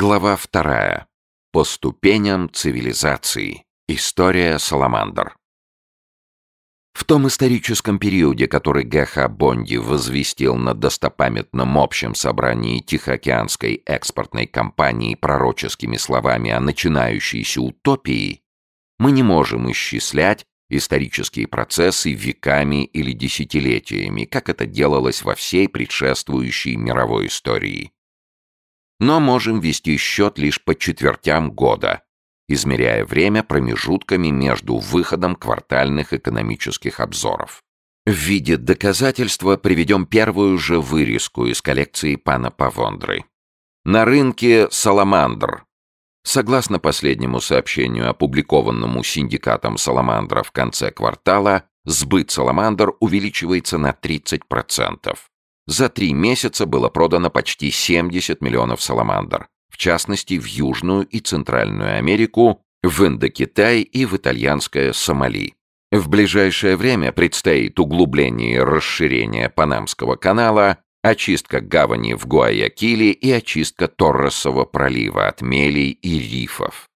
Глава вторая. По ступеням цивилизации. История Саламандр. В том историческом периоде, который Г.Х. Бонди возвестил на достопамятном общем собрании Тихоокеанской экспортной компании пророческими словами о начинающейся утопии, мы не можем исчислять исторические процессы веками или десятилетиями, как это делалось во всей предшествующей мировой истории но можем вести счет лишь по четвертям года, измеряя время промежутками между выходом квартальных экономических обзоров. В виде доказательства приведем первую же вырезку из коллекции пана Павондры. На рынке «Саламандр» Согласно последнему сообщению, опубликованному синдикатом «Саламандра» в конце квартала, сбыт «Саламандр» увеличивается на 30%. За три месяца было продано почти 70 миллионов саламандр, в частности в Южную и Центральную Америку, в Индокитай и в итальянское Сомали. В ближайшее время предстоит углубление и расширение Панамского канала, очистка гавани в Гуаякиле и очистка Торресового пролива от мелей и рифов.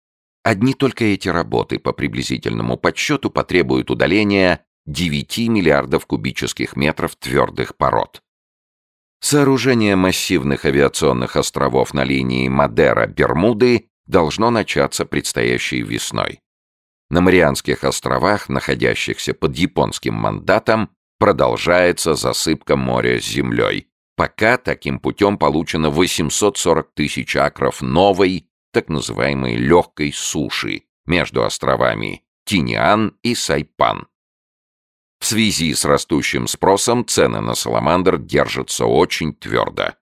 Одни только эти работы по приблизительному подсчету потребуют удаления 9 миллиардов кубических метров твердых пород. Сооружение массивных авиационных островов на линии Мадера-Бермуды должно начаться предстоящей весной. На Марианских островах, находящихся под японским мандатом, продолжается засыпка моря землей. Пока таким путем получено 840 тысяч акров новой, так называемой легкой суши между островами Тиниан и Сайпан. В связи с растущим спросом цены на саламандр держатся очень твердо.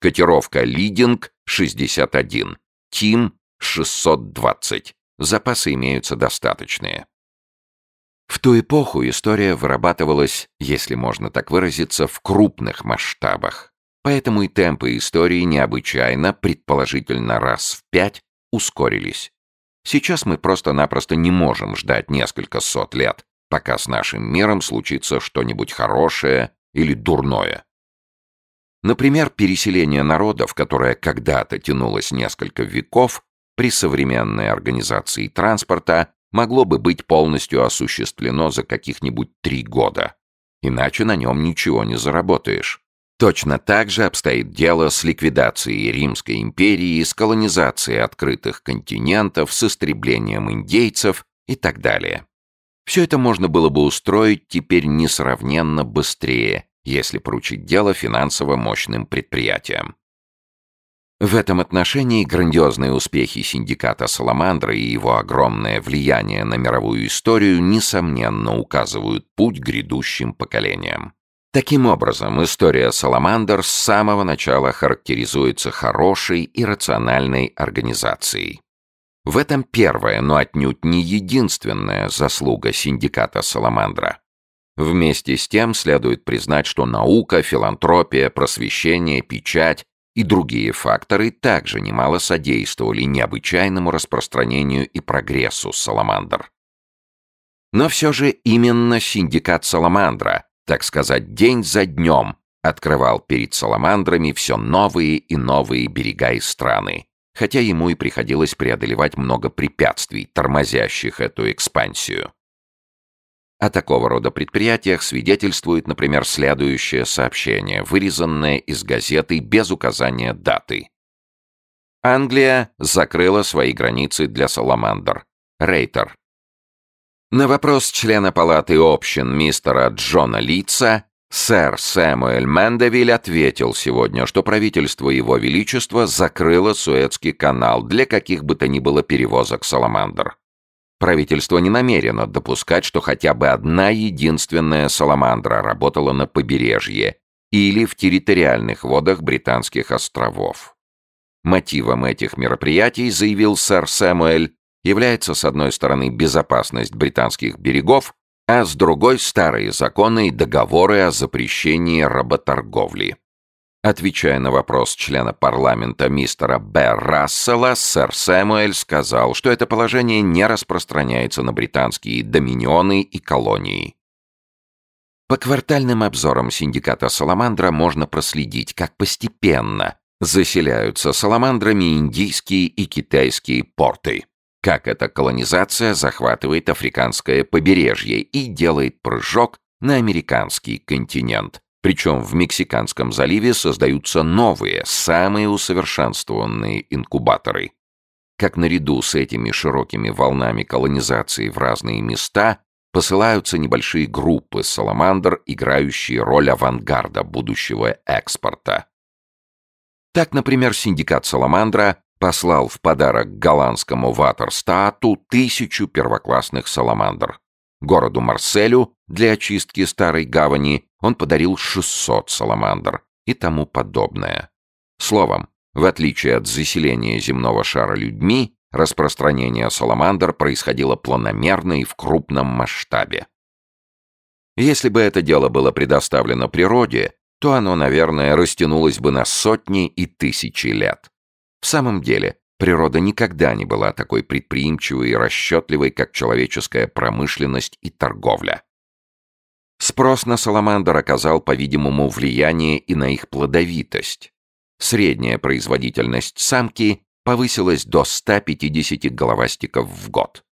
Котировка «Лидинг» 61, «Тим» 620. Запасы имеются достаточные. В ту эпоху история вырабатывалась, если можно так выразиться, в крупных масштабах. Поэтому и темпы истории необычайно, предположительно раз в пять, ускорились. Сейчас мы просто-напросто не можем ждать несколько сот лет, пока с нашим миром случится что-нибудь хорошее или дурное. Например, переселение народов, которое когда-то тянулось несколько веков, при современной организации транспорта могло бы быть полностью осуществлено за каких-нибудь три года. Иначе на нем ничего не заработаешь. Точно так же обстоит дело с ликвидацией Римской империи, с колонизацией открытых континентов, с истреблением индейцев и так далее. Все это можно было бы устроить теперь несравненно быстрее, если поручить дело финансово мощным предприятиям. В этом отношении грандиозные успехи синдиката «Саламандра» и его огромное влияние на мировую историю несомненно указывают путь грядущим поколениям. Таким образом, история «Саламандр» с самого начала характеризуется хорошей и рациональной организацией. В этом первая, но отнюдь не единственная заслуга синдиката «Саламандра». Вместе с тем следует признать, что наука, филантропия, просвещение, печать и другие факторы также немало содействовали необычайному распространению и прогрессу «Саламандр». Но все же именно синдикат «Саламандра», так сказать, день за днем, открывал перед «Саламандрами» все новые и новые берега и страны, хотя ему и приходилось преодолевать много препятствий, тормозящих эту экспансию. О такого рода предприятиях свидетельствует, например, следующее сообщение, вырезанное из газеты без указания даты. Англия закрыла свои границы для саламандр. Рейтер. На вопрос члена палаты общин мистера Джона Литца Сэр Сэмуэль Мендевиль ответил сегодня, что правительство Его Величества закрыло Суэцкий канал для каких бы то ни было перевозок «Саламандр». Правительство не намерено допускать, что хотя бы одна единственная «Саламандра» работала на побережье или в территориальных водах Британских островов. Мотивом этих мероприятий, заявил сэр Сэмуэль, является, с одной стороны, безопасность британских берегов, а с другой — старые законы и договоры о запрещении работорговли. Отвечая на вопрос члена парламента мистера Б. Рассела, сэр Сэмуэль сказал, что это положение не распространяется на британские доминионы и колонии. По квартальным обзорам синдиката «Саламандра» можно проследить, как постепенно Заселяются саламандрами индийские и китайские порты. Как эта колонизация захватывает африканское побережье и делает прыжок на американский континент. Причем в Мексиканском заливе создаются новые, самые усовершенствованные инкубаторы. Как наряду с этими широкими волнами колонизации в разные места посылаются небольшие группы саламандр, играющие роль авангарда будущего экспорта. Так, например, синдикат «Саламандра» послал в подарок голландскому Ватерстаату тысячу первоклассных саламандр. Городу Марселю для очистки старой гавани он подарил 600 саламандр и тому подобное. Словом, в отличие от заселения земного шара людьми, распространение саламандр происходило планомерно и в крупном масштабе. Если бы это дело было предоставлено природе, то оно, наверное, растянулось бы на сотни и тысячи лет. В самом деле, природа никогда не была такой предприимчивой и расчетливой, как человеческая промышленность и торговля. Спрос на саламандр оказал, по-видимому, влияние и на их плодовитость. Средняя производительность самки повысилась до 150 головастиков в год.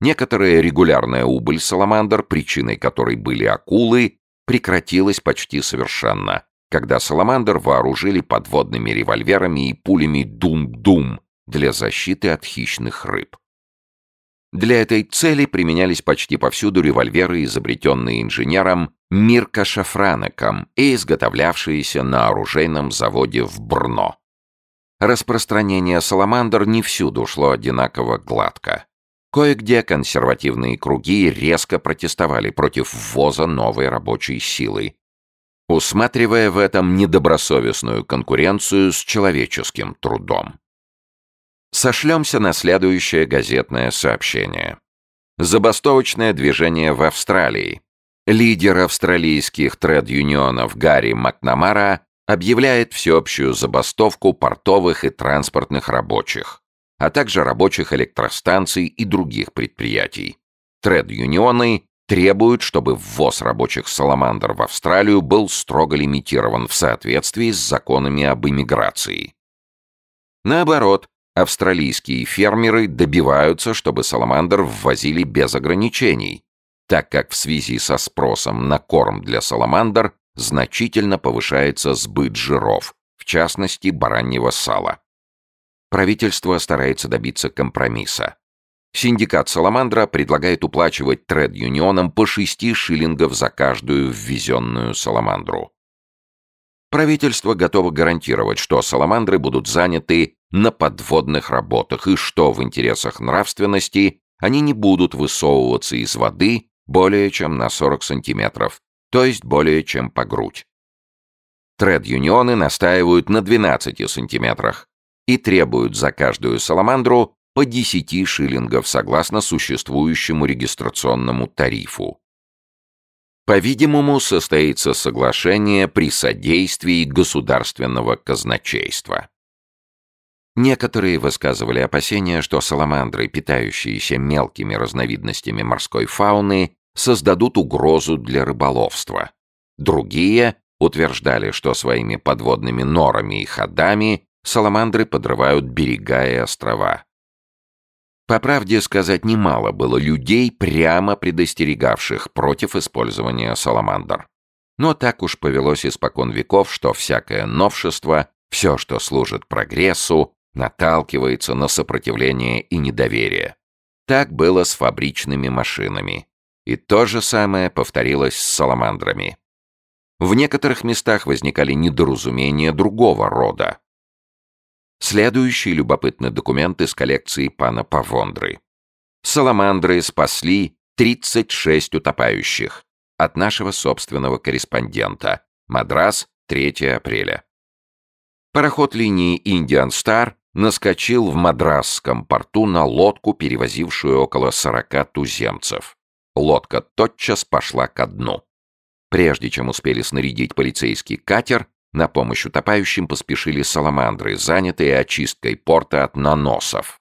Некоторая регулярная убыль саламандр, причиной которой были акулы, прекратилась почти совершенно, когда Саламандр вооружили подводными револьверами и пулями «Дум-Дум» для защиты от хищных рыб. Для этой цели применялись почти повсюду револьверы, изобретенные инженером Мирко Шафранеком и изготовлявшиеся на оружейном заводе в Брно. Распространение «Саламандр» не всюду шло одинаково гладко. Кое-где консервативные круги резко протестовали против ввоза новой рабочей силы, усматривая в этом недобросовестную конкуренцию с человеческим трудом. Сошлемся на следующее газетное сообщение. Забастовочное движение в Австралии. Лидер австралийских тред-юнионов Гарри Макнамара объявляет всеобщую забастовку портовых и транспортных рабочих, а также рабочих электростанций и других предприятий. Тред-юнионы требуют, чтобы ввоз рабочих саламандр в Австралию был строго лимитирован в соответствии с законами об иммиграции. Наоборот, австралийские фермеры добиваются, чтобы саламандр ввозили без ограничений, так как в связи со спросом на корм для саламандр значительно повышается сбыт жиров, в частности бараньего сала. Правительство старается добиться компромисса. Синдикат «Саламандра» предлагает уплачивать тред-юнионам по 6 шиллингов за каждую ввезенную «Саламандру». Правительство готово гарантировать, что «Саламандры» будут заняты на подводных работах и что в интересах нравственности они не будут высовываться из воды более чем на 40 сантиметров, то есть более чем по грудь. Тред-юнионы настаивают на 12 сантиметрах и требуют за каждую «Саламандру» по 10 шиллингов согласно существующему регистрационному тарифу. По-видимому, состоится соглашение при содействии государственного казначейства. Некоторые высказывали опасения, что саламандры, питающиеся мелкими разновидностями морской фауны, создадут угрозу для рыболовства. Другие утверждали, что своими подводными норами и ходами саламандры подрывают берега и острова. По правде сказать, немало было людей, прямо предостерегавших против использования саламандр. Но так уж повелось испокон веков, что всякое новшество, все, что служит прогрессу, наталкивается на сопротивление и недоверие. Так было с фабричными машинами. И то же самое повторилось с саламандрами. В некоторых местах возникали недоразумения другого рода. Следующий любопытный документ из коллекции пана Павондры. Саламандры спасли 36 утопающих. От нашего собственного корреспондента. Мадрас, 3 апреля. Пароход линии «Индиан Стар» наскочил в Мадрасском порту на лодку, перевозившую около 40 туземцев. Лодка тотчас пошла ко дну. Прежде чем успели снарядить полицейский катер, на помощь утопающим поспешили саламандры, занятые очисткой порта от наносов.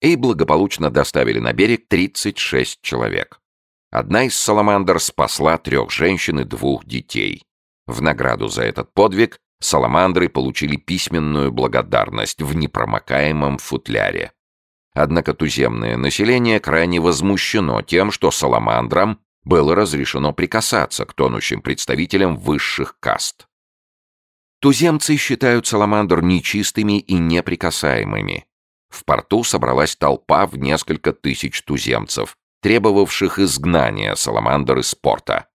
И благополучно доставили на берег 36 человек. Одна из саламандр спасла трех женщин и двух детей. В награду за этот подвиг Саламандры получили письменную благодарность в непромокаемом футляре. Однако туземное население крайне возмущено тем, что саламандрам было разрешено прикасаться к тонущим представителям высших каст. Туземцы считают саламандр нечистыми и неприкасаемыми. В порту собралась толпа в несколько тысяч туземцев, требовавших изгнания саламандр из порта.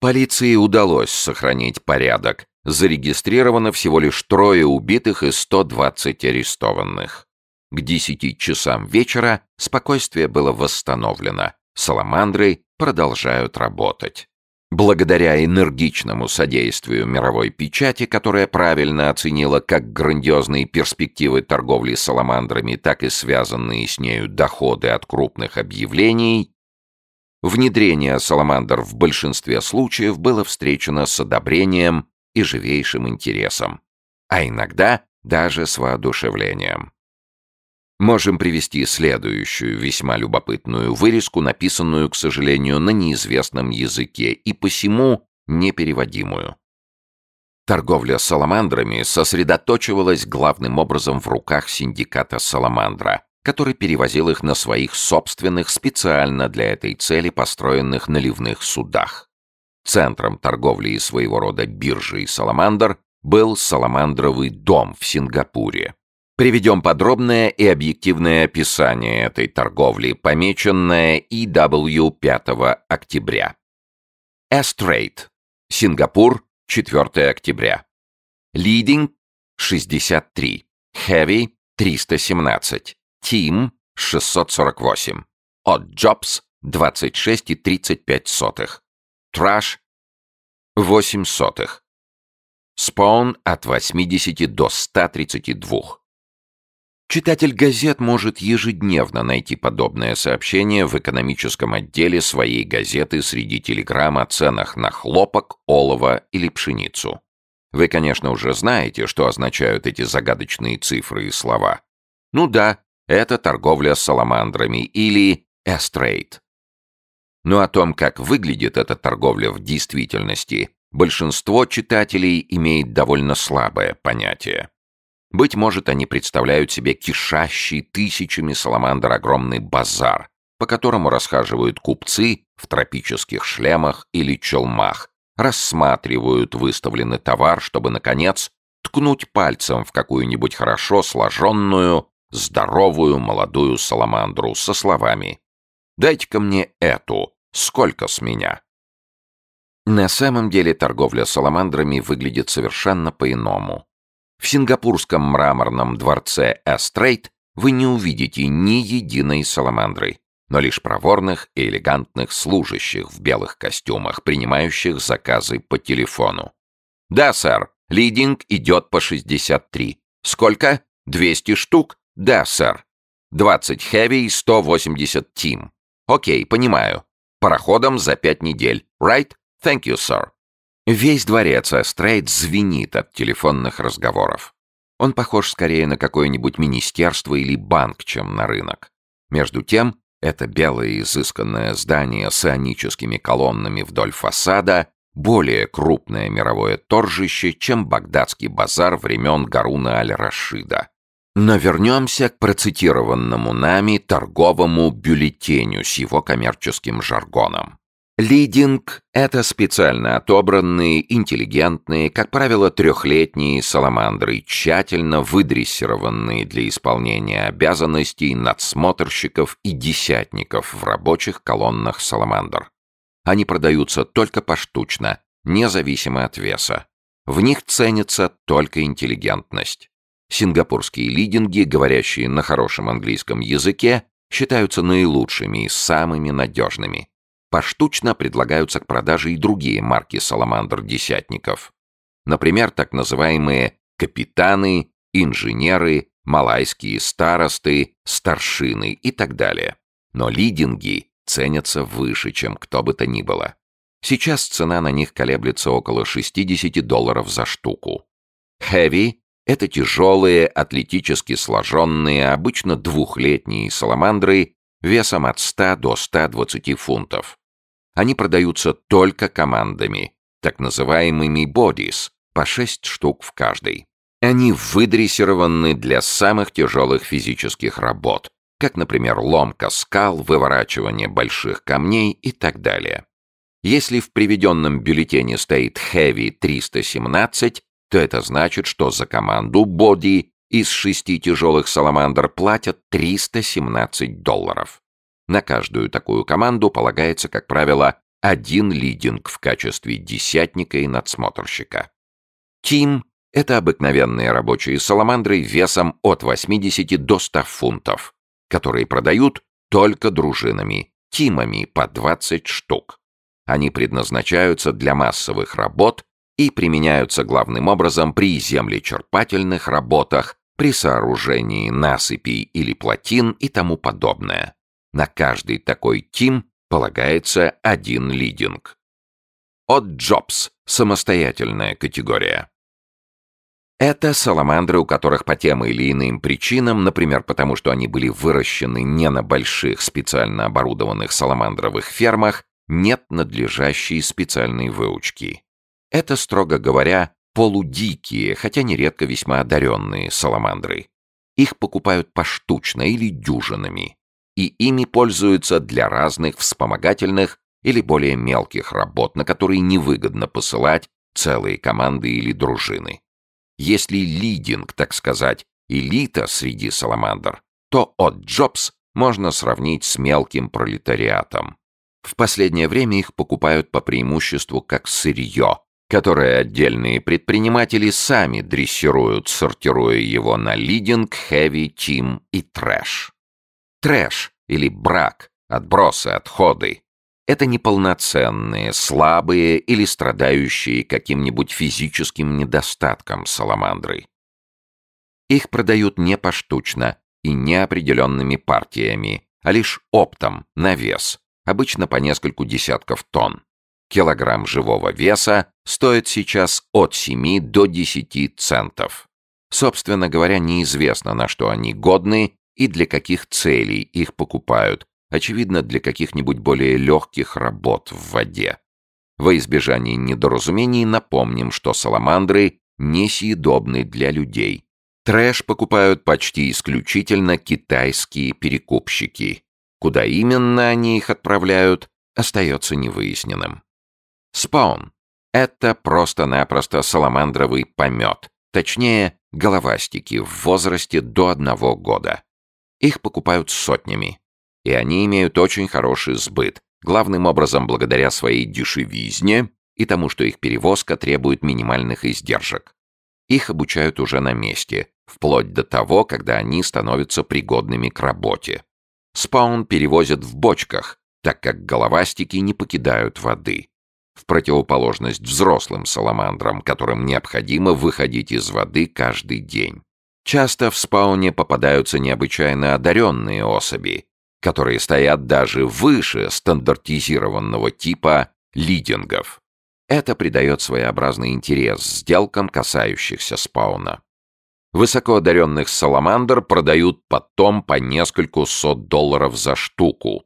Полиции удалось сохранить порядок. Зарегистрировано всего лишь трое убитых и 120 арестованных. К 10 часам вечера спокойствие было восстановлено. Саламандры продолжают работать. Благодаря энергичному содействию мировой печати, которая правильно оценила как грандиозные перспективы торговли саламандрами, так и связанные с нею доходы от крупных объявлений, внедрение саламандр в большинстве случаев было встречено с одобрением и живейшим интересом, а иногда даже с воодушевлением. Можем привести следующую весьма любопытную вырезку, написанную, к сожалению, на неизвестном языке и посему непереводимую. Торговля саламандрами сосредоточивалась главным образом в руках синдиката «Саламандра», который перевозил их на своих собственных, специально для этой цели построенных наливных судах. Центром торговли и своего рода биржей «Саламандр» был Саламандровый дом в Сингапуре. Приведем подробное и объективное описание этой торговли, помеченное EW 5 октября. S-Trade. Сингапур, 4 октября. Leading 63. Heavy 317. Team 648. Odd Jobs 26,35. Trash 8 сотых. Spawn от 80 до 132. Читатель газет может ежедневно найти подобное сообщение в экономическом отделе своей газеты среди телеграмм о ценах на хлопок, олово или пшеницу. Вы, конечно, уже знаете, что означают эти загадочные цифры и слова. Ну да, это торговля с саламандрами или эстрейд. Но о том, как выглядит эта торговля в действительности, большинство читателей имеет довольно слабое понятие. Быть может, они представляют себе кишащий тысячами саламандр огромный базар, по которому расхаживают купцы в тропических шлемах или челмах, рассматривают выставленный товар, чтобы, наконец, ткнуть пальцем в какую-нибудь хорошо сложенную, здоровую молодую саламандру со словами «Дайте-ка мне эту, сколько с меня?» На самом деле торговля саламандрами выглядит совершенно по-иному. В сингапурском мраморном дворце Эстрейт вы не увидите ни единой саламандры, но лишь проворных и элегантных служащих в белых костюмах, принимающих заказы по телефону. «Да, сэр, лидинг идет по 63. Сколько? 200 штук? Да, сэр. 20 хэви и 180 тим. Окей, понимаю. Пароходом за пять недель. Right? Thank you, sir. Весь дворец Эстрейд звенит от телефонных разговоров. Он похож скорее на какое-нибудь министерство или банк, чем на рынок. Между тем, это белое изысканное здание с ионическими колоннами вдоль фасада более крупное мировое торжище, чем багдадский базар времен Гаруна аль-Рашида. Но вернемся к процитированному нами торговому бюллетеню с его коммерческим жаргоном. Лидинг — это специально отобранные, интеллигентные, как правило, трехлетние саламандры, тщательно выдрессированные для исполнения обязанностей надсмотрщиков и десятников в рабочих колоннах саламандр. Они продаются только поштучно, независимо от веса. В них ценится только интеллигентность. Сингапурские лидинги, говорящие на хорошем английском языке, считаются наилучшими и самыми надежными. Поштучно предлагаются к продаже и другие марки саламандр-десятников. Например, так называемые капитаны, инженеры, малайские старосты, старшины и так далее. Но лидинги ценятся выше, чем кто бы то ни было. Сейчас цена на них колеблется около 60 долларов за штуку. Heavy — это тяжелые, атлетически сложенные, обычно двухлетние саламандры весом от 100 до 120 фунтов. Они продаются только командами, так называемыми бодис, по 6 штук в каждой. Они выдрессированы для самых тяжелых физических работ, как, например, ломка скал, выворачивание больших камней и так далее. Если в приведенном бюллетене стоит Heavy 317, то это значит, что за команду Body из шести тяжелых саламандр платят 317 долларов. На каждую такую команду полагается, как правило, один лидинг в качестве десятника и надсмотрщика. Тим — это обыкновенные рабочие саламандры весом от 80 до 100 фунтов, которые продают только дружинами, тимами по 20 штук. Они предназначаются для массовых работ и применяются главным образом при землечерпательных работах, при сооружении насыпей или плотин и тому подобное. На каждый такой тим полагается один лидинг. От Джобс – самостоятельная категория. Это саламандры, у которых по тем или иным причинам, например, потому что они были выращены не на больших специально оборудованных саламандровых фермах, нет надлежащей специальной выучки. Это, строго говоря, полудикие, хотя нередко весьма одаренные саламандры. Их покупают поштучно или дюжинами, и ими пользуются для разных вспомогательных или более мелких работ, на которые невыгодно посылать целые команды или дружины. Если лидинг, так сказать, элита среди саламандр, то от Джобс можно сравнить с мелким пролетариатом. В последнее время их покупают по преимуществу как сырье, которое отдельные предприниматели сами дрессируют, сортируя его на лидинг, хэви, тим и трэш. Трэш или брак, отбросы, отходы — это неполноценные, слабые или страдающие каким-нибудь физическим недостатком саламандры. Их продают не поштучно и не определенными партиями, а лишь оптом, на вес, обычно по нескольку десятков тонн. Килограмм живого веса стоит сейчас от 7 до 10 центов. Собственно говоря, неизвестно, на что они годны и для каких целей их покупают, очевидно, для каких-нибудь более легких работ в воде. Во избежание недоразумений напомним, что саламандры несъедобны для людей. Трэш покупают почти исключительно китайские перекупщики. Куда именно они их отправляют, остается невыясненным. Спаун — это просто-напросто саламандровый помет, точнее, головастики в возрасте до одного года. Их покупают сотнями, и они имеют очень хороший сбыт, главным образом благодаря своей дешевизне и тому, что их перевозка требует минимальных издержек. Их обучают уже на месте, вплоть до того, когда они становятся пригодными к работе. Спаун перевозят в бочках, так как головастики не покидают воды. В противоположность взрослым саламандрам, которым необходимо выходить из воды каждый день. Часто в спауне попадаются необычайно одаренные особи, которые стоят даже выше стандартизированного типа лидингов. Это придает своеобразный интерес сделкам, касающихся спауна. Высокоодаренных саламандр продают потом по нескольку сот долларов за штуку.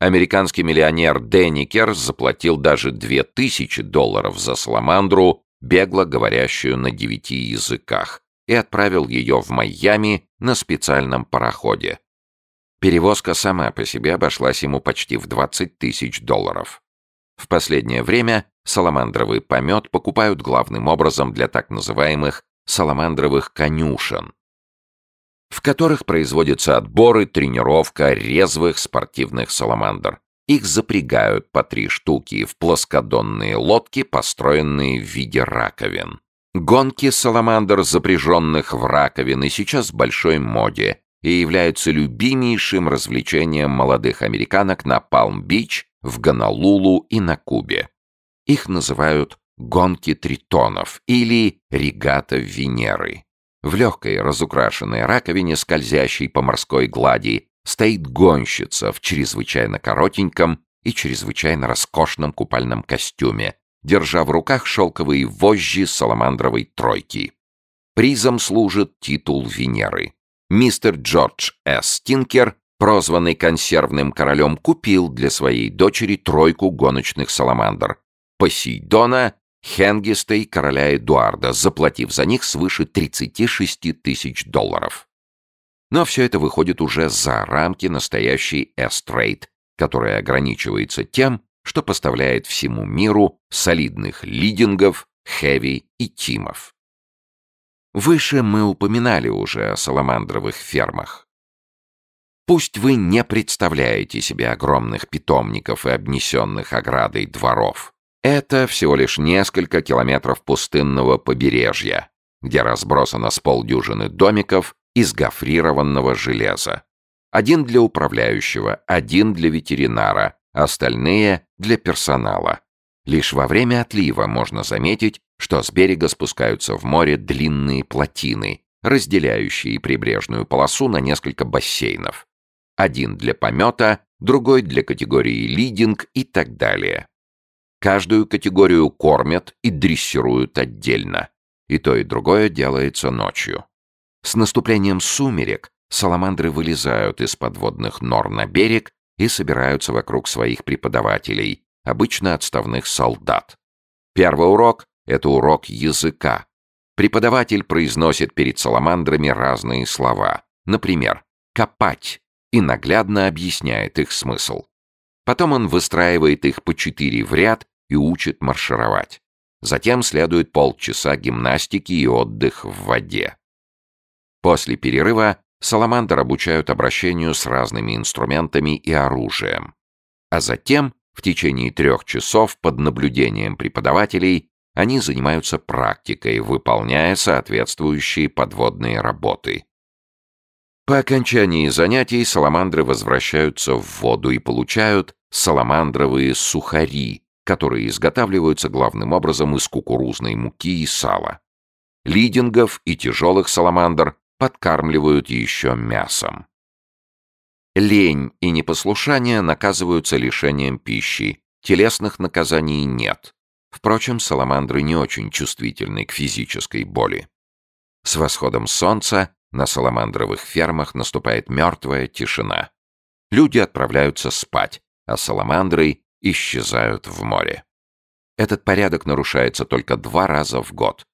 Американский миллионер Денникер заплатил даже две тысячи долларов за саламандру, бегло говорящую на девяти языках, и отправил ее в Майами на специальном пароходе. Перевозка сама по себе обошлась ему почти в 20 тысяч долларов. В последнее время саламандровый помет покупают главным образом для так называемых саламандровых конюшен, в которых производятся отборы, тренировка резвых спортивных саламандр. Их запрягают по три штуки в плоскодонные лодки, построенные в виде раковин. Гонки саламандр, запряженных в раковины, сейчас в большой моде и являются любимейшим развлечением молодых американок на Палм-Бич, в Гонолулу и на Кубе. Их называют гонки тритонов или регата Венеры. В легкой разукрашенной раковине, скользящей по морской глади, стоит гонщица в чрезвычайно коротеньком и чрезвычайно роскошном купальном костюме, держа в руках шелковые вожжи саламандровой тройки. Призом служит титул Венеры. Мистер Джордж С. Тинкер, прозванный консервным королем, купил для своей дочери тройку гоночных саламандр — Посейдона Хенгистей короля Эдуарда, заплатив за них свыше 36 тысяч долларов. Но все это выходит уже за рамки настоящей эстрейд, которая ограничивается тем, что поставляет всему миру солидных лидингов, хэви и тимов. Выше мы упоминали уже о саламандровых фермах. Пусть вы не представляете себе огромных питомников и обнесенных оградой дворов. Это всего лишь несколько километров пустынного побережья, где разбросано с полдюжины домиков из гофрированного железа. Один для управляющего, один для ветеринара, остальные для персонала. Лишь во время отлива можно заметить, что с берега спускаются в море длинные плотины, разделяющие прибрежную полосу на несколько бассейнов. Один для помета, другой для категории лидинг и так далее. Каждую категорию кормят и дрессируют отдельно. И то, и другое делается ночью. С наступлением сумерек саламандры вылезают из подводных нор на берег и собираются вокруг своих преподавателей, обычно отставных солдат. Первый урок — это урок языка. Преподаватель произносит перед саламандрами разные слова. Например, «копать», и наглядно объясняет их смысл. Потом он выстраивает их по четыре в ряд и учит маршировать. Затем следует полчаса гимнастики и отдых в воде. После перерыва саламандр обучают обращению с разными инструментами и оружием. А затем, в течение трех часов под наблюдением преподавателей, они занимаются практикой, выполняя соответствующие подводные работы. По окончании занятий саламандры возвращаются в воду и получают саламандровые сухари, которые изготавливаются главным образом из кукурузной муки и сала. Лидингов и тяжелых саламандр подкармливают еще мясом. Лень и непослушание наказываются лишением пищи, телесных наказаний нет. Впрочем, саламандры не очень чувствительны к физической боли. С восходом солнца на саламандровых фермах наступает мертвая тишина. Люди отправляются спать, а саламандры исчезают в море. Этот порядок нарушается только два раза в год.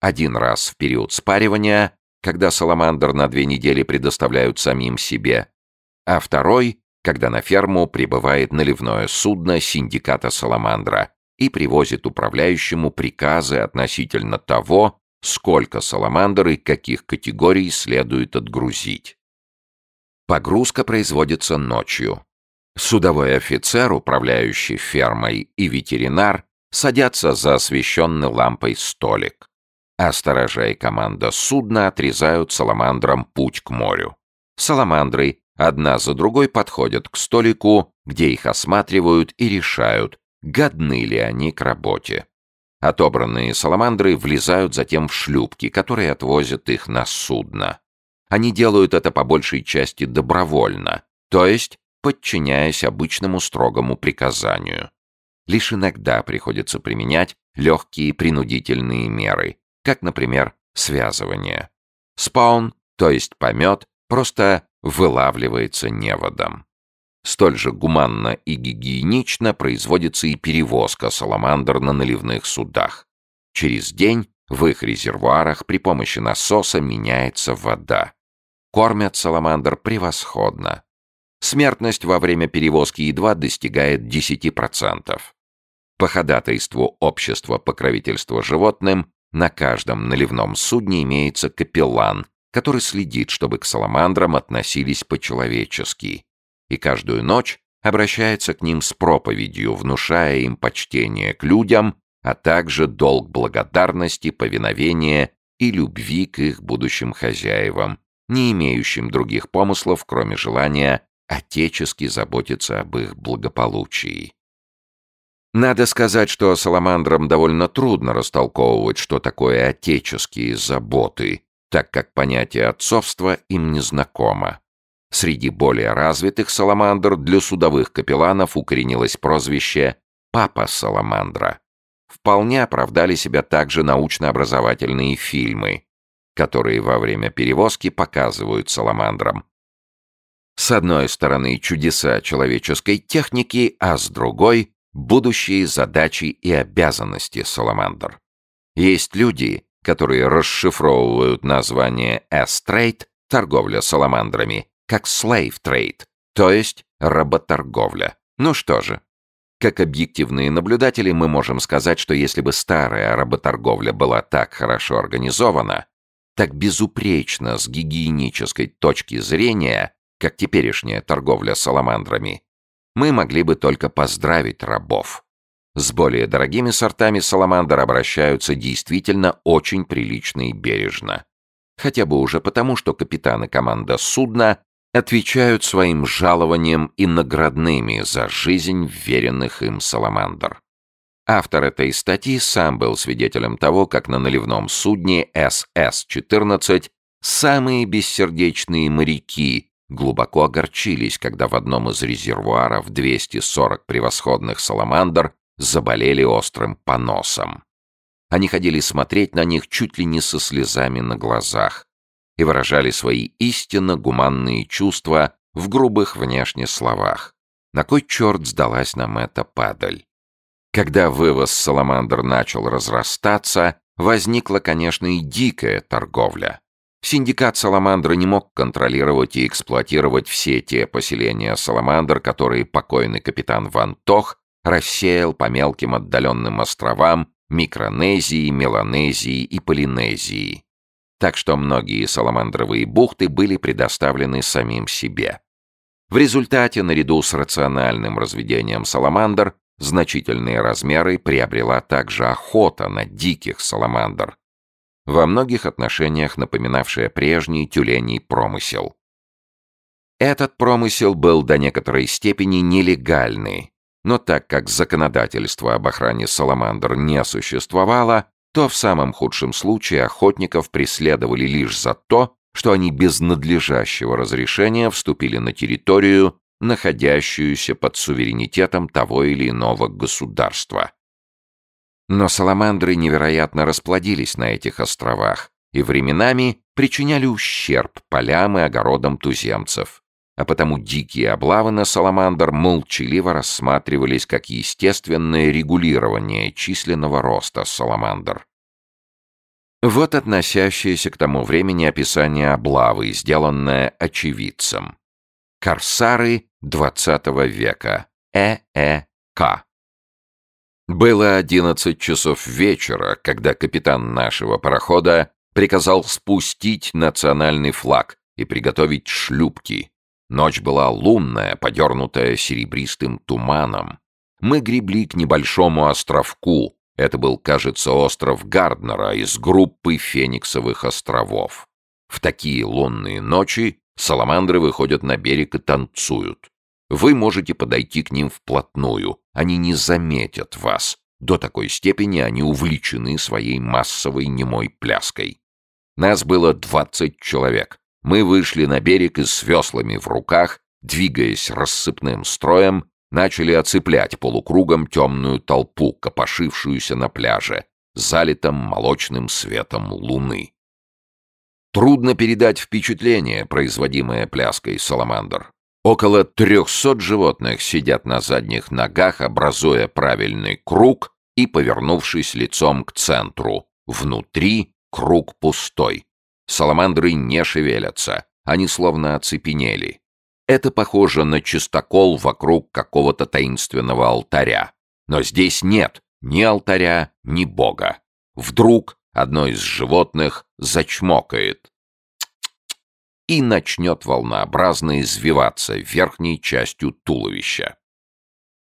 Один раз в период спаривания, когда саламандр на две недели предоставляют самим себе, а второй, когда на ферму прибывает наливное судно синдиката саламандра и привозит управляющему приказы относительно того, сколько саламандр и каких категорий следует отгрузить. Погрузка производится ночью. Судовой офицер, управляющий фермой, и ветеринар садятся за освещенный лампой столик, а и команда судна отрезают саламандрам путь к морю. Саламандры одна за другой подходят к столику, где их осматривают и решают, годны ли они к работе. Отобранные саламандры влезают затем в шлюпки, которые отвозят их на судно. Они делают это по большей части добровольно, то есть подчиняясь обычному строгому приказанию. Лишь иногда приходится применять легкие принудительные меры, как, например, связывание. Спаун, то есть помет, просто вылавливается неводом. Столь же гуманно и гигиенично производится и перевозка саламандр на наливных судах. Через день в их резервуарах при помощи насоса меняется вода. Кормят саламандр превосходно. Смертность во время перевозки едва достигает 10%. По ходатайству общества покровительства животным на каждом наливном судне имеется капеллан, который следит, чтобы к саламандрам относились по-человечески и каждую ночь обращается к ним с проповедью, внушая им почтение к людям, а также долг благодарности, повиновения и любви к их будущим хозяевам, не имеющим других помыслов, кроме желания отечески заботиться об их благополучии. Надо сказать, что саламандрам довольно трудно растолковывать, что такое отеческие заботы, так как понятие отцовства им не знакомо. Среди более развитых саламандр для судовых капелланов укоренилось прозвище «Папа Саламандра». Вполне оправдали себя также научно-образовательные фильмы, которые во время перевозки показывают саламандрам. С одной стороны чудеса человеческой техники, а с другой будущие задачи и обязанности саламандр. Есть люди, которые расшифровывают название S-Trade, торговля саламандрами, как Slave Trade, то есть работорговля. Ну что же, как объективные наблюдатели мы можем сказать, что если бы старая работорговля была так хорошо организована, так безупречно с гигиенической точки зрения, как теперешняя торговля саламандрами, мы могли бы только поздравить рабов. С более дорогими сортами саламандр обращаются действительно очень прилично и бережно. Хотя бы уже потому, что капитан и команда судна отвечают своим жалованием и наградными за жизнь веренных им саламандр. Автор этой статьи сам был свидетелем того, как на наливном судне СС-14 самые бессердечные моряки глубоко огорчились, когда в одном из резервуаров 240 превосходных саламандр заболели острым поносом. Они ходили смотреть на них чуть ли не со слезами на глазах и выражали свои истинно гуманные чувства в грубых внешне словах. На кой черт сдалась нам эта падаль? Когда вывоз саламандр начал разрастаться, возникла, конечно, и дикая торговля. Синдикат Саламандра не мог контролировать и эксплуатировать все те поселения Саламандр, которые покойный капитан Ван Тох рассеял по мелким отдаленным островам Микронезии, Меланезии и Полинезии. Так что многие саламандровые бухты были предоставлены самим себе. В результате, наряду с рациональным разведением саламандр, Значительные размеры приобрела также охота на диких саламандр, во многих отношениях напоминавшая прежний тюленей промысел. Этот промысел был до некоторой степени нелегальный, но так как законодательство об охране саламандр не существовало, то в самом худшем случае охотников преследовали лишь за то, что они без надлежащего разрешения вступили на территорию, находящуюся под суверенитетом того или иного государства. Но саламандры невероятно расплодились на этих островах и временами причиняли ущерб полям и огородам туземцев, а потому дикие облавы на саламандр молчаливо рассматривались как естественное регулирование численного роста саламандр. Вот относящееся к тому времени описание облавы, сделанное очевидцем. Корсары XX века. ЭЭК. Было одиннадцать часов вечера, когда капитан нашего парохода приказал спустить национальный флаг и приготовить шлюпки. Ночь была лунная, подернутая серебристым туманом. Мы гребли к небольшому островку. Это был, кажется, остров Гарднера из группы Фениксовых островов. В такие лунные ночи Саламандры выходят на берег и танцуют. Вы можете подойти к ним вплотную. Они не заметят вас. До такой степени они увлечены своей массовой немой пляской. Нас было двадцать человек. Мы вышли на берег и с веслами в руках, двигаясь рассыпным строем, начали оцеплять полукругом темную толпу, копошившуюся на пляже, залитом молочным светом луны. Трудно передать впечатление, производимое пляской саламандр. Около трехсот животных сидят на задних ногах, образуя правильный круг и повернувшись лицом к центру. Внутри круг пустой. Саламандры не шевелятся, они словно оцепенели. Это похоже на чистокол вокруг какого-то таинственного алтаря. Но здесь нет ни алтаря, ни бога. Вдруг одно из животных зачмокает и начнет волнообразно извиваться верхней частью туловища.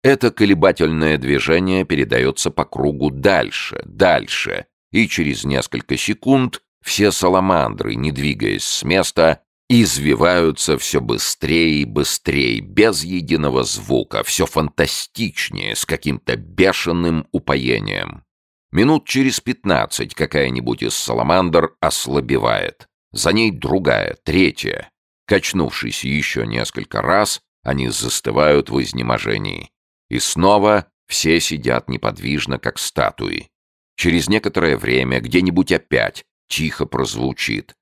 Это колебательное движение передается по кругу дальше, дальше, и через несколько секунд все саламандры, не двигаясь с места, извиваются все быстрее и быстрее, без единого звука, все фантастичнее, с каким-то бешеным упоением. Минут через пятнадцать какая-нибудь из саламандр ослабевает. За ней другая, третья. Качнувшись еще несколько раз, они застывают в изнеможении. И снова все сидят неподвижно, как статуи. Через некоторое время где-нибудь опять тихо прозвучит.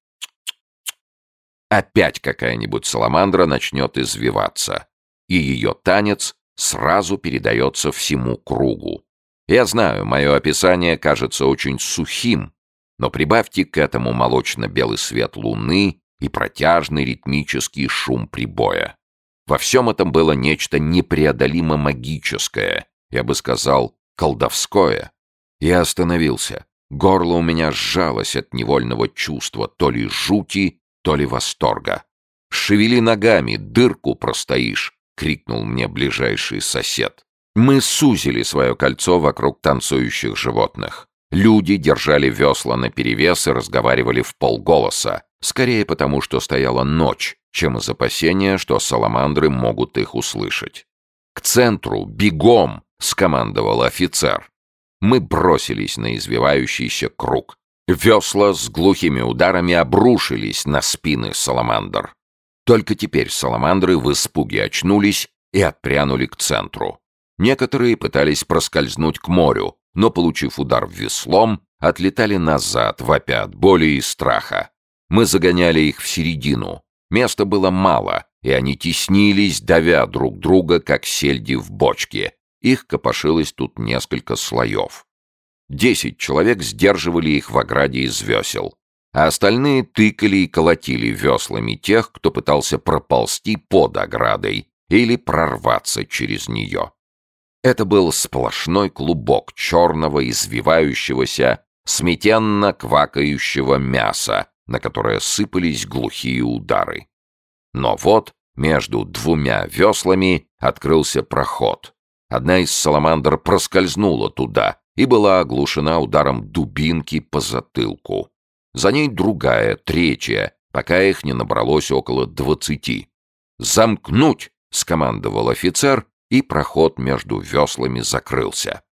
Опять какая-нибудь саламандра начнет извиваться, и ее танец сразу передается всему кругу. Я знаю, мое описание кажется очень сухим, но прибавьте к этому молочно-белый свет луны и протяжный ритмический шум прибоя. Во всем этом было нечто непреодолимо магическое, я бы сказал, колдовское. Я остановился. Горло у меня сжалось от невольного чувства то ли жути, то ли восторга. «Шевели ногами, дырку простоишь!» — крикнул мне ближайший сосед. Мы сузили свое кольцо вокруг танцующих животных. Люди держали весла наперевес и разговаривали в полголоса, скорее потому, что стояла ночь, чем из опасения, что саламандры могут их услышать. «К центру! Бегом!» — скомандовал офицер. Мы бросились на извивающийся круг. Весла с глухими ударами обрушились на спины саламандр. Только теперь саламандры в испуге очнулись и отпрянули к центру. Некоторые пытались проскользнуть к морю, но, получив удар веслом, отлетали назад, вопя от боли и страха. Мы загоняли их в середину. Места было мало, и они теснились, давя друг друга, как сельди в бочке. Их копошилось тут несколько слоев. Десять человек сдерживали их в ограде из весел, а остальные тыкали и колотили веслами тех, кто пытался проползти под оградой или прорваться через нее. Это был сплошной клубок черного, извивающегося, сметенно квакающего мяса, на которое сыпались глухие удары. Но вот между двумя веслами открылся проход. Одна из саламандр проскользнула туда и была оглушена ударом дубинки по затылку. За ней другая, третья, пока их не набралось около двадцати. «Замкнуть!» — скомандовал офицер, и проход между веслами закрылся.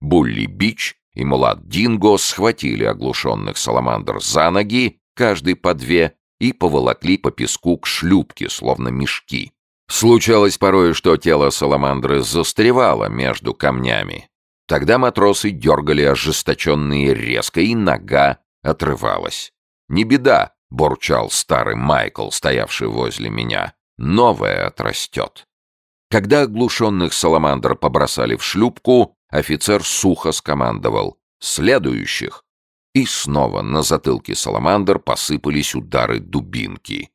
Булли Бич и Мулат Динго схватили оглушенных саламандр за ноги, каждый по две, и поволокли по песку к шлюпке, словно мешки. Случалось порой, что тело саламандры застревало между камнями. Тогда матросы дергали ожесточенные резко, и нога отрывалась. «Не беда», — бурчал старый Майкл, стоявший возле меня. «Новое отрастет». Когда оглушенных саламандр побросали в шлюпку, офицер сухо скомандовал «Следующих!» И снова на затылке саламандр посыпались удары дубинки.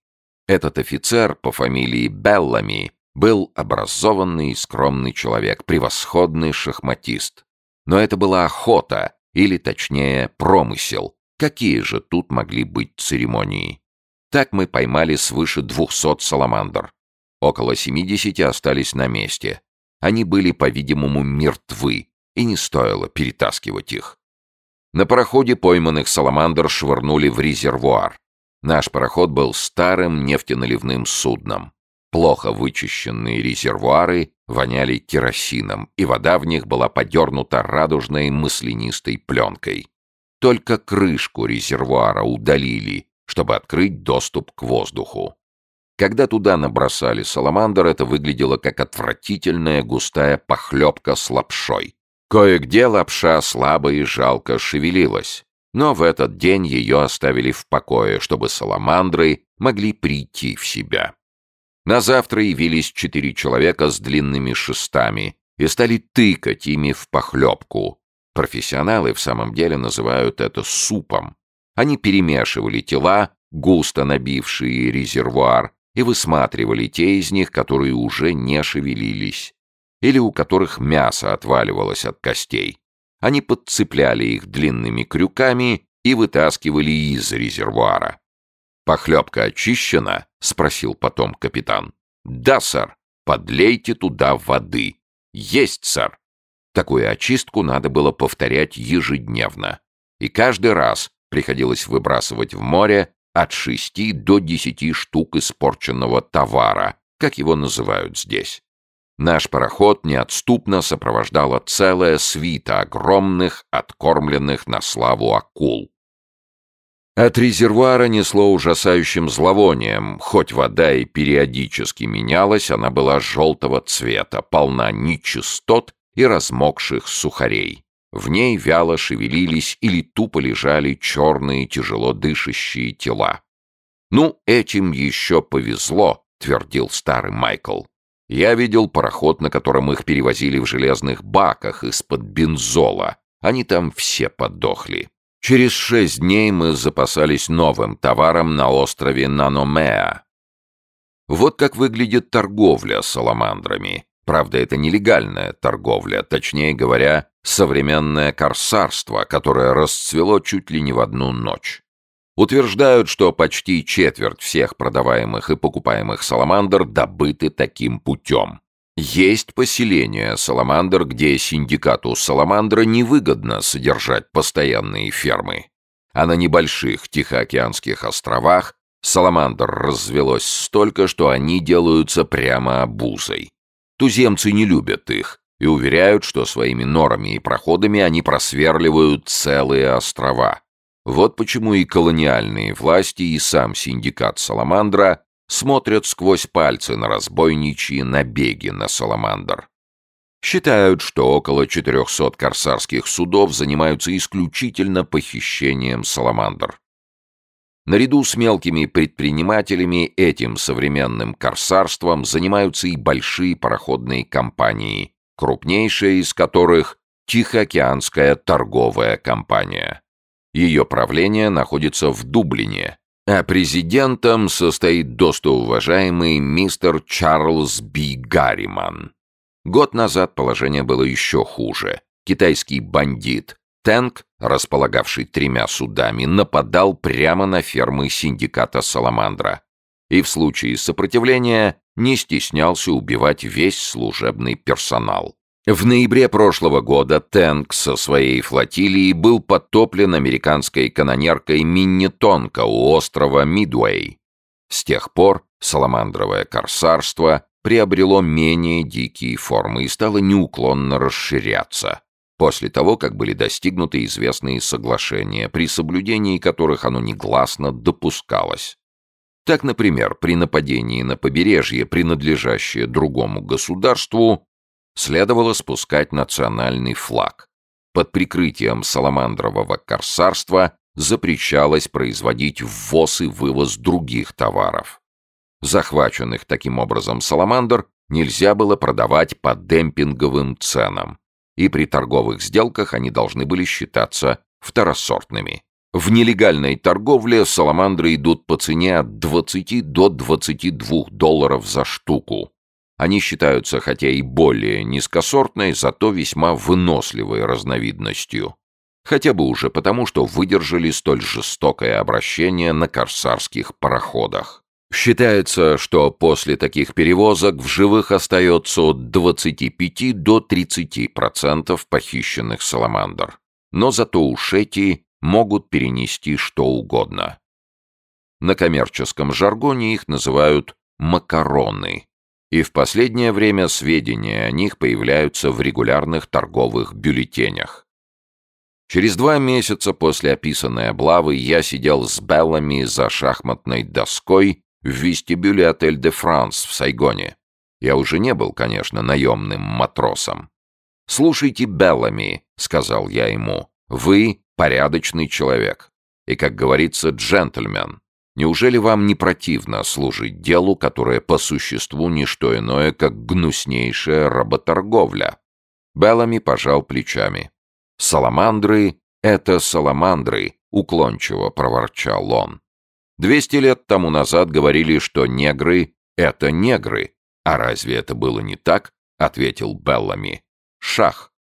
Этот офицер по фамилии Беллами был образованный и скромный человек, превосходный шахматист. Но это была охота, или точнее промысел. Какие же тут могли быть церемонии? Так мы поймали свыше двухсот саламандр. Около 70 остались на месте. Они были, по-видимому, мертвы, и не стоило перетаскивать их. На пароходе пойманных саламандр швырнули в резервуар. Наш пароход был старым нефтеналивным судном. Плохо вычищенные резервуары воняли керосином, и вода в них была подернута радужной маслянистой пленкой. Только крышку резервуара удалили, чтобы открыть доступ к воздуху. Когда туда набросали саламандр, это выглядело как отвратительная густая похлебка с лапшой. Кое-где лапша слабо и жалко шевелилась. Но в этот день ее оставили в покое, чтобы саламандры могли прийти в себя. На завтра явились четыре человека с длинными шестами и стали тыкать ими в похлебку. Профессионалы в самом деле называют это супом. Они перемешивали тела, густо набившие резервуар, и высматривали те из них, которые уже не шевелились, или у которых мясо отваливалось от костей. Они подцепляли их длинными крюками и вытаскивали из резервуара. «Похлебка очищена?» — спросил потом капитан. «Да, сэр. Подлейте туда воды». «Есть, сэр». Такую очистку надо было повторять ежедневно. И каждый раз приходилось выбрасывать в море от шести до десяти штук испорченного товара, как его называют здесь. Наш пароход неотступно сопровождала целая свита огромных, откормленных на славу акул. От резервуара несло ужасающим зловонием, хоть вода и периодически менялась, она была желтого цвета, полна нечистот и размокших сухарей. В ней вяло шевелились или тупо лежали черные тяжело дышащие тела. «Ну, этим еще повезло», — твердил старый Майкл. Я видел пароход, на котором их перевозили в железных баках из-под бензола. Они там все подохли. Через шесть дней мы запасались новым товаром на острове Наномеа. Вот как выглядит торговля саламандрами. Правда, это нелегальная торговля, точнее говоря, современное корсарство, которое расцвело чуть ли не в одну ночь. Утверждают, что почти четверть всех продаваемых и покупаемых саламандр добыты таким путем. Есть поселения саламандр, где синдикату саламандра невыгодно содержать постоянные фермы. А на небольших Тихоокеанских островах саламандр развелось столько, что они делаются прямо обузой. Туземцы не любят их и уверяют, что своими норами и проходами они просверливают целые острова. Вот почему и колониальные власти, и сам синдикат Саламандра смотрят сквозь пальцы на разбойничьи набеги на Саламандр. Считают, что около 400 корсарских судов занимаются исключительно похищением Саламандр. Наряду с мелкими предпринимателями этим современным корсарством занимаются и большие пароходные компании, крупнейшая из которых – Тихоокеанская торговая компания. Ее правление находится в Дублине, а президентом состоит достоуважаемый мистер Чарльз Би Гарриман. Год назад положение было еще хуже. Китайский бандит Тэнк, располагавший тремя судами, нападал прямо на фермы синдиката Саламандра и в случае сопротивления не стеснялся убивать весь служебный персонал. В ноябре прошлого года Тэнк со своей флотилией был потоплен американской канонеркой Миннетонка у острова Мидуэй. С тех пор саламандровое корсарство приобрело менее дикие формы и стало неуклонно расширяться, после того, как были достигнуты известные соглашения, при соблюдении которых оно негласно допускалось. Так, например, при нападении на побережье, принадлежащее другому государству, следовало спускать национальный флаг. Под прикрытием саламандрового корсарства запрещалось производить ввоз и вывоз других товаров. Захваченных таким образом саламандр нельзя было продавать по демпинговым ценам, и при торговых сделках они должны были считаться второсортными. В нелегальной торговле саламандры идут по цене от 20 до 22 долларов за штуку, они считаются хотя и более низкосортной, зато весьма выносливой разновидностью. Хотя бы уже потому, что выдержали столь жестокое обращение на корсарских пароходах. Считается, что после таких перевозок в живых остается от 25 до 30% похищенных саламандр. Но зато уж эти могут перенести что угодно. На коммерческом жаргоне их называют «макароны», и в последнее время сведения о них появляются в регулярных торговых бюллетенях. Через два месяца после описанной облавы я сидел с Беллами за шахматной доской в вестибюле отель «Де Франс» в Сайгоне. Я уже не был, конечно, наемным матросом. «Слушайте, Беллами», — сказал я ему, — «вы порядочный человек и, как говорится, джентльмен. Неужели вам не противно служить делу, которое по существу не что иное, как гнуснейшая работорговля?» Беллами пожал плечами. «Саламандры — это саламандры», — уклончиво проворчал он. «Двести лет тому назад говорили, что негры — это негры. А разве это было не так?» — ответил Беллами. «Шах».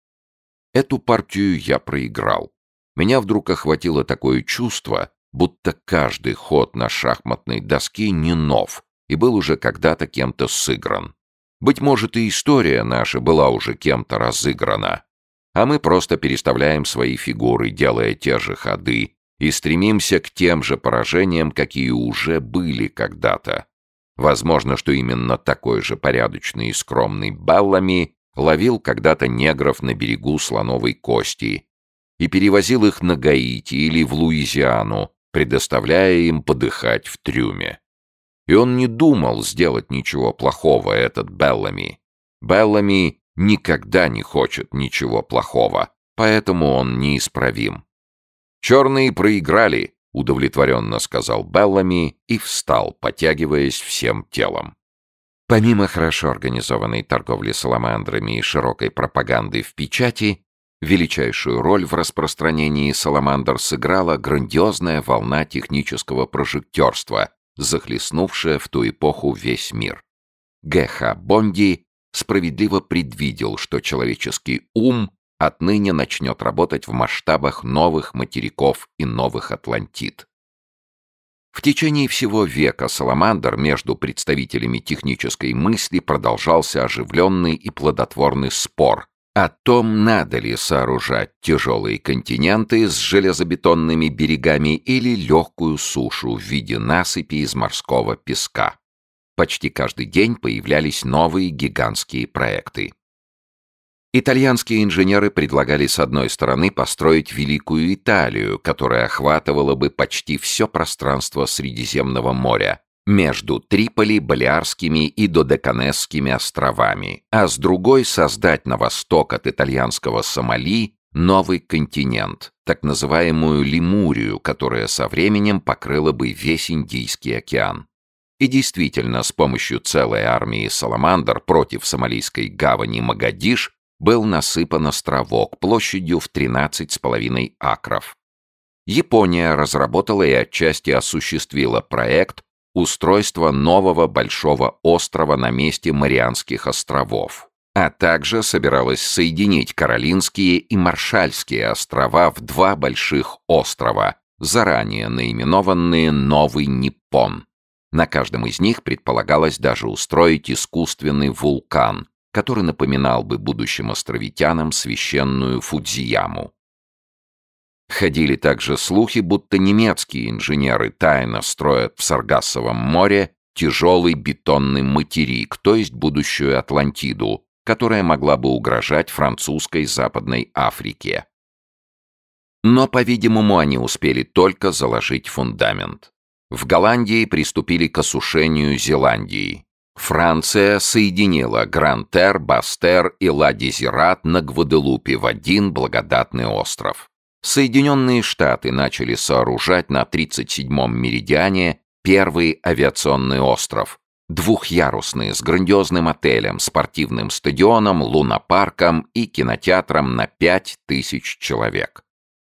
Эту партию я проиграл. Меня вдруг охватило такое чувство, будто каждый ход на шахматной доске не нов и был уже когда-то кем-то сыгран. Быть может, и история наша была уже кем-то разыграна, а мы просто переставляем свои фигуры, делая те же ходы, и стремимся к тем же поражениям, какие уже были когда-то. Возможно, что именно такой же порядочный и скромный Беллами ловил когда-то негров на берегу слоновой кости и перевозил их на Гаити или в Луизиану, предоставляя им подыхать в трюме. И он не думал сделать ничего плохого, этот Беллами. Беллами никогда не хочет ничего плохого, поэтому он неисправим. «Черные проиграли», — удовлетворенно сказал Беллами и встал, потягиваясь всем телом. Помимо хорошо организованной торговли саламандрами и широкой пропаганды в печати, величайшую роль в распространении саламандр сыграла грандиозная волна технического прожектерства, захлестнувшая в ту эпоху весь мир. Г.Х. Бонди справедливо предвидел, что человеческий ум отныне начнет работать в масштабах новых материков и новых Атлантид. В течение всего века Саламандр между представителями технической мысли продолжался оживленный и плодотворный спор о том, надо ли сооружать тяжелые континенты с железобетонными берегами или легкую сушу в виде насыпи из морского песка. Почти каждый день появлялись новые гигантские проекты. Итальянские инженеры предлагали с одной стороны построить Великую Италию, которая охватывала бы почти все пространство Средиземного моря, между Триполи, Балиарскими и Додеканесскими островами, а с другой создать на восток от итальянского Сомали новый континент, так называемую Лемурию, которая со временем покрыла бы весь Индийский океан. И действительно, с помощью целой армии Саламандр против сомалийской гавани Магадиш был насыпан островок площадью в 13,5 акров. Япония разработала и отчасти осуществила проект устройства нового большого острова на месте Марианских островов, а также собиралась соединить Каролинские и Маршальские острова в два больших острова, заранее наименованные Новый Ниппон. На каждом из них предполагалось даже устроить искусственный вулкан, который напоминал бы будущим островитянам священную Фудзияму. Ходили также слухи, будто немецкие инженеры тайно строят в Саргассовом море тяжелый бетонный материк, то есть будущую Атлантиду, которая могла бы угрожать французской Западной Африке. Но, по-видимому, они успели только заложить фундамент. В Голландии приступили к осушению Зеландии. Франция соединила Грантер, Бастер и Ла-Дезират на Гваделупе в один благодатный остров. Соединенные Штаты начали сооружать на 37-м меридиане первый авиационный остров, двухъярусный с грандиозным отелем, спортивным стадионом, лунопарком и кинотеатром на 5000 человек.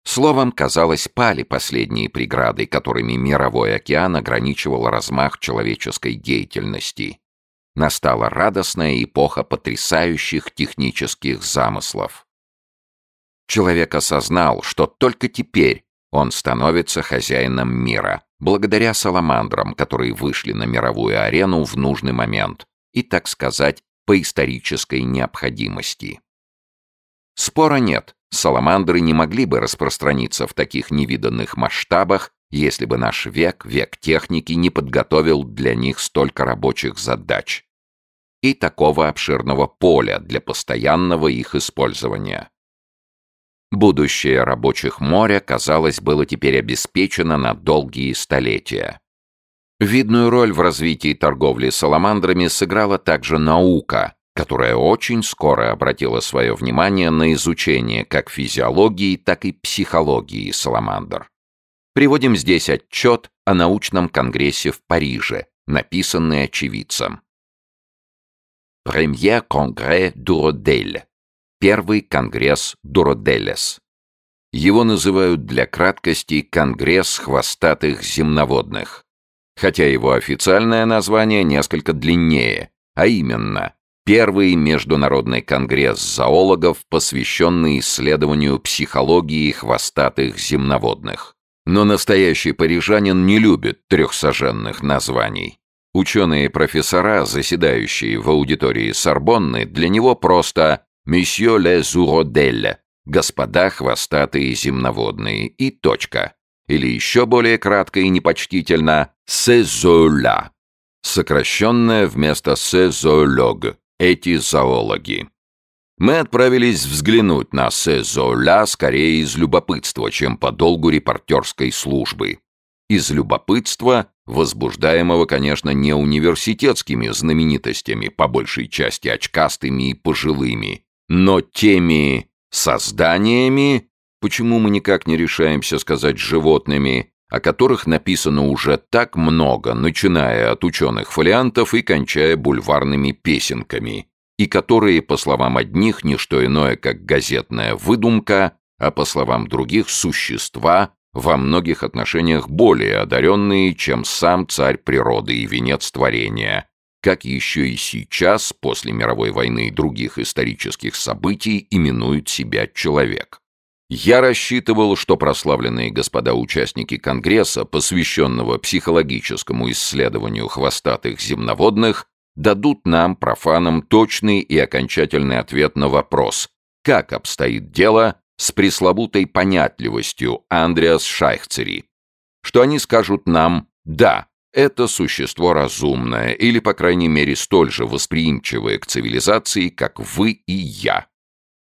Словом, казалось, пали последние преграды, которыми мировой океан ограничивал размах человеческой деятельности настала радостная эпоха потрясающих технических замыслов. Человек осознал, что только теперь он становится хозяином мира, благодаря саламандрам, которые вышли на мировую арену в нужный момент и, так сказать, по исторической необходимости. Спора нет, саламандры не могли бы распространиться в таких невиданных масштабах, если бы наш век, век техники, не подготовил для них столько рабочих задач и такого обширного поля для постоянного их использования. Будущее рабочих моря, казалось, было теперь обеспечено на долгие столетия. Видную роль в развитии торговли саламандрами сыграла также наука, которая очень скоро обратила свое внимание на изучение как физиологии, так и психологии саламандр. Приводим здесь отчет о научном конгрессе в Париже, написанный очевидцем. Премьер конгресс Дуродель. Первый конгресс Дуроделес. Его называют для краткости «Конгресс хвостатых земноводных», хотя его официальное название несколько длиннее, а именно Первый международный конгресс зоологов, посвященный исследованию психологии хвостатых земноводных. Но настоящий парижанин не любит трехсоженных названий. Ученые-профессора, заседающие в аудитории Сорбонны, для него просто «Месье ле Зуродель», «Господа хвостатые земноводные» и точка. Или еще более кратко и непочтительно «Сезоля», сокращенное вместо «сезолог», эти зоологи. Мы отправились взглянуть на Сезоля скорее из любопытства, чем по долгу репортерской службы. Из любопытства, возбуждаемого, конечно, не университетскими знаменитостями, по большей части очкастыми и пожилыми, но теми созданиями, почему мы никак не решаемся сказать животными, о которых написано уже так много, начиная от ученых фолиантов и кончая бульварными песенками, и которые, по словам одних, не что иное, как газетная выдумка, а по словам других, существа, во многих отношениях более одаренные, чем сам царь природы и венец творения, как еще и сейчас, после мировой войны и других исторических событий, именует себя человек. Я рассчитывал, что прославленные господа участники Конгресса, посвященного психологическому исследованию хвостатых земноводных, дадут нам, профанам, точный и окончательный ответ на вопрос, как обстоит дело с пресловутой понятливостью Андреас Шайхцери, что они скажут нам «да, это существо разумное или, по крайней мере, столь же восприимчивое к цивилизации, как вы и я».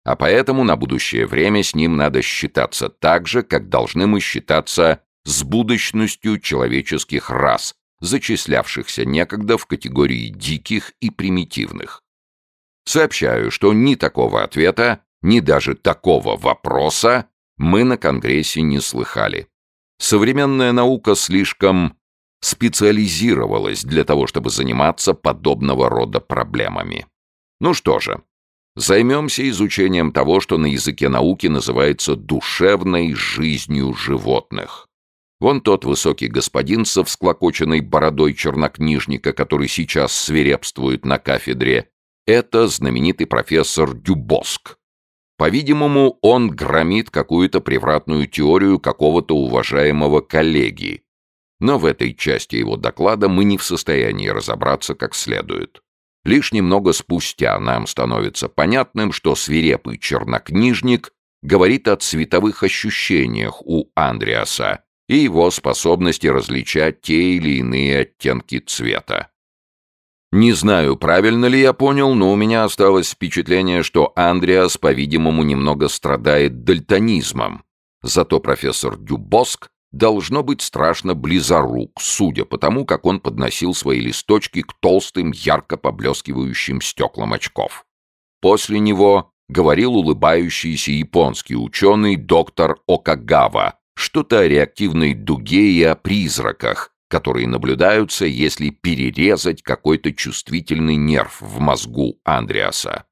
А поэтому на будущее время с ним надо считаться так же, как должны мы считаться с будущностью человеческих рас, зачислявшихся некогда в категории диких и примитивных. Сообщаю, что ни такого ответа, ни даже такого вопроса мы на Конгрессе не слыхали. Современная наука слишком специализировалась для того, чтобы заниматься подобного рода проблемами. Ну что же, займемся изучением того, что на языке науки называется душевной жизнью животных. Вон тот высокий господин со всклокоченной бородой чернокнижника, который сейчас свирепствует на кафедре, это знаменитый профессор Дюбоск. По-видимому, он громит какую-то превратную теорию какого-то уважаемого коллеги. Но в этой части его доклада мы не в состоянии разобраться как следует. Лишь немного спустя нам становится понятным, что свирепый чернокнижник говорит о цветовых ощущениях у Андреаса и его способности различать те или иные оттенки цвета. Не знаю, правильно ли я понял, но у меня осталось впечатление, что Андреас, по-видимому, немного страдает дальтонизмом. Зато профессор Дюбоск должно быть страшно близорук, судя по тому, как он подносил свои листочки к толстым, ярко поблескивающим стеклам очков. После него говорил улыбающийся японский ученый доктор Окагава, что-то о реактивной дуге и о призраках, которые наблюдаются, если перерезать какой-то чувствительный нерв в мозгу Андреаса.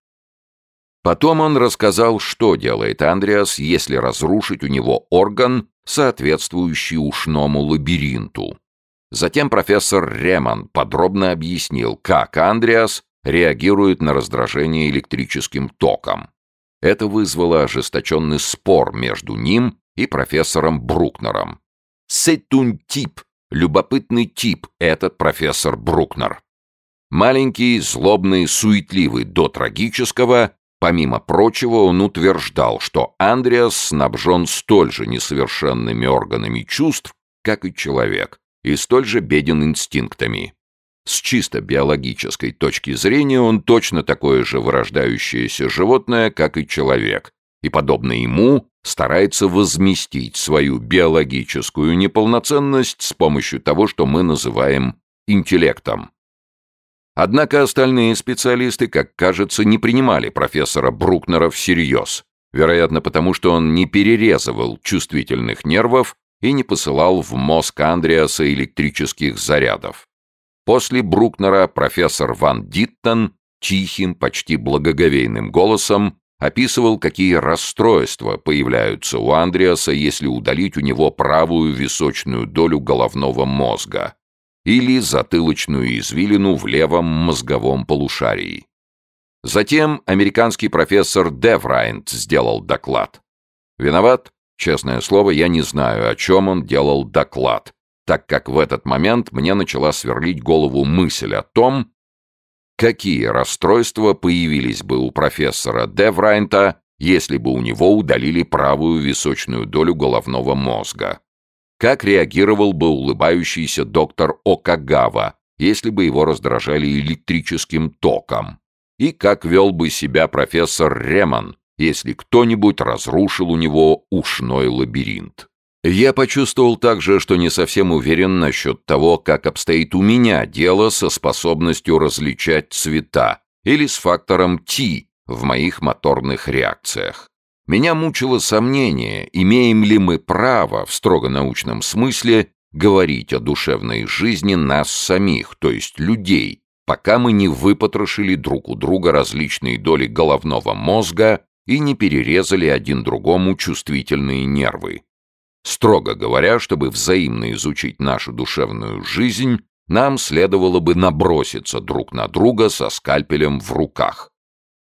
Потом он рассказал, что делает Андреас, если разрушить у него орган, соответствующий ушному лабиринту. Затем профессор Реман подробно объяснил, как Андреас реагирует на раздражение электрическим током. Это вызвало ожесточенный спор между ним и профессором Брукнером. «C'est un type», Любопытный тип этот профессор Брукнер. Маленький, злобный, суетливый до трагического, помимо прочего, он утверждал, что Андреас снабжен столь же несовершенными органами чувств, как и человек, и столь же беден инстинктами. С чисто биологической точки зрения он точно такое же вырождающееся животное, как и человек, и, подобно ему, старается возместить свою биологическую неполноценность с помощью того, что мы называем интеллектом. Однако остальные специалисты, как кажется, не принимали профессора Брукнера всерьез, вероятно потому, что он не перерезывал чувствительных нервов и не посылал в мозг Андреаса электрических зарядов. После Брукнера профессор Ван Диттон тихим, почти благоговейным голосом описывал, какие расстройства появляются у Андреаса, если удалить у него правую височную долю головного мозга или затылочную извилину в левом мозговом полушарии. Затем американский профессор Деврайнт сделал доклад. Виноват? Честное слово, я не знаю, о чем он делал доклад, так как в этот момент мне начала сверлить голову мысль о том, какие расстройства появились бы у профессора Деврайнта, если бы у него удалили правую височную долю головного мозга. Как реагировал бы улыбающийся доктор Окагава, если бы его раздражали электрическим током? И как вел бы себя профессор Реман, если кто-нибудь разрушил у него ушной лабиринт? Я почувствовал также, что не совсем уверен насчет того, как обстоит у меня дело со способностью различать цвета или с фактором T в моих моторных реакциях. Меня мучило сомнение, имеем ли мы право, в строго научном смысле, говорить о душевной жизни нас самих, то есть людей, пока мы не выпотрошили друг у друга различные доли головного мозга и не перерезали один другому чувствительные нервы. Строго говоря, чтобы взаимно изучить нашу душевную жизнь, нам следовало бы наброситься друг на друга со скальпелем в руках.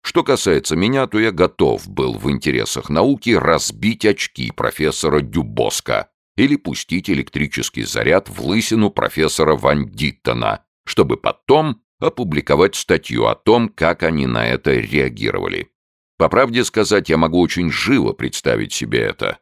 Что касается меня, то я готов был в интересах науки разбить очки профессора Дюбоска или пустить электрический заряд в лысину профессора Ван Диттона, чтобы потом опубликовать статью о том, как они на это реагировали. По правде сказать, я могу очень живо представить себе это.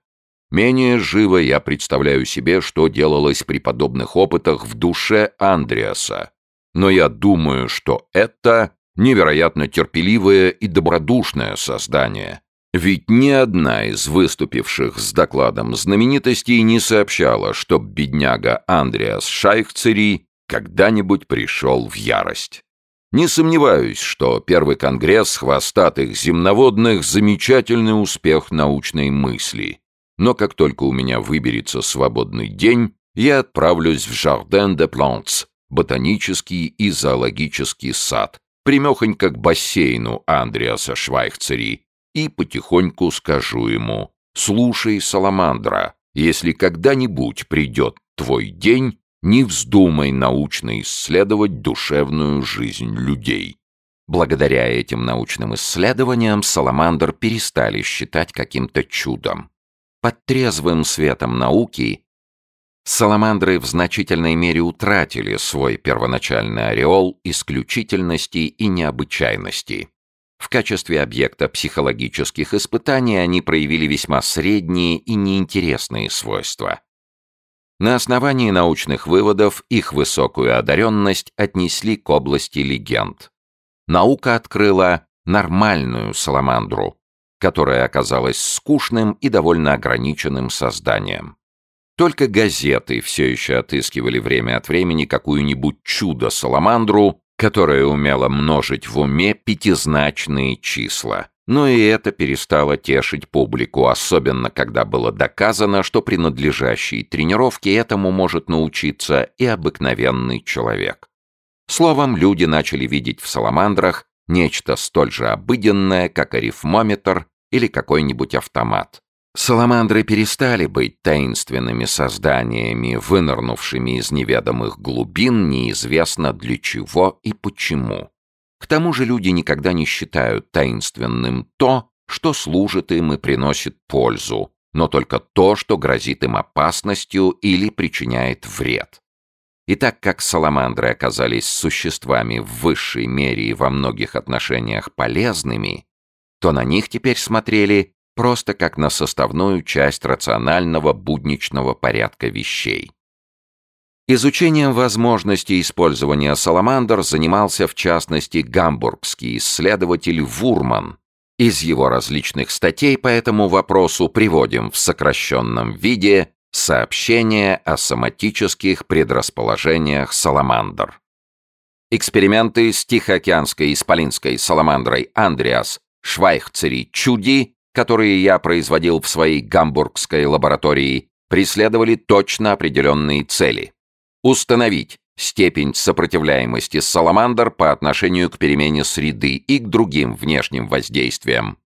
Менее живо я представляю себе, что делалось при подобных опытах в душе Андреаса. Но я думаю, что это невероятно терпеливое и добродушное создание. Ведь ни одна из выступивших с докладом знаменитостей не сообщала, что бедняга Андреас Шайхцери когда-нибудь пришел в ярость. Не сомневаюсь, что первый конгресс хвостатых земноводных — замечательный успех научной мысли. Но как только у меня выберется свободный день, я отправлюсь в Жарден де Плантс, ботанический и зоологический сад, примехонько к бассейну Андреаса Швайхцери, и потихоньку скажу ему «Слушай, Саламандра, если когда-нибудь придет твой день, не вздумай научно исследовать душевную жизнь людей». Благодаря этим научным исследованиям Саламандр перестали считать каким-то чудом. Под трезвым светом науки Саламандры в значительной мере утратили свой первоначальный ореол исключительности и необычайности. В качестве объекта психологических испытаний они проявили весьма средние и неинтересные свойства. На основании научных выводов их высокую одаренность отнесли к области легенд. Наука открыла нормальную саламандру, которая оказалась скучным и довольно ограниченным созданием. Только газеты все еще отыскивали время от времени какую-нибудь чудо-саламандру, которая умела множить в уме пятизначные числа. Но и это перестало тешить публику, особенно когда было доказано, что при надлежащей тренировке этому может научиться и обыкновенный человек. Словом, люди начали видеть в саламандрах нечто столь же обыденное, как арифмометр или какой-нибудь автомат. Саламандры перестали быть таинственными созданиями, вынырнувшими из неведомых глубин неизвестно для чего и почему. К тому же люди никогда не считают таинственным то, что служит им и приносит пользу, но только то, что грозит им опасностью или причиняет вред. И так как саламандры оказались существами в высшей мере и во многих отношениях полезными, то на них теперь смотрели просто как на составную часть рационального будничного порядка вещей. Изучением возможностей использования саламандр занимался в частности гамбургский исследователь Вурман. Из его различных статей по этому вопросу приводим в сокращенном виде сообщения о соматических предрасположениях саламандр. Эксперименты с Тихоокеанской исполинской саламандрой Андреас Швайхцери Чуди которые я производил в своей гамбургской лаборатории, преследовали точно определенные цели. Установить степень сопротивляемости саламандр по отношению к перемене среды и к другим внешним воздействиям,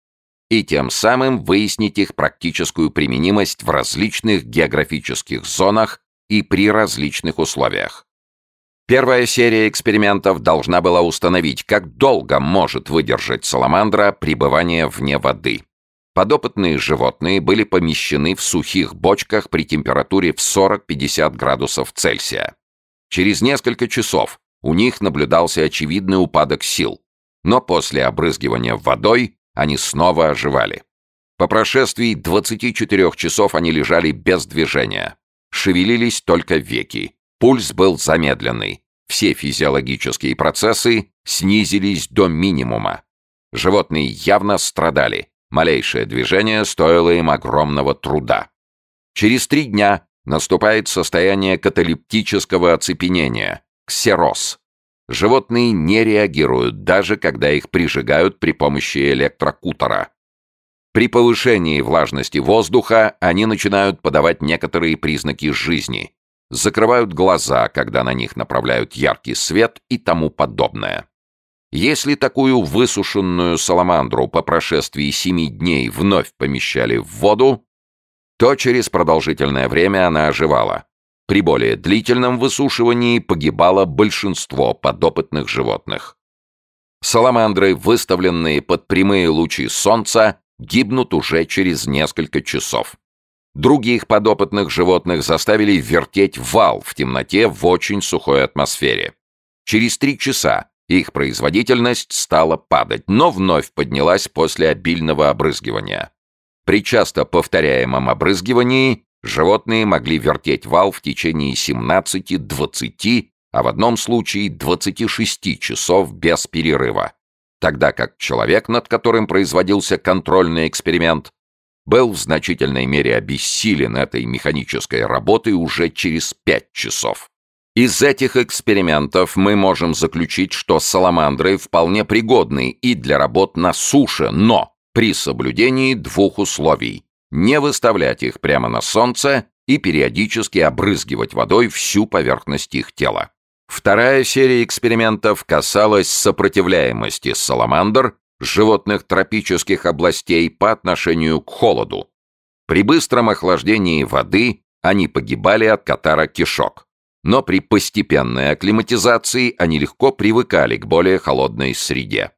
и тем самым выяснить их практическую применимость в различных географических зонах и при различных условиях. Первая серия экспериментов должна была установить, как долго может выдержать саламандра пребывание вне воды. Подопытные животные были помещены в сухих бочках при температуре в 40-50 градусов Цельсия. Через несколько часов у них наблюдался очевидный упадок сил, но после обрызгивания водой они снова оживали. По прошествии 24 часов они лежали без движения. Шевелились только веки. Пульс был замедленный. Все физиологические процессы снизились до минимума. Животные явно страдали, Малейшее движение стоило им огромного труда. Через три дня наступает состояние каталептического оцепенения, ксероз. Животные не реагируют, даже когда их прижигают при помощи электрокутера. При повышении влажности воздуха они начинают подавать некоторые признаки жизни, закрывают глаза, когда на них направляют яркий свет и тому подобное. Если такую высушенную саламандру по прошествии семи дней вновь помещали в воду, то через продолжительное время она оживала. При более длительном высушивании погибало большинство подопытных животных. Саламандры, выставленные под прямые лучи солнца, гибнут уже через несколько часов. Других подопытных животных заставили вертеть вал в темноте в очень сухой атмосфере. Через три часа их производительность стала падать, но вновь поднялась после обильного обрызгивания. При часто повторяемом обрызгивании животные могли вертеть вал в течение 17-20, а в одном случае 26 часов без перерыва, тогда как человек, над которым производился контрольный эксперимент, был в значительной мере обессилен этой механической работой уже через 5 часов. Из этих экспериментов мы можем заключить, что саламандры вполне пригодны и для работ на суше, но при соблюдении двух условий – не выставлять их прямо на солнце и периодически обрызгивать водой всю поверхность их тела. Вторая серия экспериментов касалась сопротивляемости саламандр животных тропических областей по отношению к холоду. При быстром охлаждении воды они погибали от катара кишок но при постепенной акклиматизации они легко привыкали к более холодной среде.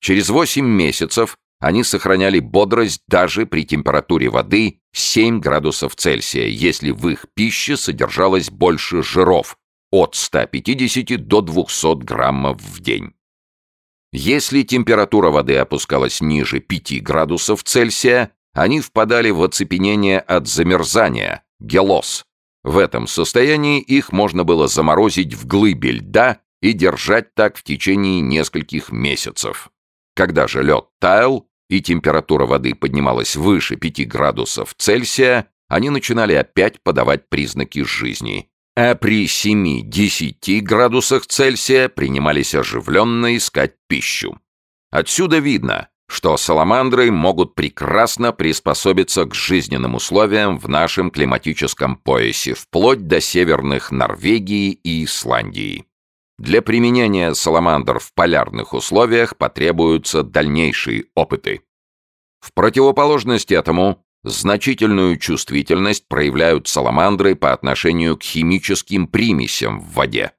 Через 8 месяцев они сохраняли бодрость даже при температуре воды 7 градусов Цельсия, если в их пище содержалось больше жиров, от 150 до 200 граммов в день. Если температура воды опускалась ниже 5 градусов Цельсия, они впадали в оцепенение от замерзания, гелоз, в этом состоянии их можно было заморозить в глыбе льда и держать так в течение нескольких месяцев. Когда же лед таял и температура воды поднималась выше 5 градусов Цельсия, они начинали опять подавать признаки жизни, а при 7-10 градусах Цельсия принимались оживленно искать пищу. Отсюда видно, что саламандры могут прекрасно приспособиться к жизненным условиям в нашем климатическом поясе, вплоть до северных Норвегии и Исландии. Для применения саламандр в полярных условиях потребуются дальнейшие опыты. В противоположность этому, значительную чувствительность проявляют саламандры по отношению к химическим примесям в воде.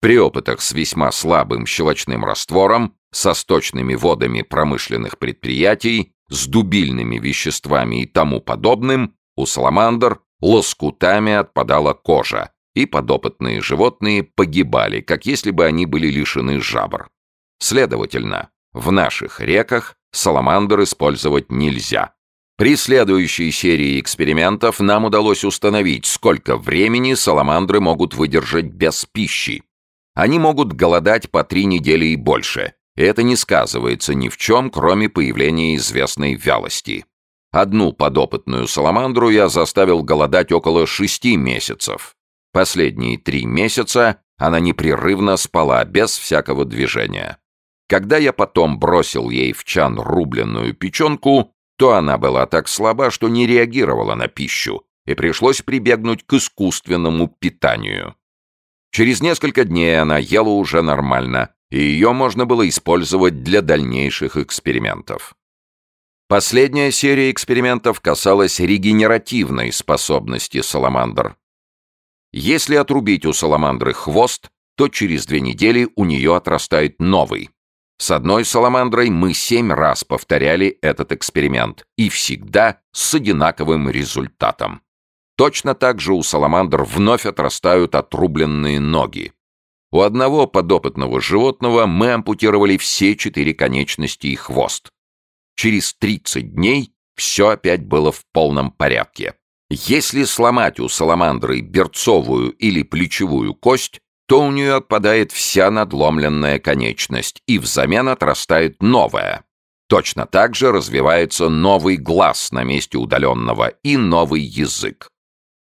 При опытах с весьма слабым щелочным раствором со сточными водами промышленных предприятий, с дубильными веществами и тому подобным, у саламандр лоскутами отпадала кожа, и подопытные животные погибали, как если бы они были лишены жабр. Следовательно, в наших реках саламандр использовать нельзя. При следующей серии экспериментов нам удалось установить, сколько времени саламандры могут выдержать без пищи. Они могут голодать по три недели и больше, это не сказывается ни в чем, кроме появления известной вялости. Одну подопытную саламандру я заставил голодать около шести месяцев. Последние три месяца она непрерывно спала, без всякого движения. Когда я потом бросил ей в чан рубленную печенку, то она была так слаба, что не реагировала на пищу, и пришлось прибегнуть к искусственному питанию. Через несколько дней она ела уже нормально, и ее можно было использовать для дальнейших экспериментов. Последняя серия экспериментов касалась регенеративной способности саламандр. Если отрубить у саламандры хвост, то через две недели у нее отрастает новый. С одной саламандрой мы семь раз повторяли этот эксперимент, и всегда с одинаковым результатом. Точно так же у саламандр вновь отрастают отрубленные ноги. У одного подопытного животного мы ампутировали все четыре конечности и хвост. Через 30 дней все опять было в полном порядке. Если сломать у саламандры берцовую или плечевую кость, то у нее отпадает вся надломленная конечность, и взамен отрастает новая. Точно так же развивается новый глаз на месте удаленного и новый язык.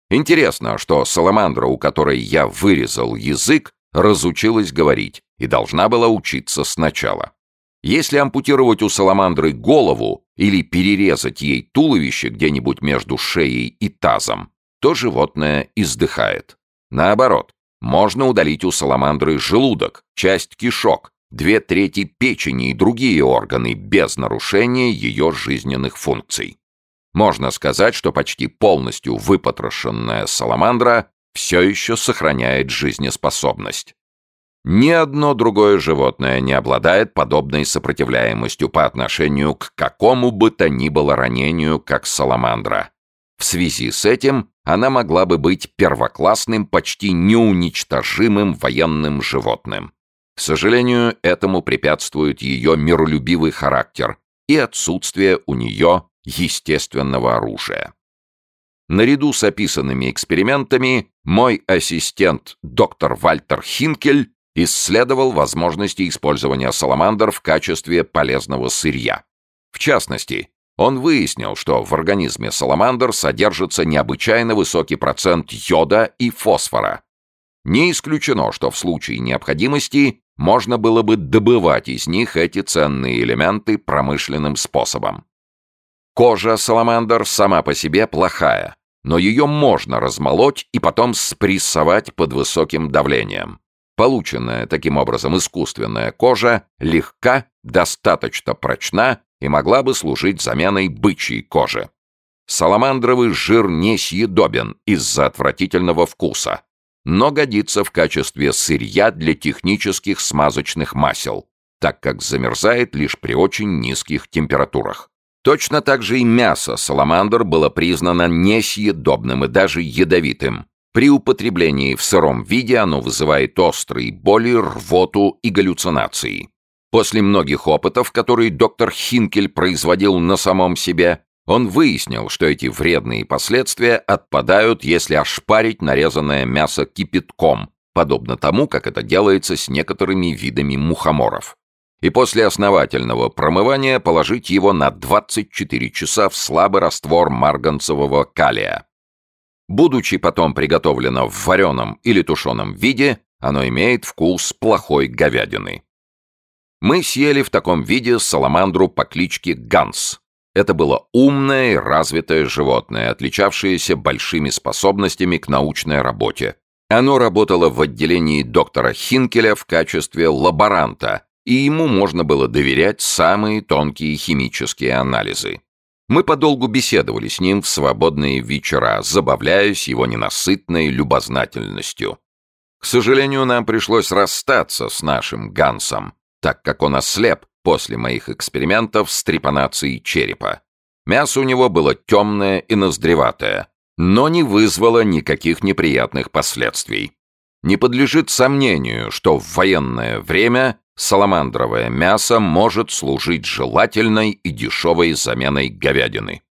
Интересно, что саламандра, у которой я вырезал язык, разучилась говорить и должна была учиться сначала. Если ампутировать у саламандры голову или перерезать ей туловище где-нибудь между шеей и тазом, то животное издыхает. Наоборот, можно удалить у саламандры желудок, часть кишок, две трети печени и другие органы без нарушения ее жизненных функций. Можно сказать, что почти полностью выпотрошенная саламандра все еще сохраняет жизнеспособность. Ни одно другое животное не обладает подобной сопротивляемостью по отношению к какому бы то ни было ранению, как саламандра. В связи с этим она могла бы быть первоклассным, почти неуничтожимым военным животным. К сожалению, этому препятствует ее миролюбивый характер и отсутствие у нее естественного оружия. Наряду с описанными экспериментами мой ассистент доктор Вальтер Хинкель исследовал возможности использования саламандр в качестве полезного сырья. В частности, он выяснил, что в организме саламандр содержится необычайно высокий процент йода и фосфора. Не исключено, что в случае необходимости можно было бы добывать из них эти ценные элементы промышленным способом. Кожа саламандр сама по себе плохая, но ее можно размолоть и потом спрессовать под высоким давлением. Полученная таким образом искусственная кожа легка, достаточно прочна и могла бы служить заменой бычьей кожи. Саламандровый жир не съедобен из-за отвратительного вкуса, но годится в качестве сырья для технических смазочных масел, так как замерзает лишь при очень низких температурах. Точно так же и мясо саламандр было признано несъедобным и даже ядовитым, при употреблении в сыром виде оно вызывает острые боли, рвоту и галлюцинации. После многих опытов, которые доктор Хинкель производил на самом себе, он выяснил, что эти вредные последствия отпадают, если ошпарить нарезанное мясо кипятком, подобно тому, как это делается с некоторыми видами мухоморов. И после основательного промывания положить его на 24 часа в слабый раствор марганцевого калия. Будучи потом приготовлено в вареном или тушеном виде, оно имеет вкус плохой говядины. Мы съели в таком виде саламандру по кличке Ганс. Это было умное и развитое животное, отличавшееся большими способностями к научной работе. Оно работало в отделении доктора Хинкеля в качестве лаборанта, и ему можно было доверять самые тонкие химические анализы. Мы подолгу беседовали с ним в свободные вечера, забавляясь его ненасытной любознательностью. К сожалению, нам пришлось расстаться с нашим Гансом, так как он ослеп после моих экспериментов с трепанацией черепа. Мясо у него было темное и ноздреватое, но не вызвало никаких неприятных последствий. Не подлежит сомнению, что в военное время саламандровое мясо может служить желательной и дешевой заменой говядины.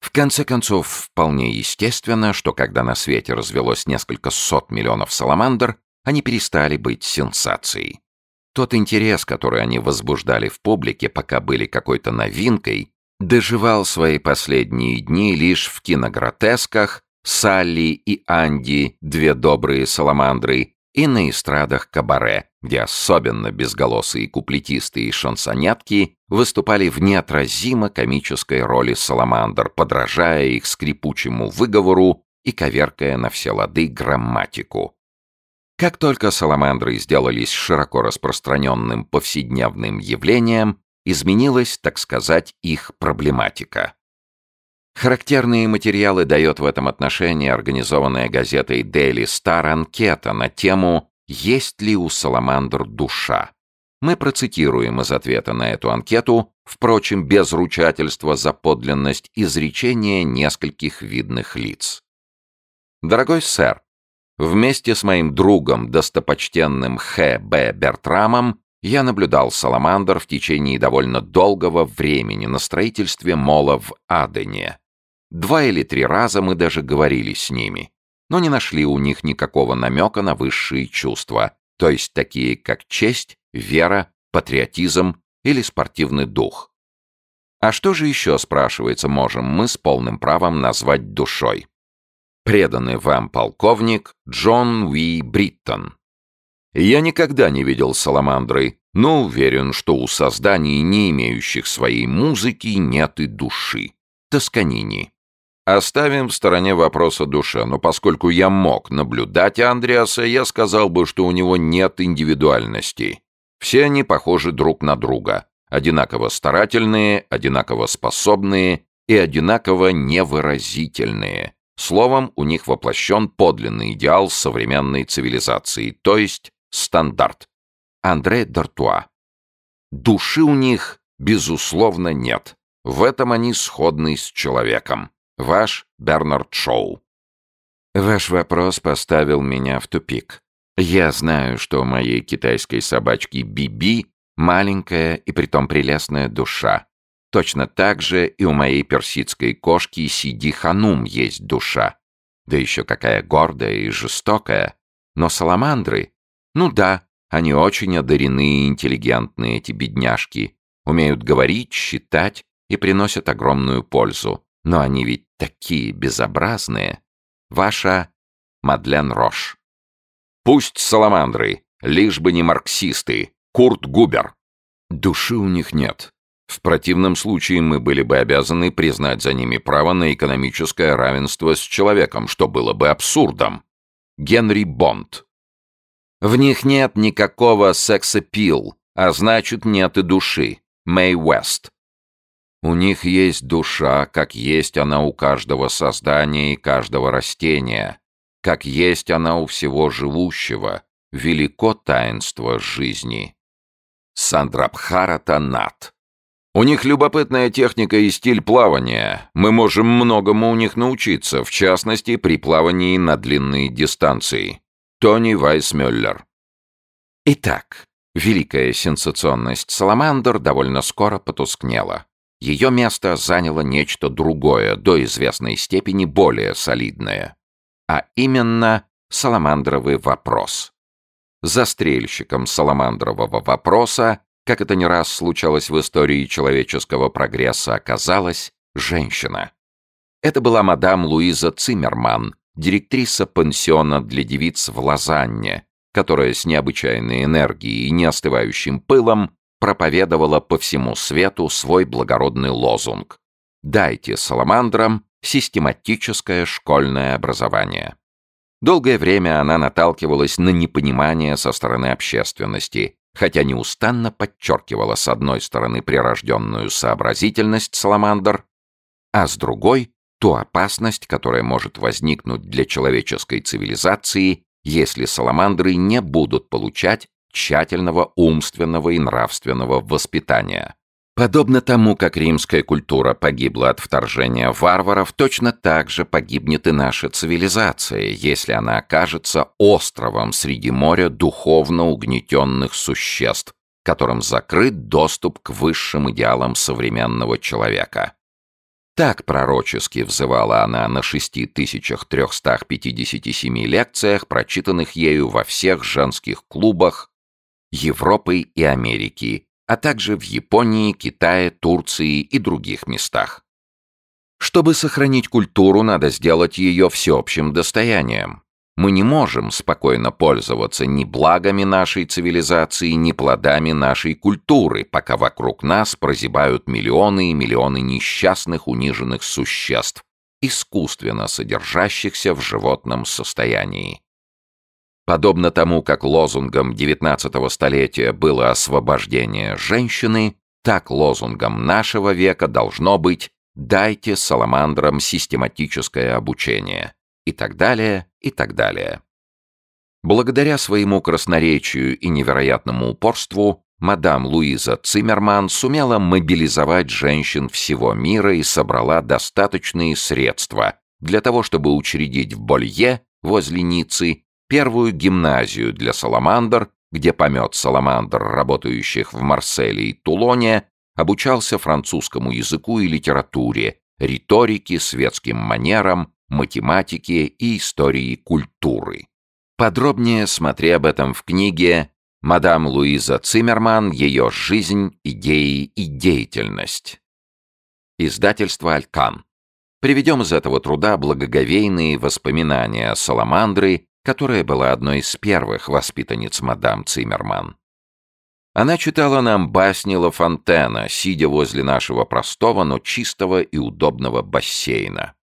В конце концов, вполне естественно, что когда на свете развелось несколько сот миллионов саламандр, они перестали быть сенсацией. Тот интерес, который они возбуждали в публике, пока были какой-то новинкой, доживал свои последние дни лишь в киногротесках «Салли и Анди, две добрые саламандры» и на эстрадах кабаре, где особенно безголосые куплетисты и шансонетки выступали в неотразимо комической роли саламандр, подражая их скрипучему выговору и коверкая на все лады грамматику. Как только саламандры сделались широко распространенным повседневным явлением, изменилась, так сказать, их проблематика. Характерные материалы дает в этом отношении организованная газетой Daily Star анкета на тему «Есть ли у саламандр душа?». Мы процитируем из ответа на эту анкету, впрочем, без ручательства за подлинность изречения нескольких видных лиц. Дорогой сэр, вместе с моим другом, достопочтенным Х. Б. Бертрамом, я наблюдал саламандр в течение довольно долгого времени на строительстве мола в Адене. Два или три раза мы даже говорили с ними, но не нашли у них никакого намека на высшие чувства, то есть такие как честь, вера, патриотизм или спортивный дух. А что же еще, спрашивается, можем мы с полным правом назвать душой? Преданный вам полковник Джон Уи Бриттон. Я никогда не видел саламандры, но уверен, что у созданий, не имеющих своей музыки, нет и души. Тосканини. Оставим в стороне вопрос о душе, но поскольку я мог наблюдать Андреаса, я сказал бы, что у него нет индивидуальности. Все они похожи друг на друга, одинаково старательные, одинаково способные и одинаково невыразительные. Словом, у них воплощен подлинный идеал современной цивилизации, то есть стандарт. Андре Д'Артуа. Души у них, безусловно, нет. В этом они сходны с человеком. Ваш Бернард Шоу. Ваш вопрос поставил меня в тупик. Я знаю, что у моей китайской собачки Биби маленькая и притом прелестная душа. Точно так же и у моей персидской кошки Сиди Ханум есть душа. Да еще какая гордая и жестокая. Но саламандры, ну да, они очень одарены и интеллигентные, эти бедняжки. Умеют говорить, считать и приносят огромную пользу. Но они ведь такие безобразные. Ваша Мадлен Рош. Пусть саламандры, лишь бы не марксисты. Курт Губер. Души у них нет. В противном случае мы были бы обязаны признать за ними право на экономическое равенство с человеком, что было бы абсурдом. Генри Бонд. В них нет никакого секс-апил, а значит нет и души. Мэй Уэст. У них есть душа, как есть она у каждого создания и каждого растения, как есть она у всего живущего. Велико таинство жизни. Сандрабхарата Нат. У них любопытная техника и стиль плавания. Мы можем многому у них научиться, в частности, при плавании на длинные дистанции. Тони Вайсмюллер. Итак, великая сенсационность Саламандр довольно скоро потускнела. Ее место заняло нечто другое, до известной степени более солидное. А именно Саламандровый вопрос. Застрельщиком Саламандрового вопроса, как это не раз случалось в истории человеческого прогресса, оказалась женщина. Это была мадам Луиза Циммерман, директриса пансиона для девиц в Лозанне, которая с необычайной энергией и неостывающим пылом проповедовала по всему свету свой благородный лозунг «Дайте саламандрам систематическое школьное образование». Долгое время она наталкивалась на непонимание со стороны общественности, хотя неустанно подчеркивала с одной стороны прирожденную сообразительность саламандр, а с другой ту опасность, которая может возникнуть для человеческой цивилизации, если саламандры не будут получать тщательного умственного и нравственного воспитания. Подобно тому, как римская культура погибла от вторжения варваров, точно так же погибнет и наша цивилизация, если она окажется островом среди моря духовно угнетенных существ, которым закрыт доступ к высшим идеалам современного человека. Так пророчески взывала она на 6357 лекциях, прочитанных ею во всех женских клубах Европы и Америки, а также в Японии, Китае, Турции и других местах. Чтобы сохранить культуру, надо сделать ее всеобщим достоянием. Мы не можем спокойно пользоваться ни благами нашей цивилизации, ни плодами нашей культуры, пока вокруг нас прозябают миллионы и миллионы несчастных униженных существ, искусственно содержащихся в животном состоянии. Подобно тому, как лозунгом XIX столетия было освобождение женщины, так лозунгом нашего века должно быть «дайте саламандрам систематическое обучение» и так далее, и так далее. Благодаря своему красноречию и невероятному упорству мадам Луиза Циммерман сумела мобилизовать женщин всего мира и собрала достаточные средства для того, чтобы учредить в Болье, возле Ниццы, первую гимназию для саламандр, где помет саламандр, работающих в Марселе и Тулоне, обучался французскому языку и литературе, риторике, светским манерам, математике и истории культуры. Подробнее смотри об этом в книге «Мадам Луиза Циммерман. Ее жизнь, идеи и деятельность». Издательство «Алькан». Приведем из этого труда благоговейные воспоминания Саламандры которая была одной из первых воспитанниц мадам Циммерман. Она читала нам басни Ла Фонтена, сидя возле нашего простого, но чистого и удобного бассейна.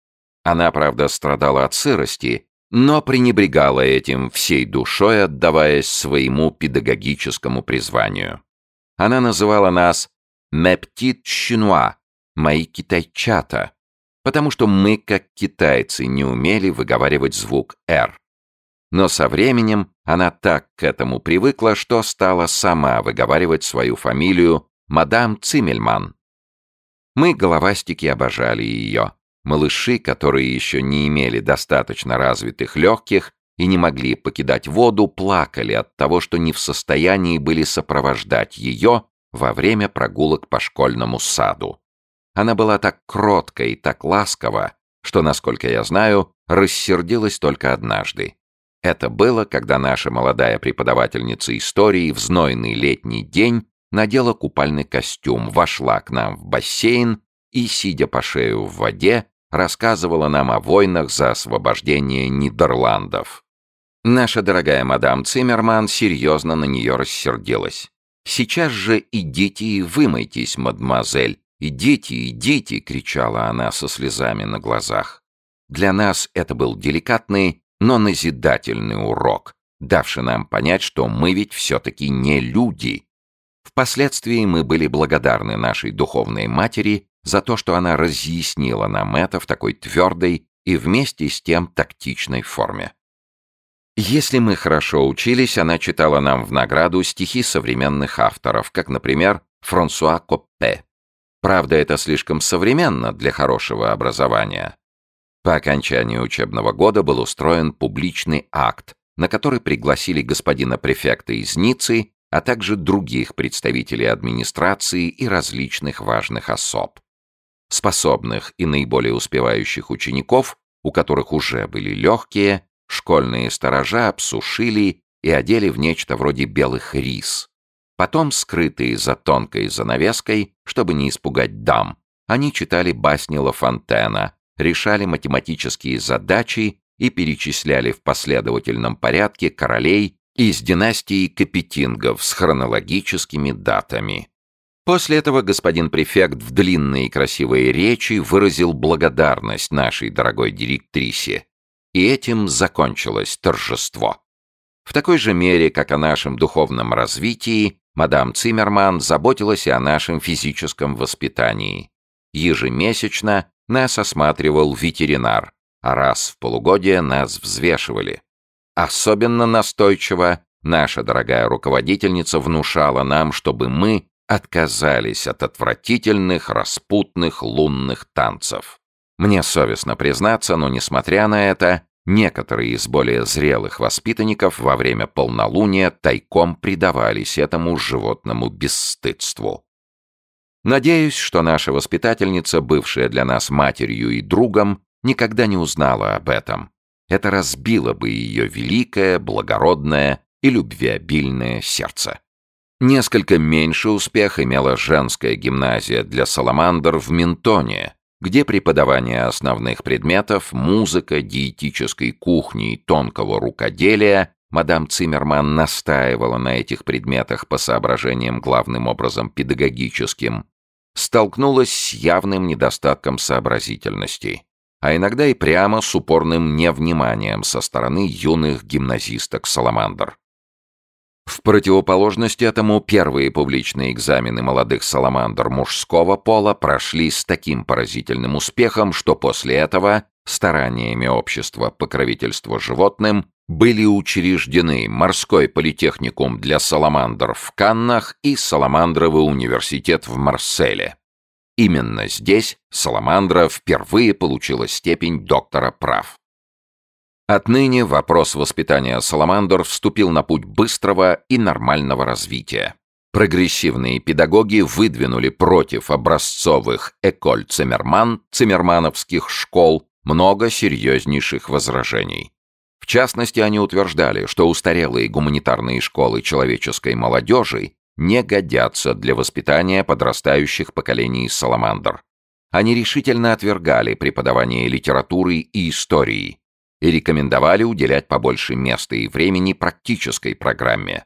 Она, правда, страдала от сырости, но пренебрегала этим всей душой, отдаваясь своему педагогическому призванию. Она называла нас «мептит чинуа» — «мои китайчата», потому что мы, как китайцы, не умели выговаривать звук «р». Но со временем она так к этому привыкла, что стала сама выговаривать свою фамилию мадам Циммельман. Мы, головастики, обожали ее. Малыши, которые еще не имели достаточно развитых легких и не могли покидать воду, плакали от того, что не в состоянии были сопровождать ее во время прогулок по школьному саду. Она была так кротка и так ласкова, что, насколько я знаю, рассердилась только однажды. Это было, когда наша молодая преподавательница истории в знойный летний день надела купальный костюм, вошла к нам в бассейн и, сидя по шею в воде, рассказывала нам о войнах за освобождение Нидерландов. Наша дорогая мадам Циммерман серьезно на нее рассердилась. «Сейчас же идите и вымойтесь, мадемуазель! Идите, идите!» — кричала она со слезами на глазах. Для нас это был деликатный но назидательный урок, давший нам понять, что мы ведь все-таки не люди. Впоследствии мы были благодарны нашей духовной матери за то, что она разъяснила нам это в такой твердой и вместе с тем тактичной форме. Если мы хорошо учились, она читала нам в награду стихи современных авторов, как, например, Франсуа Коппе. Правда, это слишком современно для хорошего образования. По окончании учебного года был устроен публичный акт, на который пригласили господина префекта из Ниццы, а также других представителей администрации и различных важных особ. Способных и наиболее успевающих учеников, у которых уже были легкие, школьные сторожа обсушили и одели в нечто вроде белых рис. Потом, скрытые за тонкой занавеской, чтобы не испугать дам, они читали басни Ла Фонтена, решали математические задачи и перечисляли в последовательном порядке королей из династии Капетингов с хронологическими датами. После этого господин префект в длинной и красивой речи выразил благодарность нашей дорогой директрисе, и этим закончилось торжество. В такой же мере, как о нашем духовном развитии, мадам Циммерман заботилась и о нашем физическом воспитании. Ежемесячно нас осматривал ветеринар, а раз в полугодие нас взвешивали. Особенно настойчиво наша дорогая руководительница внушала нам, чтобы мы отказались от отвратительных, распутных лунных танцев. Мне совестно признаться, но, несмотря на это, некоторые из более зрелых воспитанников во время полнолуния тайком предавались этому животному бесстыдству. Надеюсь, что наша воспитательница, бывшая для нас матерью и другом, никогда не узнала об этом. Это разбило бы ее великое, благородное и любвеобильное сердце. Несколько меньше успех имела женская гимназия для саламандр в Ментоне, где преподавание основных предметов, музыка, диетической кухни и тонкого рукоделия мадам Циммерман настаивала на этих предметах по соображениям главным образом педагогическим, столкнулась с явным недостатком сообразительности, а иногда и прямо с упорным невниманием со стороны юных гимназисток «Саламандр». В противоположность этому первые публичные экзамены молодых саламандр мужского пола прошли с таким поразительным успехом, что после этого стараниями общества покровительства животным были учреждены морской политехникум для саламандр в Каннах и Саламандровый университет в Марселе. Именно здесь Саламандра впервые получила степень доктора прав. Отныне вопрос воспитания Саламандр вступил на путь быстрого и нормального развития. Прогрессивные педагоги выдвинули против образцовых «Эколь Циммерман» циммермановских школ много серьезнейших возражений. Частности, они утверждали, что устарелые гуманитарные школы человеческой молодежи не годятся для воспитания подрастающих поколений саламандр. Они решительно отвергали преподавание литературы и истории. и рекомендовали уделять побольше места и времени практической программе,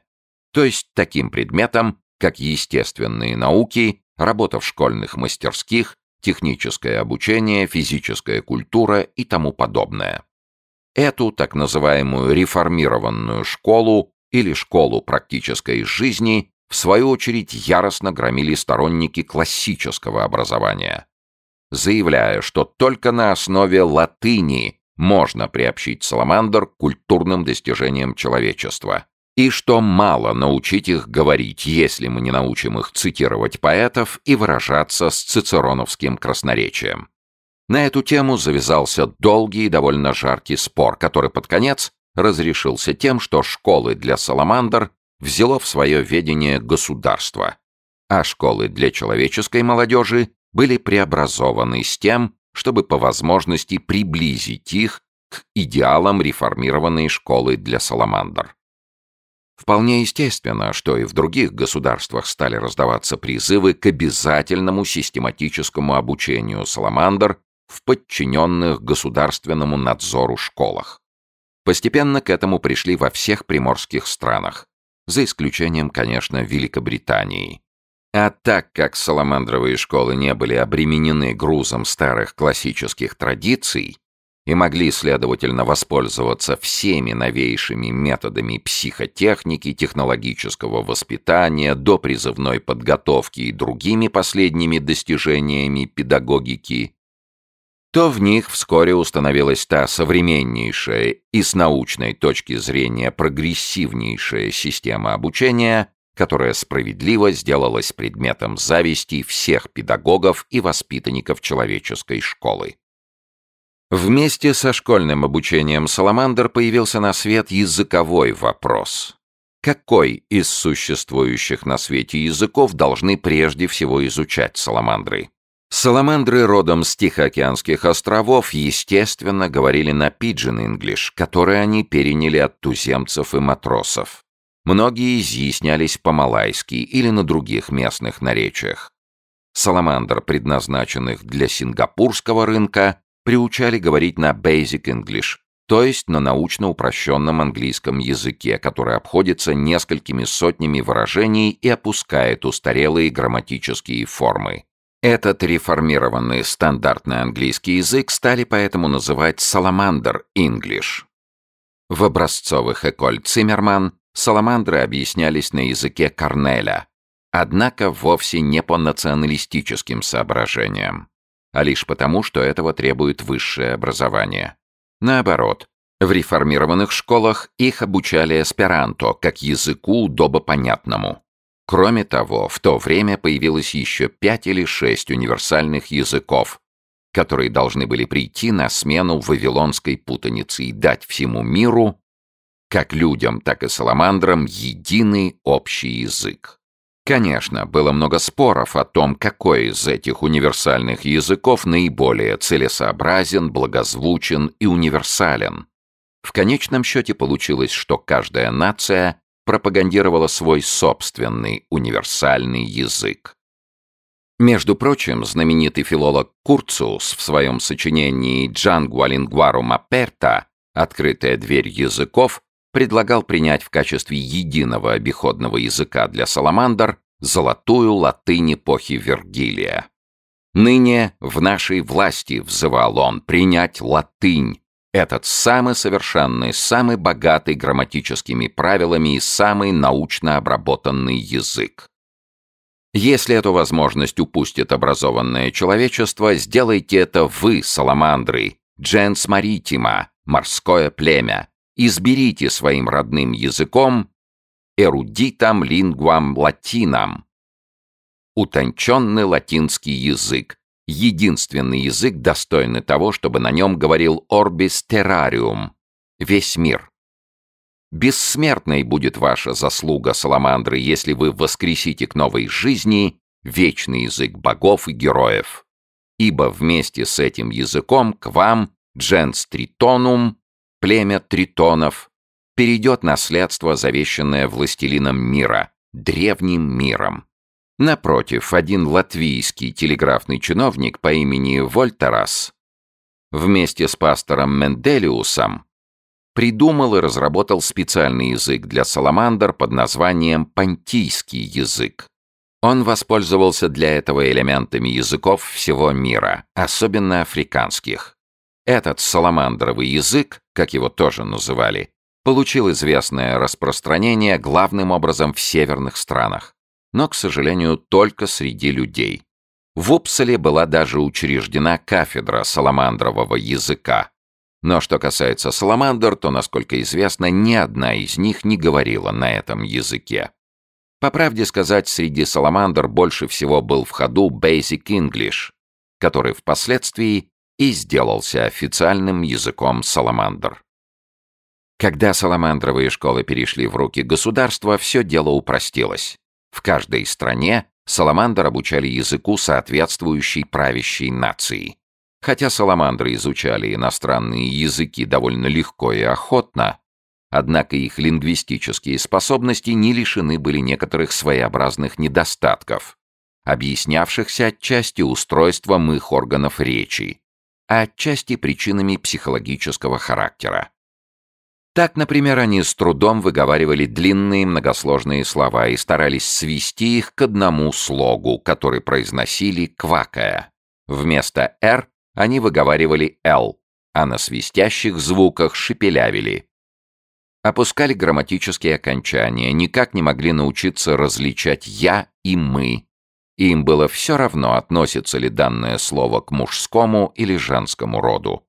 то есть таким предметам, как естественные науки, работа в школьных мастерских, техническое обучение, физическая культура и тому подобное. Эту так называемую реформированную школу или школу практической жизни в свою очередь яростно громили сторонники классического образования, заявляя, что только на основе латыни можно приобщить саламандр к культурным достижениям человечества, и что мало научить их говорить, если мы не научим их цитировать поэтов и выражаться с цицероновским красноречием. На эту тему завязался долгий и довольно жаркий спор, который под конец разрешился тем, что школы для саламандр взяло в свое ведение государство, а школы для человеческой молодежи были преобразованы с тем, чтобы по возможности приблизить их к идеалам реформированной школы для саламандр. Вполне естественно, что и в других государствах стали раздаваться призывы к обязательному систематическому обучению саламандр в подчиненных государственному надзору школах. Постепенно к этому пришли во всех приморских странах, за исключением, конечно, Великобритании. А так как саламандровые школы не были обременены грузом старых классических традиций и могли, следовательно, воспользоваться всеми новейшими методами психотехники, технологического воспитания, допризывной подготовки и другими последними достижениями педагогики, то в них вскоре установилась та современнейшая и с научной точки зрения прогрессивнейшая система обучения, которая справедливо сделалась предметом зависти всех педагогов и воспитанников человеческой школы. Вместе со школьным обучением Саламандр появился на свет языковой вопрос. Какой из существующих на свете языков должны прежде всего изучать саламандры? Саламандры родом с Тихоокеанских островов, естественно, говорили на пиджин-инглиш, который они переняли от туземцев и матросов. Многие изъяснялись по-малайски или на других местных наречиях. Саламандр, предназначенных для сингапурского рынка, приучали говорить на Basic English, то есть на научно упрощенном английском языке, который обходится несколькими сотнями выражений и опускает устарелые грамматические формы. Этот реформированный стандартный английский язык стали поэтому называть Salamander English. В образцовых Эколь Циммерман Саламандры объяснялись на языке Корнеля, однако вовсе не по националистическим соображениям, а лишь потому, что этого требует высшее образование. Наоборот, в реформированных школах их обучали эсперанто, как языку удобопонятному. Кроме того, в то время появилось еще пять или шесть универсальных языков, которые должны были прийти на смену вавилонской путанице и дать всему миру как людям, так и саламандрам единый общий язык. Конечно, было много споров о том, какой из этих универсальных языков наиболее целесообразен, благозвучен и универсален. В конечном счете получилось, что каждая нация пропагандировала свой собственный универсальный язык. Между прочим, знаменитый филолог Курциус в своем сочинении «Джангуа лингварум аперта» «Открытая дверь языков» предлагал принять в качестве единого обиходного языка для саламандр золотую латынь эпохи Вергилия. «Ныне в нашей власти», — взывал он, — «принять латынь, этот самый совершенный, самый богатый грамматическими правилами и самый научно обработанный язык. Если эту возможность упустит образованное человечество, сделайте это вы, саламандры, дженс маритима, морское племя, изберите своим родным языком эрудитам лингвам латинам, утонченный латинский язык, единственный язык, достойный того, чтобы на нем говорил орбис террариум, весь мир. Бессмертной будет ваша заслуга, саламандры, если вы воскресите к новой жизни вечный язык богов и героев. Ибо вместе с этим языком к вам, дженс тритонум, племя тритонов, перейдет наследство, завещанное властелином мира, древним миром. Напротив, один латвийский телеграфный чиновник по имени Вольтерас вместе с пастором Менделиусом придумал и разработал специальный язык для саламандр под названием понтийский язык. Он воспользовался для этого элементами языков всего мира, особенно африканских. Этот саламандровый язык, как его тоже называли, получил известное распространение главным образом в северных странах, но, к сожалению, только среди людей. В Упсале была даже учреждена кафедра саламандрового языка. Но что касается саламандр, то, насколько известно, ни одна из них не говорила на этом языке. По правде сказать, среди саламандр больше всего был в ходу Basic English, который впоследствии и сделался официальным языком саламандр. Когда саламандровые школы перешли в руки государства, все дело упростилось. В каждой стране саламандр обучали языку соответствующей правящей нации. Хотя саламандры изучали иностранные языки довольно легко и охотно, однако их лингвистические способности не лишены были некоторых своеобразных недостатков, объяснявшихся отчасти устройством их органов речи, а отчасти причинами психологического характера. Так, например, они с трудом выговаривали длинные многосложные слова и старались свести их к одному слогу, который произносили квакая. Вместо «р» они выговаривали «л», а на свистящих звуках шепелявили. Опускали грамматические окончания, никак не могли научиться различать «я» и «мы». Им было все равно, относится ли данное слово к мужскому или женскому роду.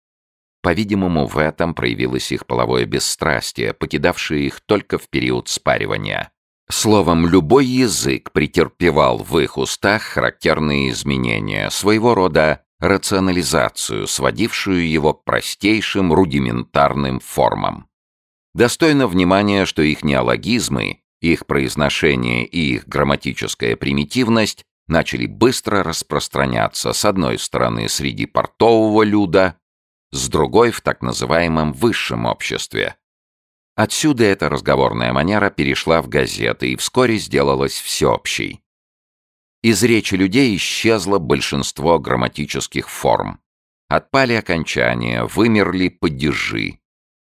По-видимому, в этом проявилось их половое бесстрастие, покидавшее их только в период спаривания. Словом, любой язык претерпевал в их устах характерные изменения, своего рода рационализацию, сводившую его к простейшим рудиментарным формам. Достойно внимания, что их неологизмы, их произношение и их грамматическая примитивность начали быстро распространяться с одной стороны среди портового люда, с другой в так называемом высшем обществе. Отсюда эта разговорная манера перешла в газеты и вскоре сделалась всеобщей. Из речи людей исчезло большинство грамматических форм. Отпали окончания, вымерли падежи.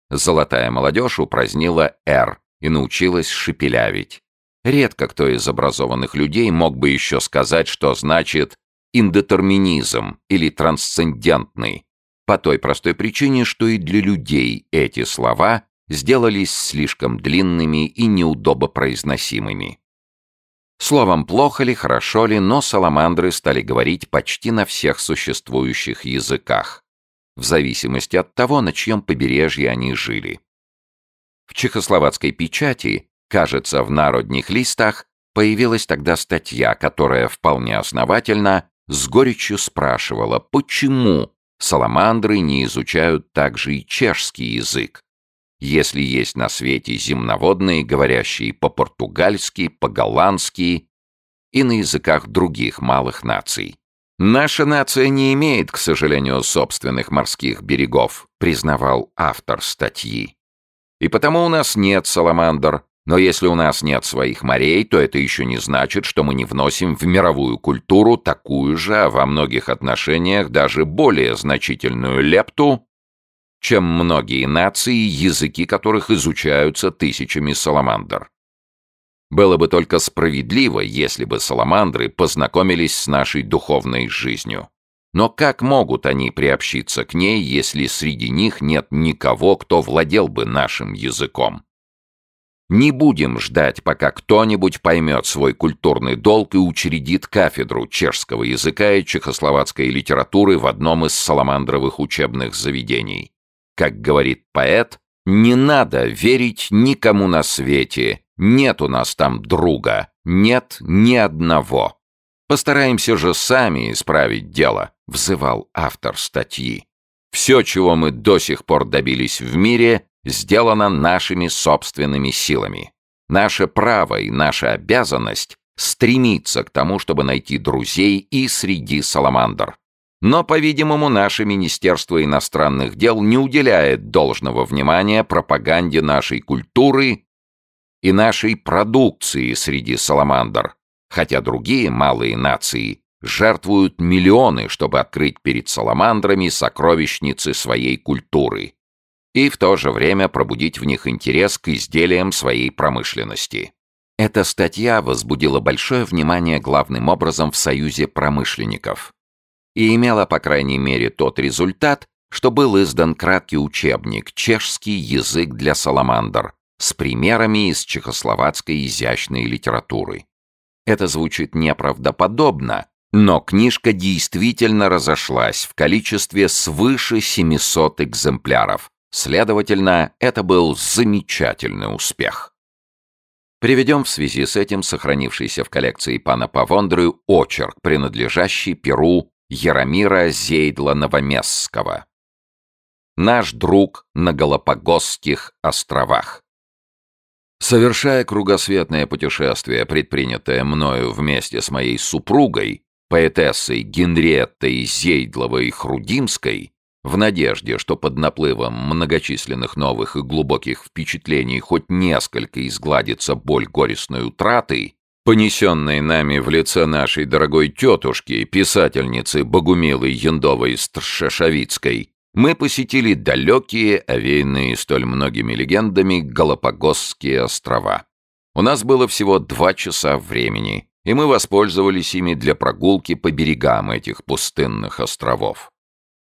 Золотая молодежь упразднила «р» и научилась шепелявить. Редко кто из образованных людей мог бы еще сказать, что значит индетерминизм или трансцендентный, по той простой причине, что и для людей эти слова сделались слишком длинными и неудобопроизносимыми. Словом, плохо ли, хорошо ли, но саламандры стали говорить почти на всех существующих языках, в зависимости от того, на чьем побережье они жили. В чехословацкой печати, кажется, в народных листах, появилась тогда статья, которая вполне основательно с горечью спрашивала, почему Саламандры не изучают также и чешский язык. Если есть на свете земноводные, говорящие по-португальски, по-голландски и на языках других малых наций. «Наша нация не имеет, к сожалению, собственных морских берегов», признавал автор статьи. «И потому у нас нет саламандр, но если у нас нет своих морей, то это еще не значит, что мы не вносим в мировую культуру такую же, а во многих отношениях даже более значительную лепту, чем многие нации, языки которых изучаются тысячами саламандр. Было бы только справедливо, если бы саламандры познакомились с нашей духовной жизнью. Но как могут они приобщиться к ней, если среди них нет никого, кто владел бы нашим языком? Не будем ждать, пока кто-нибудь поймет свой культурный долг и учредит кафедру чешского языка и чехословацкой литературы в одном из саламандровых учебных заведений. Как говорит поэт, не надо верить никому на свете, нет у нас там друга, нет ни одного. Постараемся же сами исправить дело, взывал автор статьи. Все, чего мы до сих пор добились в мире, сделано нашими собственными силами. Наше право и наша обязанность стремиться к тому, чтобы найти друзей и среди саламандр. Но, по-видимому, наше Министерство иностранных дел не уделяет должного внимания пропаганде нашей культуры и нашей продукции среди саламандр, хотя другие малые нации жертвуют миллионы, чтобы открыть перед саламандрами сокровищницы своей культуры и в то же время пробудить в них интерес к изделиям своей промышленности. Эта статья возбудила большое внимание главным образом в Союзе промышленников и имела, по крайней мере, тот результат, что был издан краткий учебник «Чешский язык для саламандр» с примерами из чехословацкой изящной литературы. Это звучит неправдоподобно, но книжка действительно разошлась в количестве свыше 700 экземпляров. Следовательно, это был замечательный успех. Приведем в связи с этим сохранившийся в коллекции пана Павондрю очерк, принадлежащий Перу Яромира Зейдла Новомесского. Наш друг на Галапагосских островах. Совершая кругосветное путешествие, предпринятое мною вместе с моей супругой, поэтессой Генриеттой Зейдловой Хрудимской, в надежде, что под наплывом многочисленных новых и глубоких впечатлений хоть несколько изгладится боль горестной утраты, понесенной нами в лице нашей дорогой тетушки, писательницы Богумилы Яндовой Стршешовицкой, мы посетили далекие, овеянные столь многими легендами, Галапагосские острова. У нас было всего два часа времени, и мы воспользовались ими для прогулки по берегам этих пустынных островов.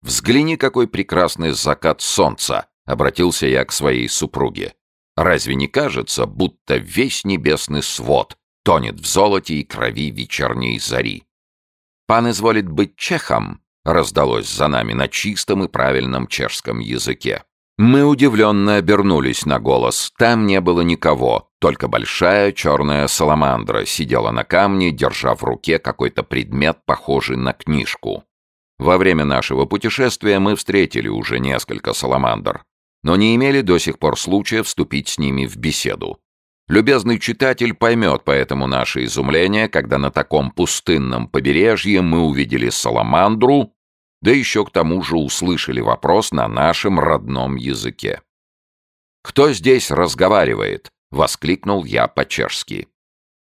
«Взгляни, какой прекрасный закат солнца!» — обратился я к своей супруге. «Разве не кажется, будто весь небесный свод тонет в золоте и крови вечерней зари?» «Пан изволит быть чехом», — раздалось за нами на чистом и правильном чешском языке. Мы удивленно обернулись на голос. Там не было никого, только большая черная саламандра сидела на камне, держа в руке какой-то предмет, похожий на книжку. Во время нашего путешествия мы встретили уже несколько саламандр, но не имели до сих пор случая вступить с ними в беседу. Любезный читатель поймет поэтому наше изумление, когда на таком пустынном побережье мы увидели саламандру, да еще к тому же услышали вопрос на нашем родном языке. «Кто здесь разговаривает?» — воскликнул я по-чешски.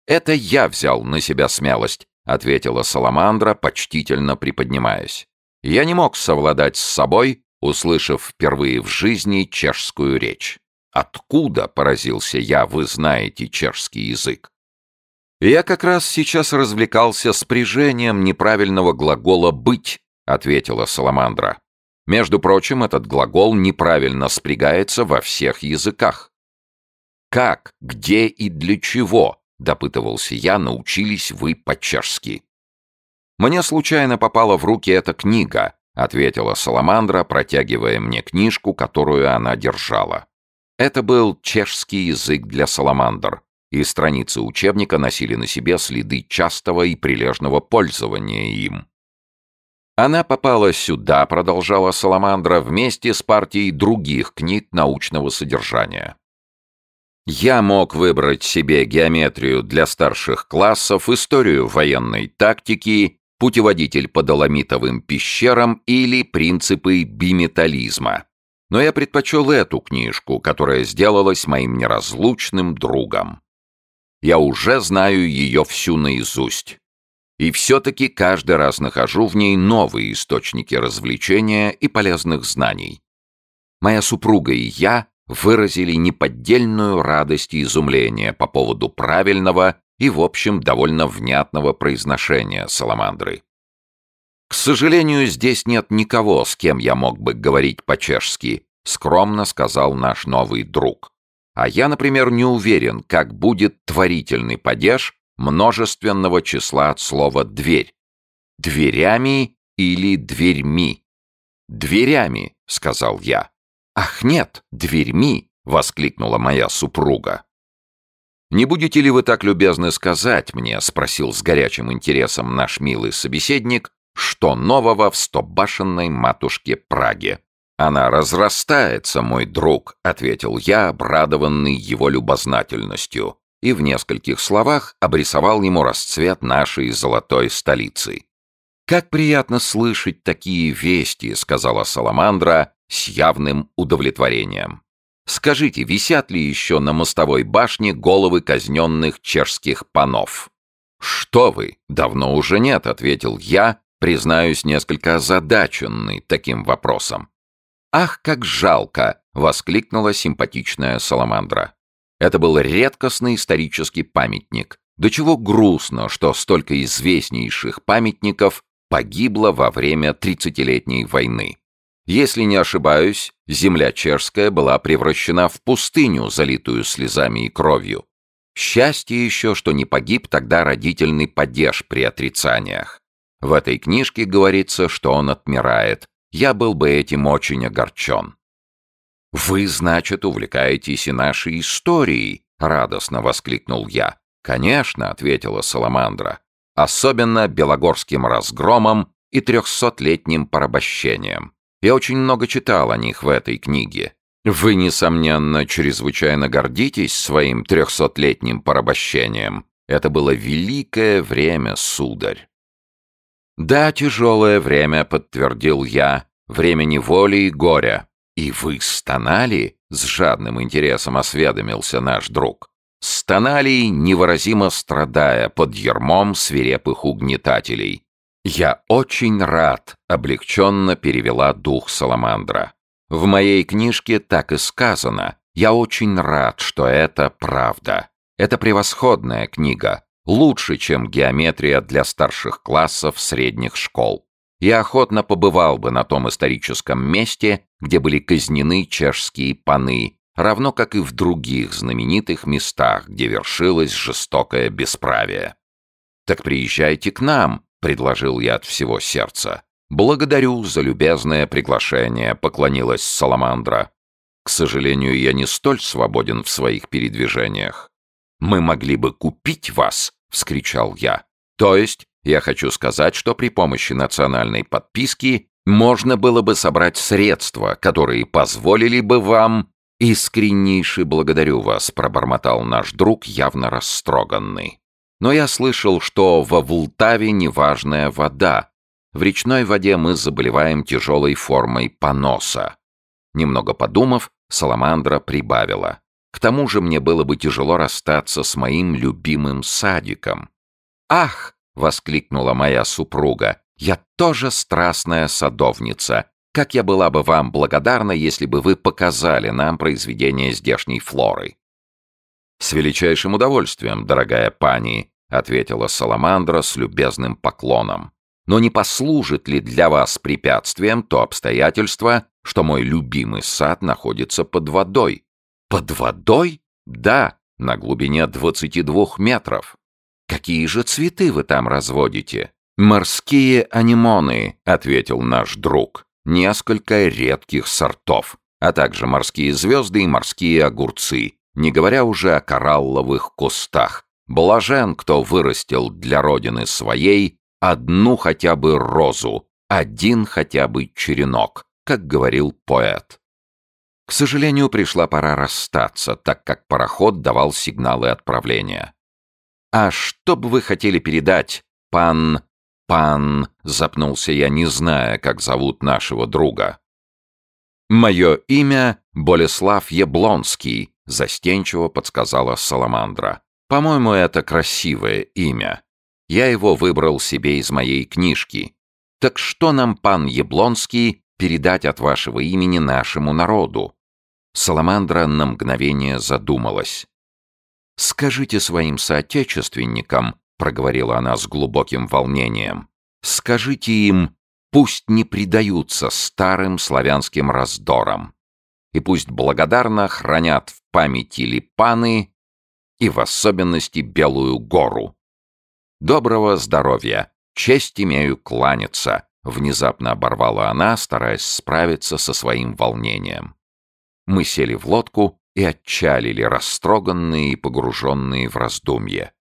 «Это я взял на себя смелость — ответила Саламандра, почтительно приподнимаясь. Я не мог совладать с собой, услышав впервые в жизни чешскую речь. «Откуда, — поразился я, — вы знаете чешский язык?» «Я как раз сейчас развлекался с прижением неправильного глагола «быть», — ответила Саламандра. «Между прочим, этот глагол неправильно спрягается во всех языках». «Как, где и для чего?» — допытывался я, — научились вы по-чешски. «Мне случайно попала в руки эта книга», — ответила Саламандра, протягивая мне книжку, которую она держала. Это был чешский язык для саламандр, и страницы учебника носили на себе следы частого и прилежного пользования им. Она попала сюда, продолжала Саламандра, вместе с партией других книг научного содержания. Я мог выбрать себе геометрию для старших классов, историю военной тактики, путеводитель по доломитовым пещерам или принципы биметаллизма. Но я предпочел эту книжку, которая сделалась моим неразлучным другом. Я уже знаю ее всю наизусть. И все-таки каждый раз нахожу в ней новые источники развлечения и полезных знаний. Моя супруга и я выразили неподдельную радость и изумление по поводу правильного и, в общем, довольно внятного произношения Саламандры. «К сожалению, здесь нет никого, с кем я мог бы говорить по-чешски», скромно сказал наш новый друг. «А я, например, не уверен, как будет творительный падеж множественного числа от слова «дверь». Дверями или дверьми? Дверями, сказал я. «Ах, нет, дверьми!» — воскликнула моя супруга. «Не будете ли вы так любезны сказать мне?» — спросил с горячим интересом наш милый собеседник, что нового в стобашенной матушке Праге. «Она разрастается, мой друг», — ответил я, обрадованный его любознательностью, и в нескольких словах обрисовал ему расцвет нашей золотой столицы. «Как приятно слышать такие вести», — сказала Саламандра, с явным удовлетворением. «Скажите, висят ли еще на мостовой башне головы казненных чешских панов?» «Что вы? Давно уже нет», — ответил я, признаюсь, несколько озадаченный таким вопросом. «Ах, как жалко!» — воскликнула симпатичная Саламандра. Это был редкостный исторический памятник. До чего грустно, что столько известнейших памятников погибло во время тридцатилетней войны. Если не ошибаюсь, земля чешская была превращена в пустыню, залитую слезами и кровью. Счастье еще, что не погиб тогда родительный падеж при отрицаниях. В этой книжке говорится, что он отмирает. Я был бы этим очень огорчен. «Вы, значит, увлекаетесь и нашей историей?» — радостно воскликнул я. «Конечно», — ответила Саламандра. «Особенно Белогорским разгромом и трехсотлетним порабощением. Я очень много читал о них в этой книге. Вы, несомненно, чрезвычайно гордитесь своим трехсотлетним порабощением. Это было великое время, сударь. «Да, тяжелое время», — подтвердил я, — «время неволи и горя». «И вы стонали?» — с жадным интересом осведомился наш друг. «Стонали, невыразимо страдая под ермом свирепых угнетателей». «Я очень рад», — облегченно перевела дух Саламандра. «В моей книжке так и сказано. Я очень рад, что это правда. Это превосходная книга, Лучше, чем геометрия для старших классов средних школ. Я охотно побывал бы на том историческом месте, где были казнены чешские паны, равно как и в других знаменитых местах, где вершилось жестокое бесправие. «Так приезжайте к нам», — предложил я от всего сердца. «Благодарю за любезное приглашение», — поклонилась Саламандра. «К сожалению, я не столь свободен в своих передвижениях. Мы могли бы купить вас — вскричал я. «То есть, я хочу сказать, что при помощи национальной подписки можно было бы собрать средства, которые позволили бы вам...» «Искреннейше благодарю вас», — пробормотал наш друг, явно растроганный. «Но я слышал, что во Вултаве неважная вода. В речной воде мы заболеваем тяжелой формой поноса». Немного подумав, Саламандра прибавила. К тому же мне было бы тяжело расстаться с моим любимым садиком. «Ах!» — воскликнула моя супруга. «Я тоже страстная садовница. Как я была бы вам благодарна, если бы вы показали нам произведение здешней флоры». «С величайшим удовольствием, дорогая пани», — ответила Саламандра с любезным поклоном. «Но не послужит ли для вас препятствием то обстоятельство, что мой любимый сад находится под водой?» Под водой? Да, на глубине 22 метров. Какие же цветы вы там разводите? Морские анимоны, ответил наш друг. Несколько редких сортов, а также морские звезды и морские огурцы, не говоря уже о коралловых кустах. Блажен, кто вырастил для родины своей одну хотя бы розу, один хотя бы черенок, как говорил поэт. К сожалению, пришла пора расстаться, так как пароход давал сигналы отправления. «А что бы вы хотели передать, пан... пан...» — запнулся я, не зная, как зовут нашего друга. «Мое имя Болеслав Яблонский», — застенчиво подсказала Саламандра. «По-моему, это красивое имя. Я его выбрал себе из моей книжки. Так что нам, пан Яблонский, передать от вашего имени нашему народу?» Саламандра на мгновение задумалась. «Скажите своим соотечественникам», — проговорила она с глубоким волнением, «скажите им, пусть не предаются старым славянским раздорам, и пусть благодарно хранят в памяти Липаны и в особенности Белую гору. Доброго здоровья, честь имею кланяться», — внезапно оборвала она, стараясь справиться со своим волнением. Мы сели в лодку и отчалили, растроганные и погруженные в раздумье.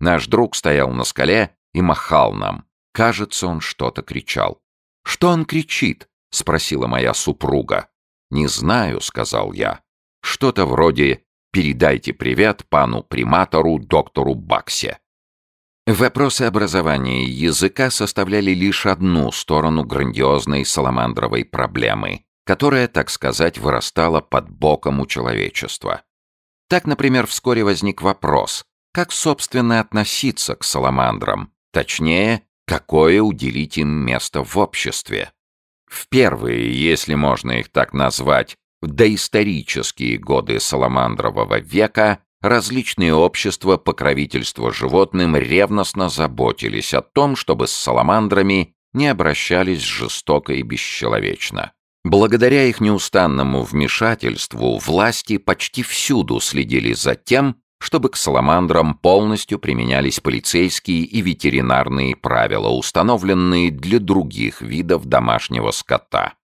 Наш друг стоял на скале и махал нам. Кажется, он что-то кричал. «Что он кричит?» — спросила моя супруга. «Не знаю», — сказал я. «Что-то вроде «Передайте привет пану приматору доктору Баксе». Вопросы образования языка составляли лишь одну сторону грандиозной саламандровой проблемы, которая, так сказать, вырастала под боком у человечества. Так, например, вскоре возник вопрос, как, собственно, относиться к саламандрам, точнее, какое уделить им место в обществе. В первые, если можно их так назвать, доисторические годы саламандрового века различные общества покровительства животным ревностно заботились о том, чтобы с саламандрами не обращались жестоко и бесчеловечно. Благодаря их неустанному вмешательству власти почти всюду следили за тем, чтобы к саламандрам полностью применялись полицейские и ветеринарные правила, установленные для других видов домашнего скота.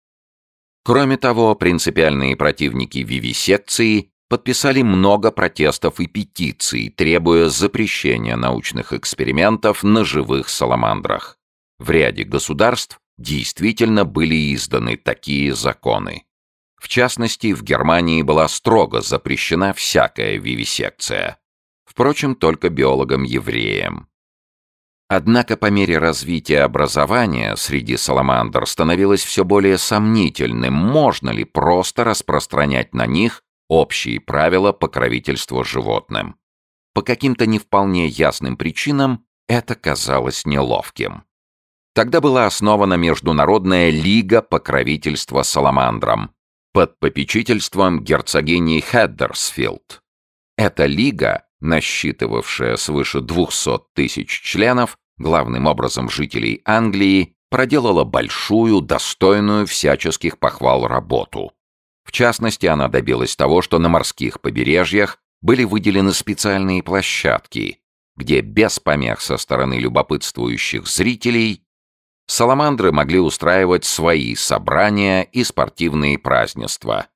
Кроме того, принципиальные противники вивисекции подписали много протестов и петиций, требуя запрещения научных экспериментов на живых саламандрах. В ряде государств действительно были изданы такие законы. В частности, в Германии была строго запрещена всякая вивисекция. Впрочем, только биологам-евреям. Однако по мере развития образования среди саламандр становилось все более сомнительным, можно ли просто распространять на них общие правила покровительства животным. По каким-то не вполне ясным причинам это казалось неловким. Тогда была основана Международная лига покровительства саламандрам под попечительством герцогини Хеддерсфилд. Эта лига, насчитывавшая свыше 200 тысяч членов, главным образом жителей Англии, проделала большую, достойную всяческих похвал работу. В частности, она добилась того, что на морских побережьях были выделены специальные площадки, где без помех со стороны любопытствующих зрителей Саламандры могли устраивать свои собрания и спортивные празднества.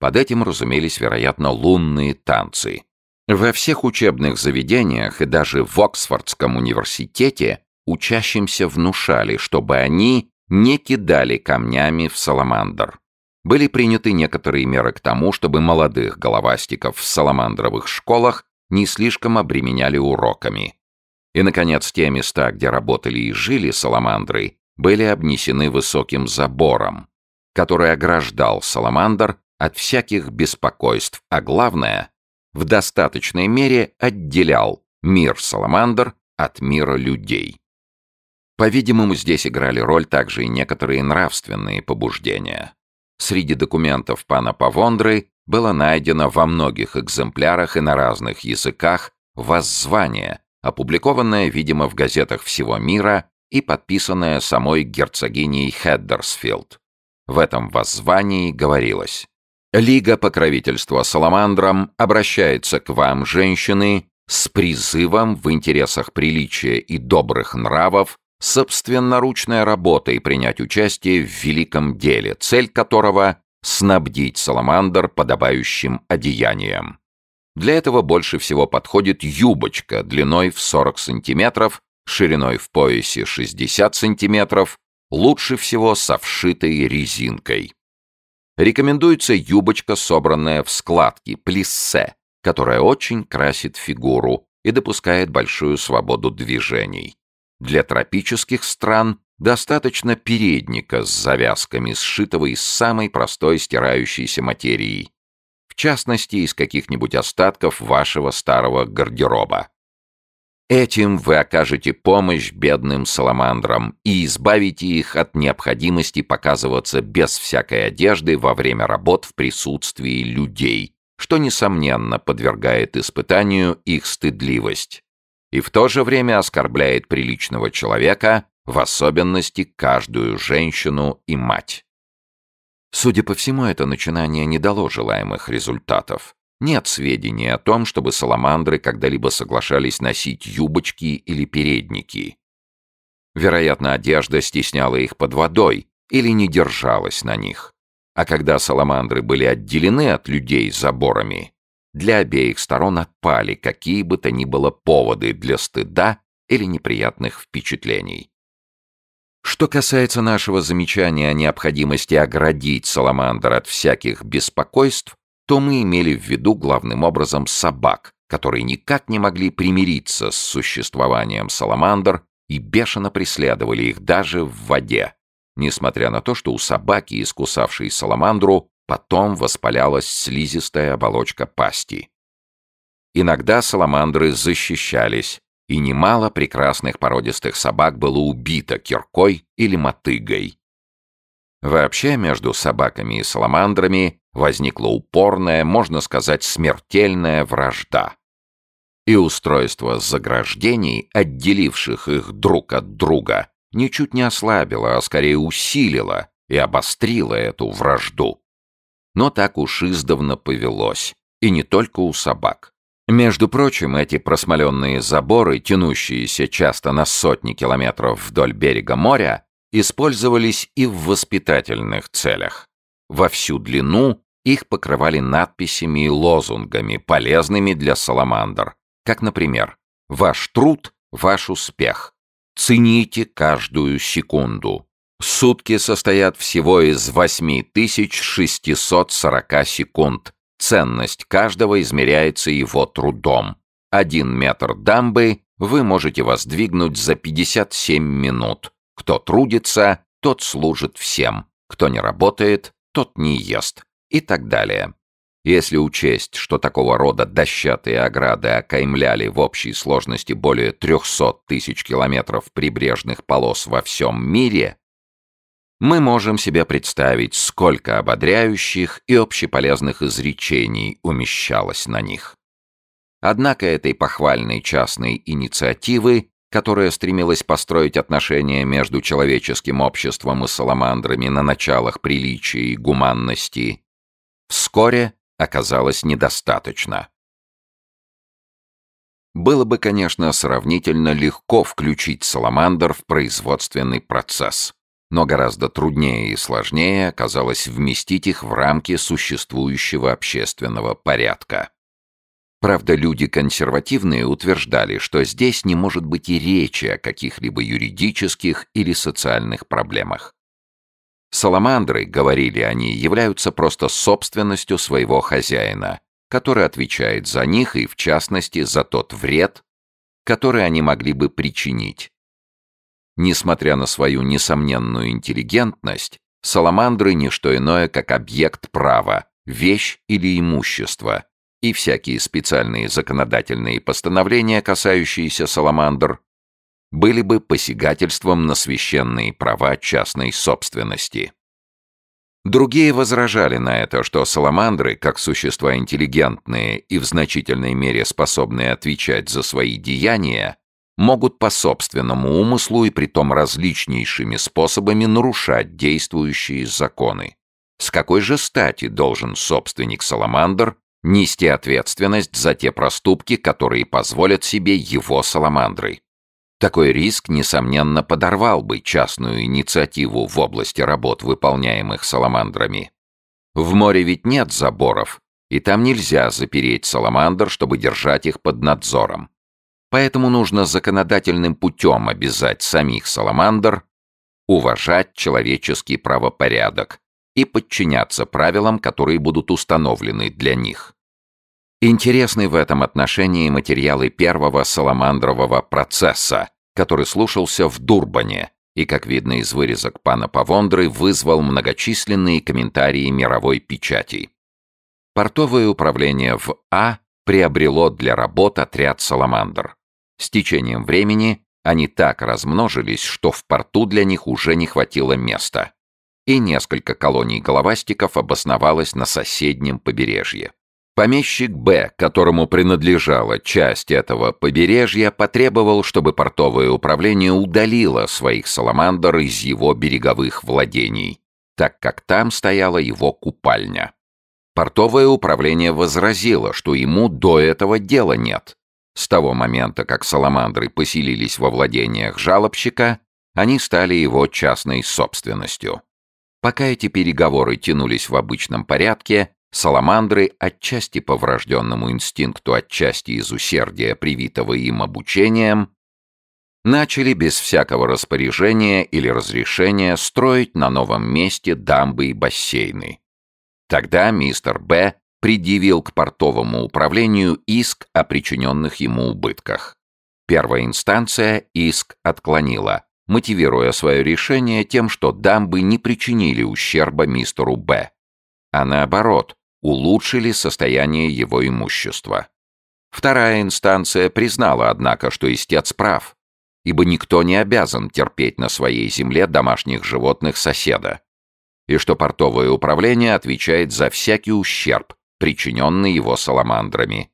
Под этим разумелись, вероятно, лунные танцы. Во всех учебных заведениях и даже в Оксфордском университете учащимся внушали, чтобы они не кидали камнями в саламандр. Были приняты некоторые меры к тому, чтобы молодых головастиков в саламандровых школах не слишком обременяли уроками. И, наконец, те места, где работали и жили саламандры, были обнесены высоким забором, который ограждал саламандр от всяких беспокойств, а главное, в достаточной мере отделял мир саламандр от мира людей. По-видимому, здесь играли роль также и некоторые нравственные побуждения. Среди документов пана Павондры было найдено во многих экземплярах и на разных языках воззвание, опубликованная, видимо, в газетах всего мира и подписанная самой герцогиней Хеддерсфилд. В этом воззвании говорилось «Лига покровительства Саламандрам обращается к вам, женщины, с призывом в интересах приличия и добрых нравов собственноручной работой принять участие в великом деле, цель которого — снабдить Саламандр подобающим одеянием. Для этого больше всего подходит юбочка длиной в 40 сантиметров, шириной в поясе 60 сантиметров, лучше всего со вшитой резинкой. Рекомендуется юбочка, собранная в складки, плиссе, которая очень красит фигуру и допускает большую свободу движений. Для тропических стран достаточно передника с завязками, сшитого из самой простой стирающейся материи, частности, из каких-нибудь остатков вашего старого гардероба. Этим вы окажете помощь бедным саламандрам и избавите их от необходимости показываться без всякой одежды во время работ в присутствии людей, что, несомненно, подвергает испытанию их стыдливость и в то же время оскорбляет приличного человека, в особенности каждую женщину и мать. Судя по всему, это начинание не дало желаемых результатов. Нет сведений о том, чтобы саламандры когда-либо соглашались носить юбочки или передники. Вероятно, одежда стесняла их под водой или не держалась на них. А когда саламандры были отделены от людей заборами, для обеих сторон отпали какие бы то ни было поводы для стыда или неприятных впечатлений. Что касается нашего замечания о необходимости оградить саламандр от всяких беспокойств, то мы имели в виду главным образом собак, которые никак не могли примириться с существованием саламандр и бешено преследовали их даже в воде, несмотря на то, что у собаки, искусавшей саламандру, потом воспалялась слизистая оболочка пасти. Иногда саламандры защищались, и немало прекрасных породистых собак было убито киркой или мотыгой. Вообще между собаками и саламандрами возникла упорная, можно сказать, смертельная вражда. И устройство заграждений, отделивших их друг от друга, ничуть не ослабило, а скорее усилило и обострило эту вражду. Но так уж издавна повелось, и не только у собак. Между прочим, эти просмоленные заборы, тянущиеся часто на сотни километров вдоль берега моря, использовались и в воспитательных целях. Во всю длину их покрывали надписями и лозунгами, полезными для саламандр, как, например, «Ваш труд – ваш успех», «Цените каждую секунду», «Сутки состоят всего из 8640 секунд», Ценность каждого измеряется его трудом. Один метр дамбы вы можете воздвигнуть за 57 минут. Кто трудится, тот служит всем. Кто не работает, тот не ест. И так далее. Если учесть, что такого рода дощатые ограды окаймляли в общей сложности более 300 тысяч километров прибрежных полос во всем мире, мы можем себе представить, сколько ободряющих и общеполезных изречений умещалось на них. Однако этой похвальной частной инициативы, которая стремилась построить отношения между человеческим обществом и саламандрами на началах приличия и гуманности, вскоре оказалось недостаточно. Было бы, конечно, сравнительно легко включить саламандр в производственный процесс но гораздо труднее и сложнее оказалось вместить их в рамки существующего общественного порядка. Правда, люди консервативные утверждали, что здесь не может быть и речи о каких-либо юридических или социальных проблемах. Саламандры, говорили они, являются просто собственностью своего хозяина, который отвечает за них и, в частности, за тот вред, который они могли бы причинить, Несмотря на свою несомненную интеллигентность, саламандры — не что иное, как объект права, вещь или имущество, и всякие специальные законодательные постановления, касающиеся саламандр, были бы посягательством на священные права частной собственности. Другие возражали на это, что саламандры, как существа интеллигентные и в значительной мере способные отвечать за свои деяния, могут по собственному умыслу и притом различнейшими способами нарушать действующие законы. С какой же стати должен собственник Саламандр нести ответственность за те проступки, которые позволят себе его Саламандры? Такой риск, несомненно, подорвал бы частную инициативу в области работ, выполняемых Саламандрами. В море ведь нет заборов, и там нельзя запереть Саламандр, чтобы держать их под надзором. Поэтому нужно законодательным путем обязать самих саламандр уважать человеческий правопорядок и подчиняться правилам, которые будут установлены для них. Интересны в этом отношении материалы первого саламандрового процесса, который слушался в Дурбане и, как видно из вырезок пана Павондры, вызвал многочисленные комментарии мировой печати. Портовое управление в А приобрело для работ отряд «Саламандр». С течением времени они так размножились, что в порту для них уже не хватило места. И несколько колоний головастиков обосновалось на соседнем побережье. Помещик Б, которому принадлежала часть этого побережья, потребовал, чтобы портовое управление удалило своих саламандр из его береговых владений, так как там стояла его купальня. Портовое управление возразило, что ему до этого дела нет, с того момента, как саламандры поселились во владениях жалобщика, они стали его частной собственностью. Пока эти переговоры тянулись в обычном порядке, саламандры, отчасти по врожденному инстинкту, отчасти из усердия, привитого им обучением, начали без всякого распоряжения или разрешения строить на новом месте дамбы и бассейны. Тогда мистер Б предъявил к портовому управлению иск о причиненных ему убытках. Первая инстанция иск отклонила, мотивируя свое решение тем, что дамбы не причинили ущерба мистеру Б, а наоборот, улучшили состояние его имущества. Вторая инстанция признала, однако, что истец прав, ибо никто не обязан терпеть на своей земле домашних животных соседа, и что портовое управление отвечает за всякий ущерб, причиненный его саламандрами,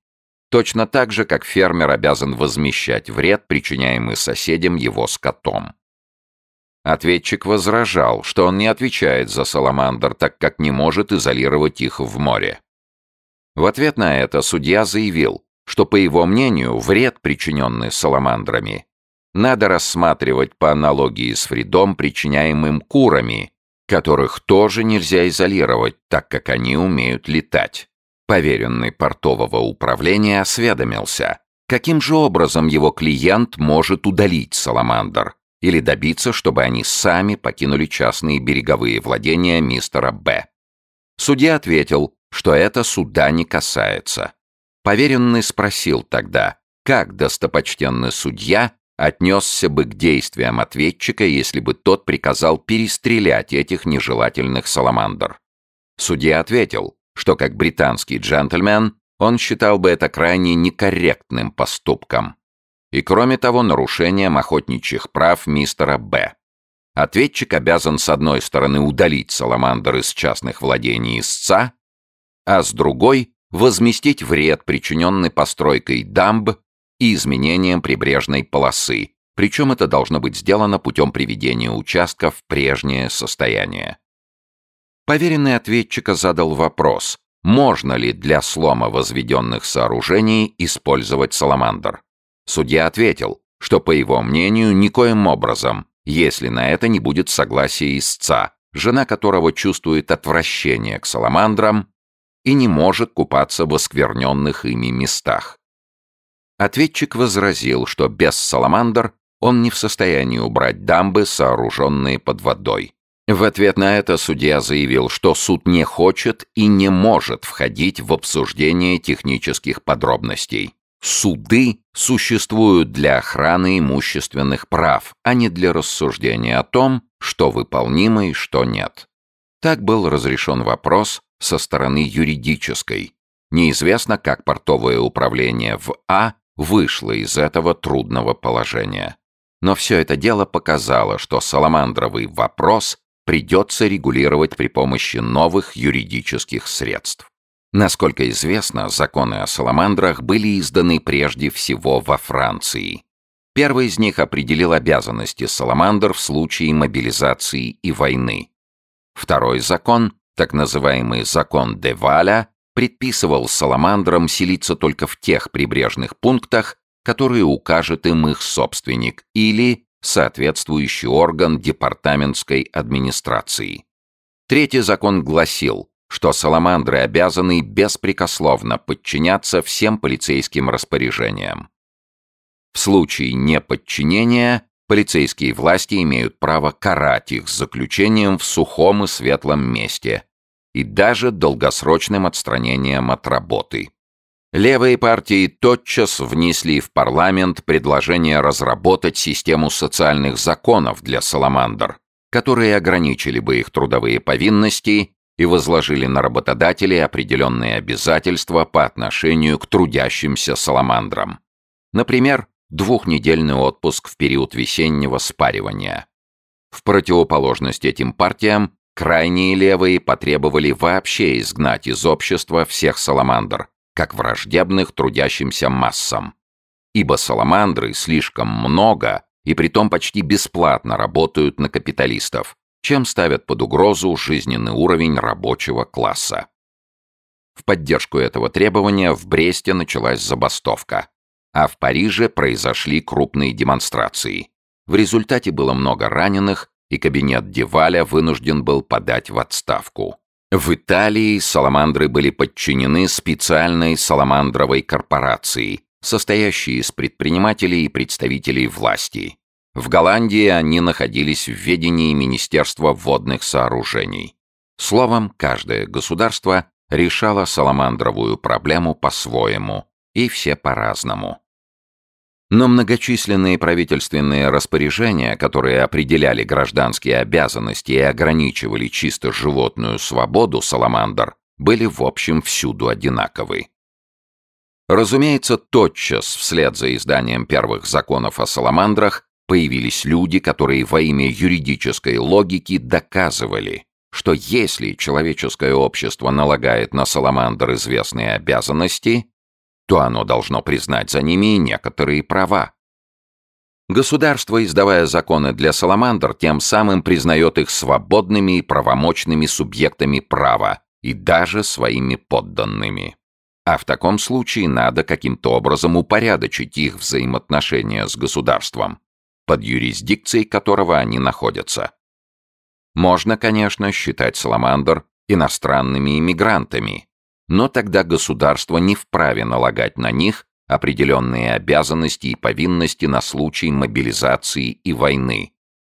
точно так же, как фермер обязан возмещать вред, причиняемый соседям его скотом. Ответчик возражал, что он не отвечает за саламандр, так как не может изолировать их в море. В ответ на это судья заявил, что, по его мнению, вред, причиненный саламандрами, надо рассматривать по аналогии с вредом, причиняемым курами, которых тоже нельзя изолировать, так как они умеют летать. Поверенный портового управления осведомился, каким же образом его клиент может удалить саламандр или добиться, чтобы они сами покинули частные береговые владения мистера Б. Судья ответил, что это суда не касается. Поверенный спросил тогда, как достопочтенный судья отнесся бы к действиям ответчика, если бы тот приказал перестрелять этих нежелательных саламандр. Судья ответил, что как британский джентльмен он считал бы это крайне некорректным поступком. И кроме того, нарушением охотничьих прав мистера Б. Ответчик обязан с одной стороны удалить саламандр из частных владений истца, а с другой — возместить вред, причиненный постройкой дамб и изменением прибрежной полосы, причем это должно быть сделано путем приведения участка в прежнее состояние. Поверенный ответчика задал вопрос, можно ли для слома возведенных сооружений использовать саламандр. Судья ответил, что, по его мнению, никоим образом, если на это не будет согласия истца, жена которого чувствует отвращение к саламандрам и не может купаться в оскверненных ими местах. Ответчик возразил, что без саламандр он не в состоянии убрать дамбы, сооруженные под водой. В ответ на это судья заявил, что суд не хочет и не может входить в обсуждение технических подробностей. Суды существуют для охраны имущественных прав, а не для рассуждения о том, что выполнимо и что нет. Так был разрешен вопрос со стороны юридической. Неизвестно, как портовое управление в А вышло из этого трудного положения. Но все это дело показало, что саламандровый вопрос придется регулировать при помощи новых юридических средств. Насколько известно, законы о саламандрах были изданы прежде всего во Франции. Первый из них определил обязанности саламандр в случае мобилизации и войны. Второй закон, так называемый закон де Валя, предписывал саламандрам селиться только в тех прибрежных пунктах, которые укажет им их собственник или соответствующий орган департаментской администрации. Третий закон гласил, что саламандры обязаны беспрекословно подчиняться всем полицейским распоряжениям. В случае неподчинения полицейские власти имеют право карать их заключением в сухом и светлом месте и даже долгосрочным отстранением от работы. Левые партии тотчас внесли в парламент предложение разработать систему социальных законов для саламандр, которые ограничили бы их трудовые повинности и возложили на работодателей определенные обязательства по отношению к трудящимся саламандрам. Например, двухнедельный отпуск в период весеннего спаривания. В противоположность этим партиям, крайние левые потребовали вообще изгнать из общества всех саламандр, как враждебных трудящимся массам. Ибо саламандры слишком много и притом почти бесплатно работают на капиталистов, чем ставят под угрозу жизненный уровень рабочего класса. В поддержку этого требования в Бресте началась забастовка, а в Париже произошли крупные демонстрации. В результате было много раненых, и кабинет Деваля вынужден был подать в отставку. В Италии саламандры были подчинены специальной саламандровой корпорации, состоящей из предпринимателей и представителей власти. В Голландии они находились в ведении Министерства водных сооружений. Словом, каждое государство решало саламандровую проблему по-своему, и все по-разному. Но многочисленные правительственные распоряжения, которые определяли гражданские обязанности и ограничивали чисто животную свободу саламандр, были в общем всюду одинаковы. Разумеется, тотчас вслед за изданием первых законов о саламандрах появились люди, которые во имя юридической логики доказывали, что если человеческое общество налагает на саламандр известные обязанности, то оно должно признать за ними и некоторые права. Государство, издавая законы для саламандр, тем самым признает их свободными и правомочными субъектами права и даже своими подданными. А в таком случае надо каким-то образом упорядочить их взаимоотношения с государством, под юрисдикцией которого они находятся. Можно, конечно, считать саламандр иностранными иммигрантами, но тогда государство не вправе налагать на них определенные обязанности и повинности на случай мобилизации и войны,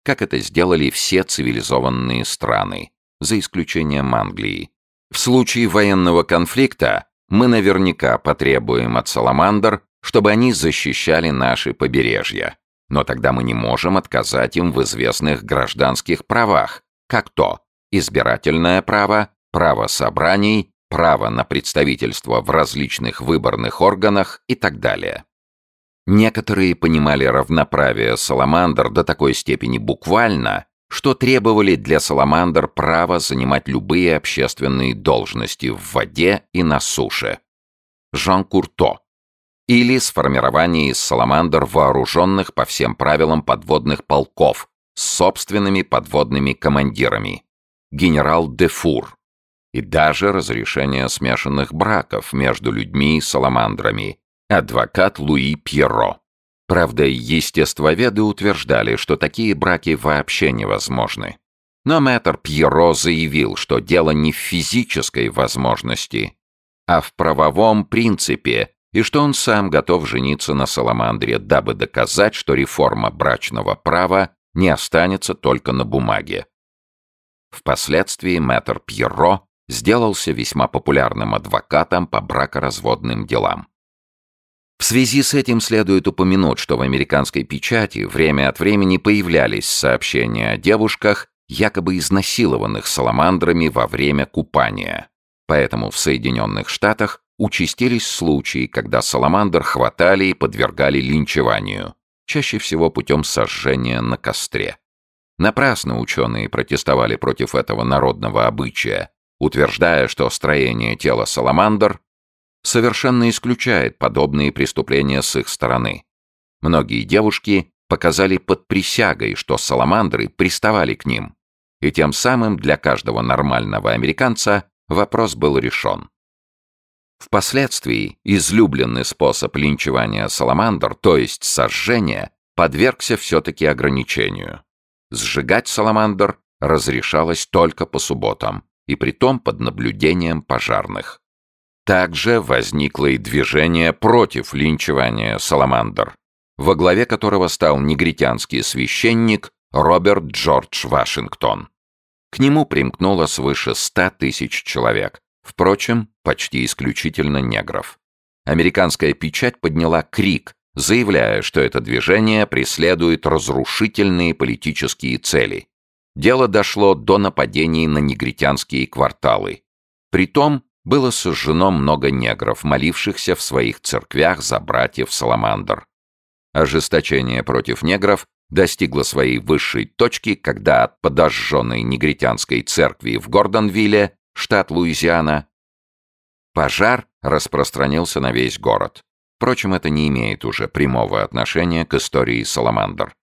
как это сделали все цивилизованные страны, за исключением Англии. В случае военного конфликта мы наверняка потребуем от Саламандр, чтобы они защищали наши побережья. Но тогда мы не можем отказать им в известных гражданских правах, как то избирательное право, право собраний право на представительство в различных выборных органах и так далее. Некоторые понимали равноправие Саламандр до такой степени буквально, что требовали для Саламандр право занимать любые общественные должности в воде и на суше. Жан Курто. Или сформирование из Саламандр вооруженных по всем правилам подводных полков с собственными подводными командирами. Генерал Дефур и даже разрешение смешанных браков между людьми и саламандрами. Адвокат Луи Пьеро. Правда, естествоведы утверждали, что такие браки вообще невозможны. Но мэтр Пьеро заявил, что дело не в физической возможности, а в правовом принципе, и что он сам готов жениться на Саламандре, дабы доказать, что реформа брачного права не останется только на бумаге. Впоследствии мэтр Пьеро сделался весьма популярным адвокатом по бракоразводным делам. В связи с этим следует упомянуть, что в американской печати время от времени появлялись сообщения о девушках, якобы изнасилованных саламандрами во время купания. Поэтому в Соединенных Штатах участились случаи, когда саламандр хватали и подвергали линчеванию, чаще всего путем сожжения на костре. Напрасно ученые протестовали против этого народного обычая, утверждая, что строение тела саламандр совершенно исключает подобные преступления с их стороны. Многие девушки показали под присягой, что саламандры приставали к ним, и тем самым для каждого нормального американца вопрос был решен. Впоследствии излюбленный способ линчевания саламандр, то есть сожжения, подвергся все-таки ограничению. Сжигать саламандр разрешалось только по субботам, и притом под наблюдением пожарных. Также возникло и движение против линчевания Саламандр, во главе которого стал негритянский священник Роберт Джордж Вашингтон. К нему примкнуло свыше ста тысяч человек, впрочем, почти исключительно негров. Американская печать подняла крик, заявляя, что это движение преследует разрушительные политические цели дело дошло до нападений на негритянские кварталы. Притом было сожжено много негров, молившихся в своих церквях за братьев Саламандр. Ожесточение против негров достигло своей высшей точки, когда от подожженной негритянской церкви в Гордонвилле, штат Луизиана, пожар распространился на весь город. Впрочем, это не имеет уже прямого отношения к истории Саламандр.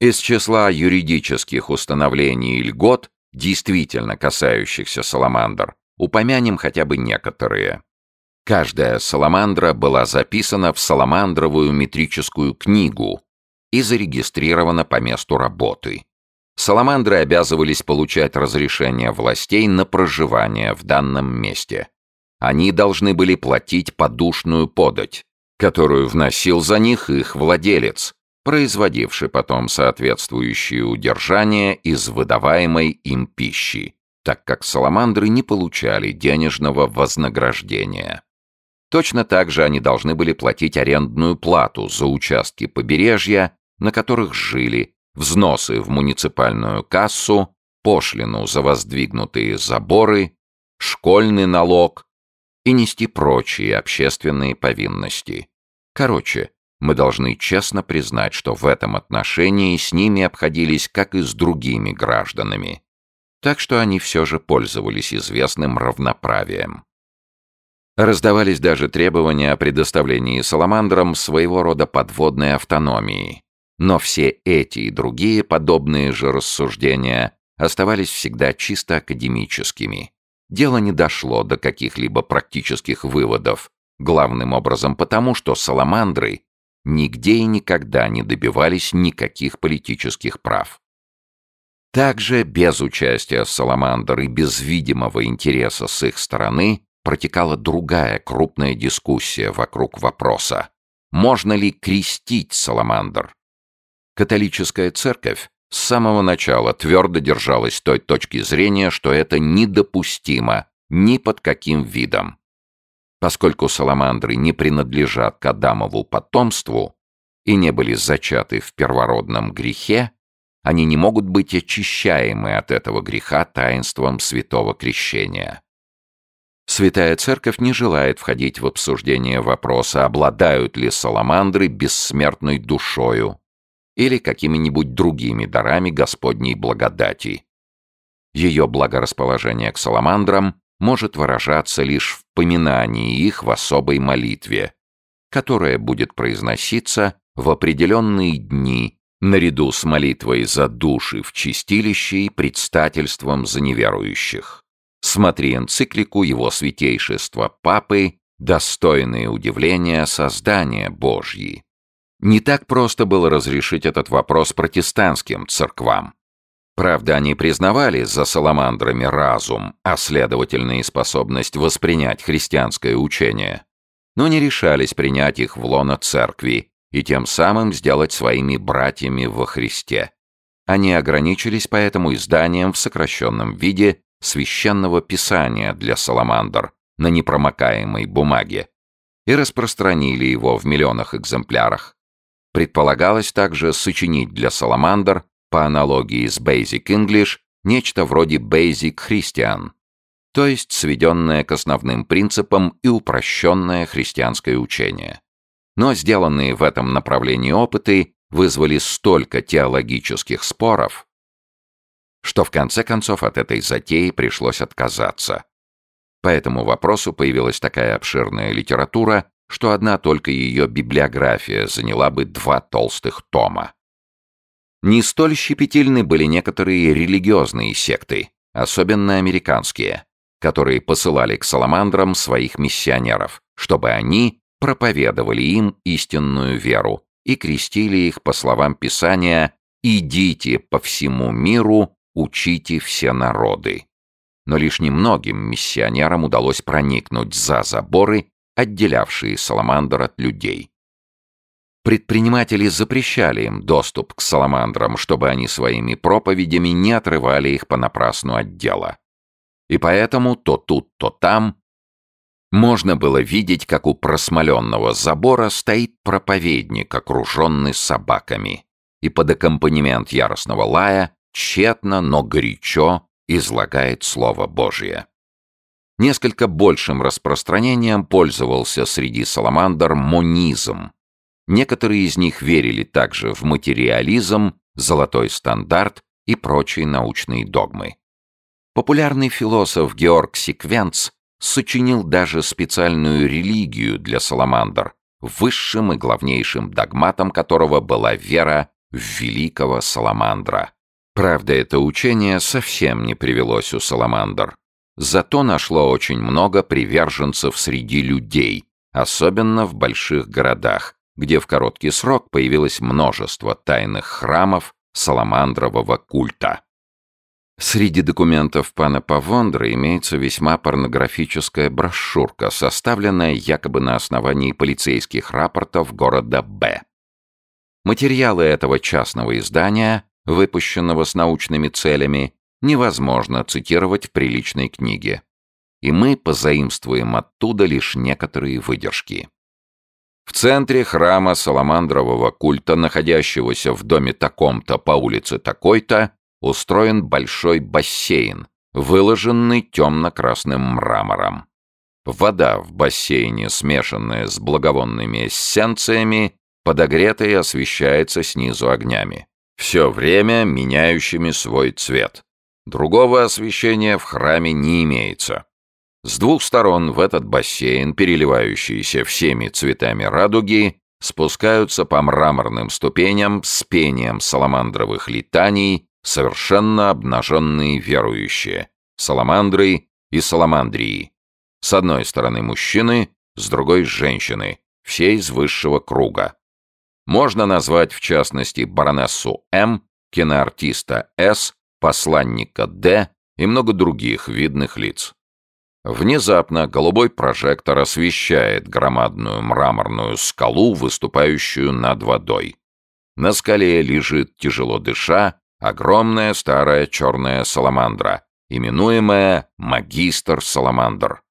Из числа юридических установлений и льгот, действительно касающихся саламандр, упомянем хотя бы некоторые. Каждая саламандра была записана в саламандровую метрическую книгу и зарегистрирована по месту работы. Саламандры обязывались получать разрешение властей на проживание в данном месте. Они должны были платить подушную подать, которую вносил за них их владелец, производивший потом соответствующее удержание из выдаваемой им пищи, так как саламандры не получали денежного вознаграждения. Точно так же они должны были платить арендную плату за участки побережья, на которых жили, взносы в муниципальную кассу, пошлину за воздвигнутые заборы, школьный налог, и нести прочие общественные повинности. Короче, мы должны честно признать, что в этом отношении с ними обходились как и с другими гражданами. Так что они все же пользовались известным равноправием. Раздавались даже требования о предоставлении саламандрам своего рода подводной автономии. Но все эти и другие подобные же рассуждения оставались всегда чисто академическими. Дело не дошло до каких-либо практических выводов, главным образом потому, что саламандры нигде и никогда не добивались никаких политических прав. Также без участия Саламандр и без видимого интереса с их стороны протекала другая крупная дискуссия вокруг вопроса, можно ли крестить Саламандр. Католическая церковь с самого начала твердо держалась той точки зрения, что это недопустимо ни под каким видом. Поскольку саламандры не принадлежат к Адамову потомству и не были зачаты в первородном грехе, они не могут быть очищаемы от этого греха таинством святого крещения. Святая Церковь не желает входить в обсуждение вопроса, обладают ли саламандры бессмертной душою или какими-нибудь другими дарами Господней благодати. Ее благорасположение к саламандрам может выражаться лишь в поминании их в особой молитве, которая будет произноситься в определенные дни наряду с молитвой за души в чистилище и предстательством за неверующих. Смотри энциклику его святейшества Папы «Достойные удивления создания Божьи». Не так просто было разрешить этот вопрос протестантским церквам. Правда, они признавали за саламандрами разум, а следовательно и способность воспринять христианское учение, но не решались принять их в лоно церкви и тем самым сделать своими братьями во Христе. Они ограничились поэтому изданием в сокращенном виде священного писания для саламандр на непромокаемой бумаге и распространили его в миллионах экземплярах. Предполагалось также сочинить для саламандр по аналогии с Basic English, нечто вроде Basic Christian, то есть сведенное к основным принципам и упрощенное христианское учение. Но сделанные в этом направлении опыты вызвали столько теологических споров, что в конце концов от этой затеи пришлось отказаться. По этому вопросу появилась такая обширная литература, что одна только ее библиография заняла бы два толстых тома. Не столь щепетильны были некоторые религиозные секты, особенно американские, которые посылали к саламандрам своих миссионеров, чтобы они проповедовали им истинную веру и крестили их по словам Писания «Идите по всему миру, учите все народы». Но лишь немногим миссионерам удалось проникнуть за заборы, отделявшие саламандр от людей. Предприниматели запрещали им доступ к саламандрам, чтобы они своими проповедями не отрывали их понапрасну от дела. И поэтому то тут, то там можно было видеть, как у просмоленного забора стоит проповедник, окруженный собаками, и под аккомпанемент яростного лая тщетно, но горячо излагает Слово Божье. Несколько большим распространением пользовался среди саламандр монизм, Некоторые из них верили также в материализм, золотой стандарт и прочие научные догмы. Популярный философ Георг Секвенц сочинил даже специальную религию для саламандр, высшим и главнейшим догматом которого была вера в великого саламандра. Правда, это учение совсем не привелось у саламандр. Зато нашло очень много приверженцев среди людей, особенно в больших городах, где в короткий срок появилось множество тайных храмов саламандрового культа. Среди документов пана Павондра имеется весьма порнографическая брошюрка, составленная якобы на основании полицейских рапортов города Б. Материалы этого частного издания, выпущенного с научными целями, невозможно цитировать в приличной книге. И мы позаимствуем оттуда лишь некоторые выдержки. В центре храма Саламандрового культа, находящегося в доме таком-то по улице такой-то, устроен большой бассейн, выложенный темно-красным мрамором. Вода в бассейне, смешанная с благовонными эссенциями, подогрета и освещается снизу огнями. Все время меняющими свой цвет. Другого освещения в храме не имеется. С двух сторон в этот бассейн, переливающийся всеми цветами радуги, спускаются по мраморным ступеням с пением саламандровых летаний совершенно обнаженные верующие, саламандры и саламандрии. С одной стороны мужчины, с другой женщины, все из высшего круга. Можно назвать в частности баронессу М, киноартиста С, посланника Д и много других видных лиц. Внезапно голубой прожектор освещает громадную мраморную скалу, выступающую над водой. На скале лежит, тяжело дыша, огромная старая черная саламандра, именуемая «Магистр Саламандр».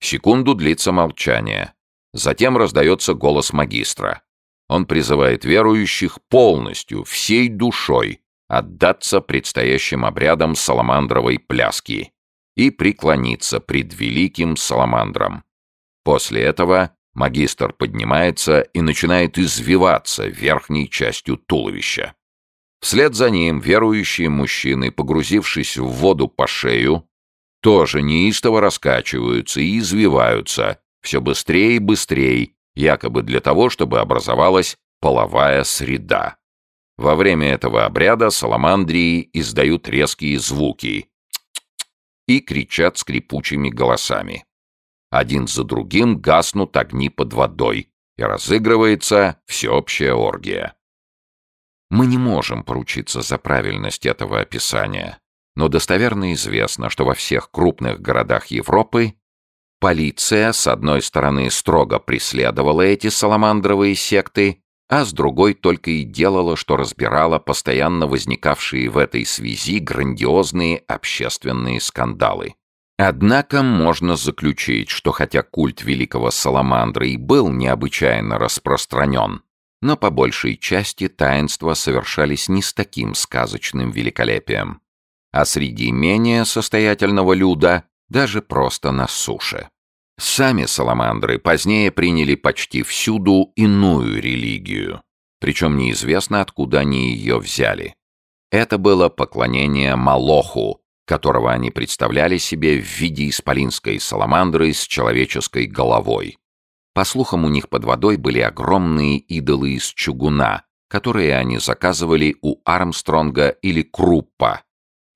Секунду длится молчание. Затем раздается голос магистра. Он призывает верующих полностью, всей душой, отдаться предстоящим обрядам саламандровой пляски и преклониться пред великим саламандром. После этого магистр поднимается и начинает извиваться верхней частью туловища. Вслед за ним верующие мужчины, погрузившись в воду по шею, тоже неистово раскачиваются и извиваются все быстрее и быстрее, якобы для того, чтобы образовалась половая среда. Во время этого обряда саламандрии издают резкие звуки и кричат скрипучими голосами. Один за другим гаснут огни под водой, и разыгрывается всеобщая оргия. Мы не можем поручиться за правильность этого описания, но достоверно известно, что во всех крупных городах Европы полиция, с одной стороны, строго преследовала эти саламандровые секты, а с другой только и делала, что разбирала постоянно возникавшие в этой связи грандиозные общественные скандалы. Однако можно заключить, что хотя культ великого Саламандра и был необычайно распространен, но по большей части таинства совершались не с таким сказочным великолепием а среди менее состоятельного люда даже просто на суше. Сами саламандры позднее приняли почти всюду иную религию, причем неизвестно, откуда они ее взяли. Это было поклонение Малоху, которого они представляли себе в виде исполинской саламандры с человеческой головой. По слухам, у них под водой были огромные идолы из чугуна, которые они заказывали у Армстронга или Круппа,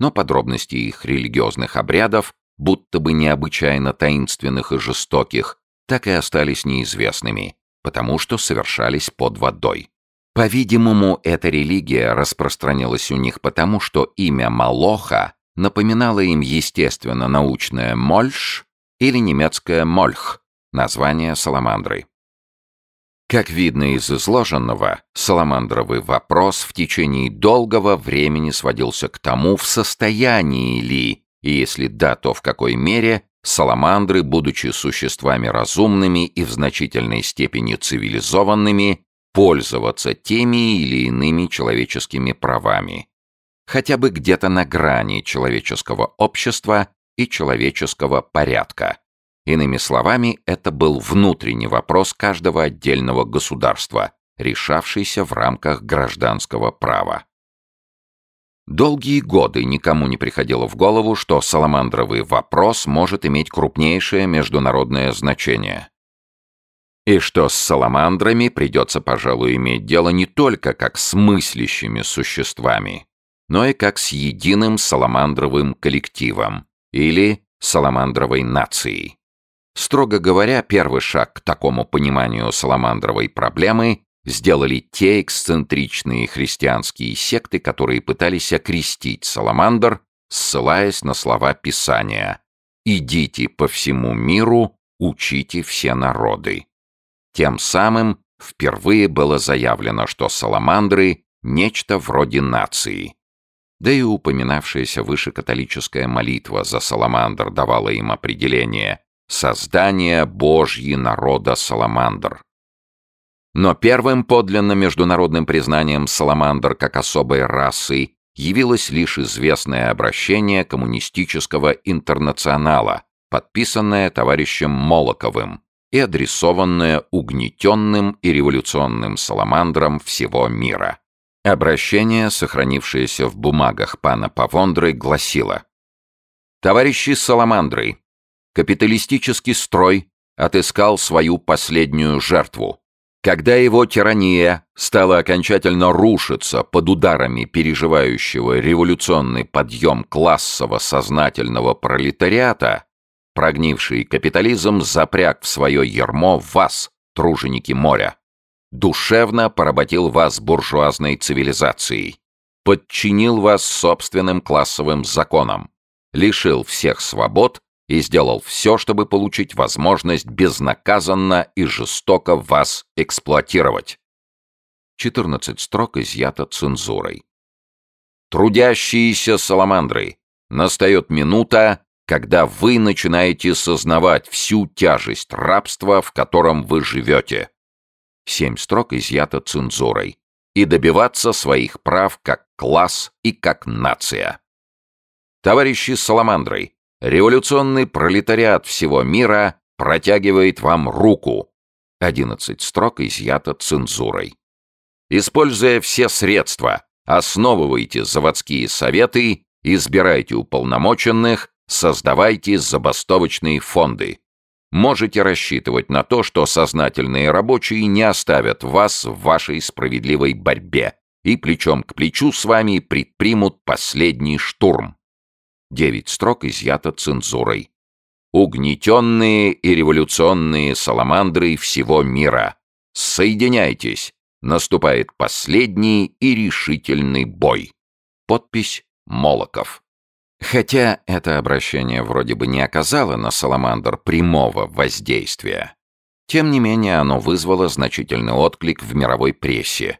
но подробности их религиозных обрядов, будто бы необычайно таинственных и жестоких, так и остались неизвестными, потому что совершались под водой. По-видимому, эта религия распространилась у них потому, что имя Малоха напоминало им естественно-научное «мольш» или немецкое «мольх» — название саламандры. Как видно из изложенного, саламандровый вопрос в течение долгого времени сводился к тому, в состоянии ли, и если да, то в какой мере, саламандры, будучи существами разумными и в значительной степени цивилизованными, пользоваться теми или иными человеческими правами. Хотя бы где-то на грани человеческого общества и человеческого порядка. Иными словами, это был внутренний вопрос каждого отдельного государства, решавшийся в рамках гражданского права. Долгие годы никому не приходило в голову, что саламандровый вопрос может иметь крупнейшее международное значение. И что с саламандрами придется, пожалуй, иметь дело не только как с мыслящими существами, но и как с единым саламандровым коллективом или саламандровой нацией. Строго говоря, первый шаг к такому пониманию саламандровой проблемы сделали те эксцентричные христианские секты, которые пытались окрестить саламандр, ссылаясь на слова Писания «Идите по всему миру, учите все народы». Тем самым впервые было заявлено, что саламандры — нечто вроде нации. Да и упоминавшаяся выше католическая молитва за саламандр давала им определение создание Божьи народа Саламандр. Но первым подлинно международным признанием Саламандр как особой расы явилось лишь известное обращение коммунистического интернационала, подписанное товарищем Молоковым и адресованное угнетенным и революционным саламандрам всего мира. Обращение, сохранившееся в бумагах пана Павондры, гласило «Товарищи саламандры, капиталистический строй отыскал свою последнюю жертву. Когда его тирания стала окончательно рушиться под ударами переживающего революционный подъем классово-сознательного пролетариата, прогнивший капитализм запряг в свое ермо вас, труженики моря, душевно поработил вас буржуазной цивилизацией, подчинил вас собственным классовым законам, лишил всех свобод и сделал все, чтобы получить возможность безнаказанно и жестоко вас эксплуатировать. 14 строк изъято цензурой. Трудящиеся саламандры, настает минута, когда вы начинаете сознавать всю тяжесть рабства, в котором вы живете. Семь строк изъято цензурой. И добиваться своих прав как класс и как нация. Товарищи саламандры, Революционный пролетариат всего мира протягивает вам руку. 11 строк изъято цензурой. Используя все средства, основывайте заводские советы, избирайте уполномоченных, создавайте забастовочные фонды. Можете рассчитывать на то, что сознательные рабочие не оставят вас в вашей справедливой борьбе и плечом к плечу с вами предпримут последний штурм. Девять строк изъято цензурой. Угнетенные и революционные саламандры всего мира. Соединяйтесь. Наступает последний и решительный бой. Подпись Молоков. Хотя это обращение вроде бы не оказало на Саламандр прямого воздействия, тем не менее оно вызвало значительный отклик в мировой прессе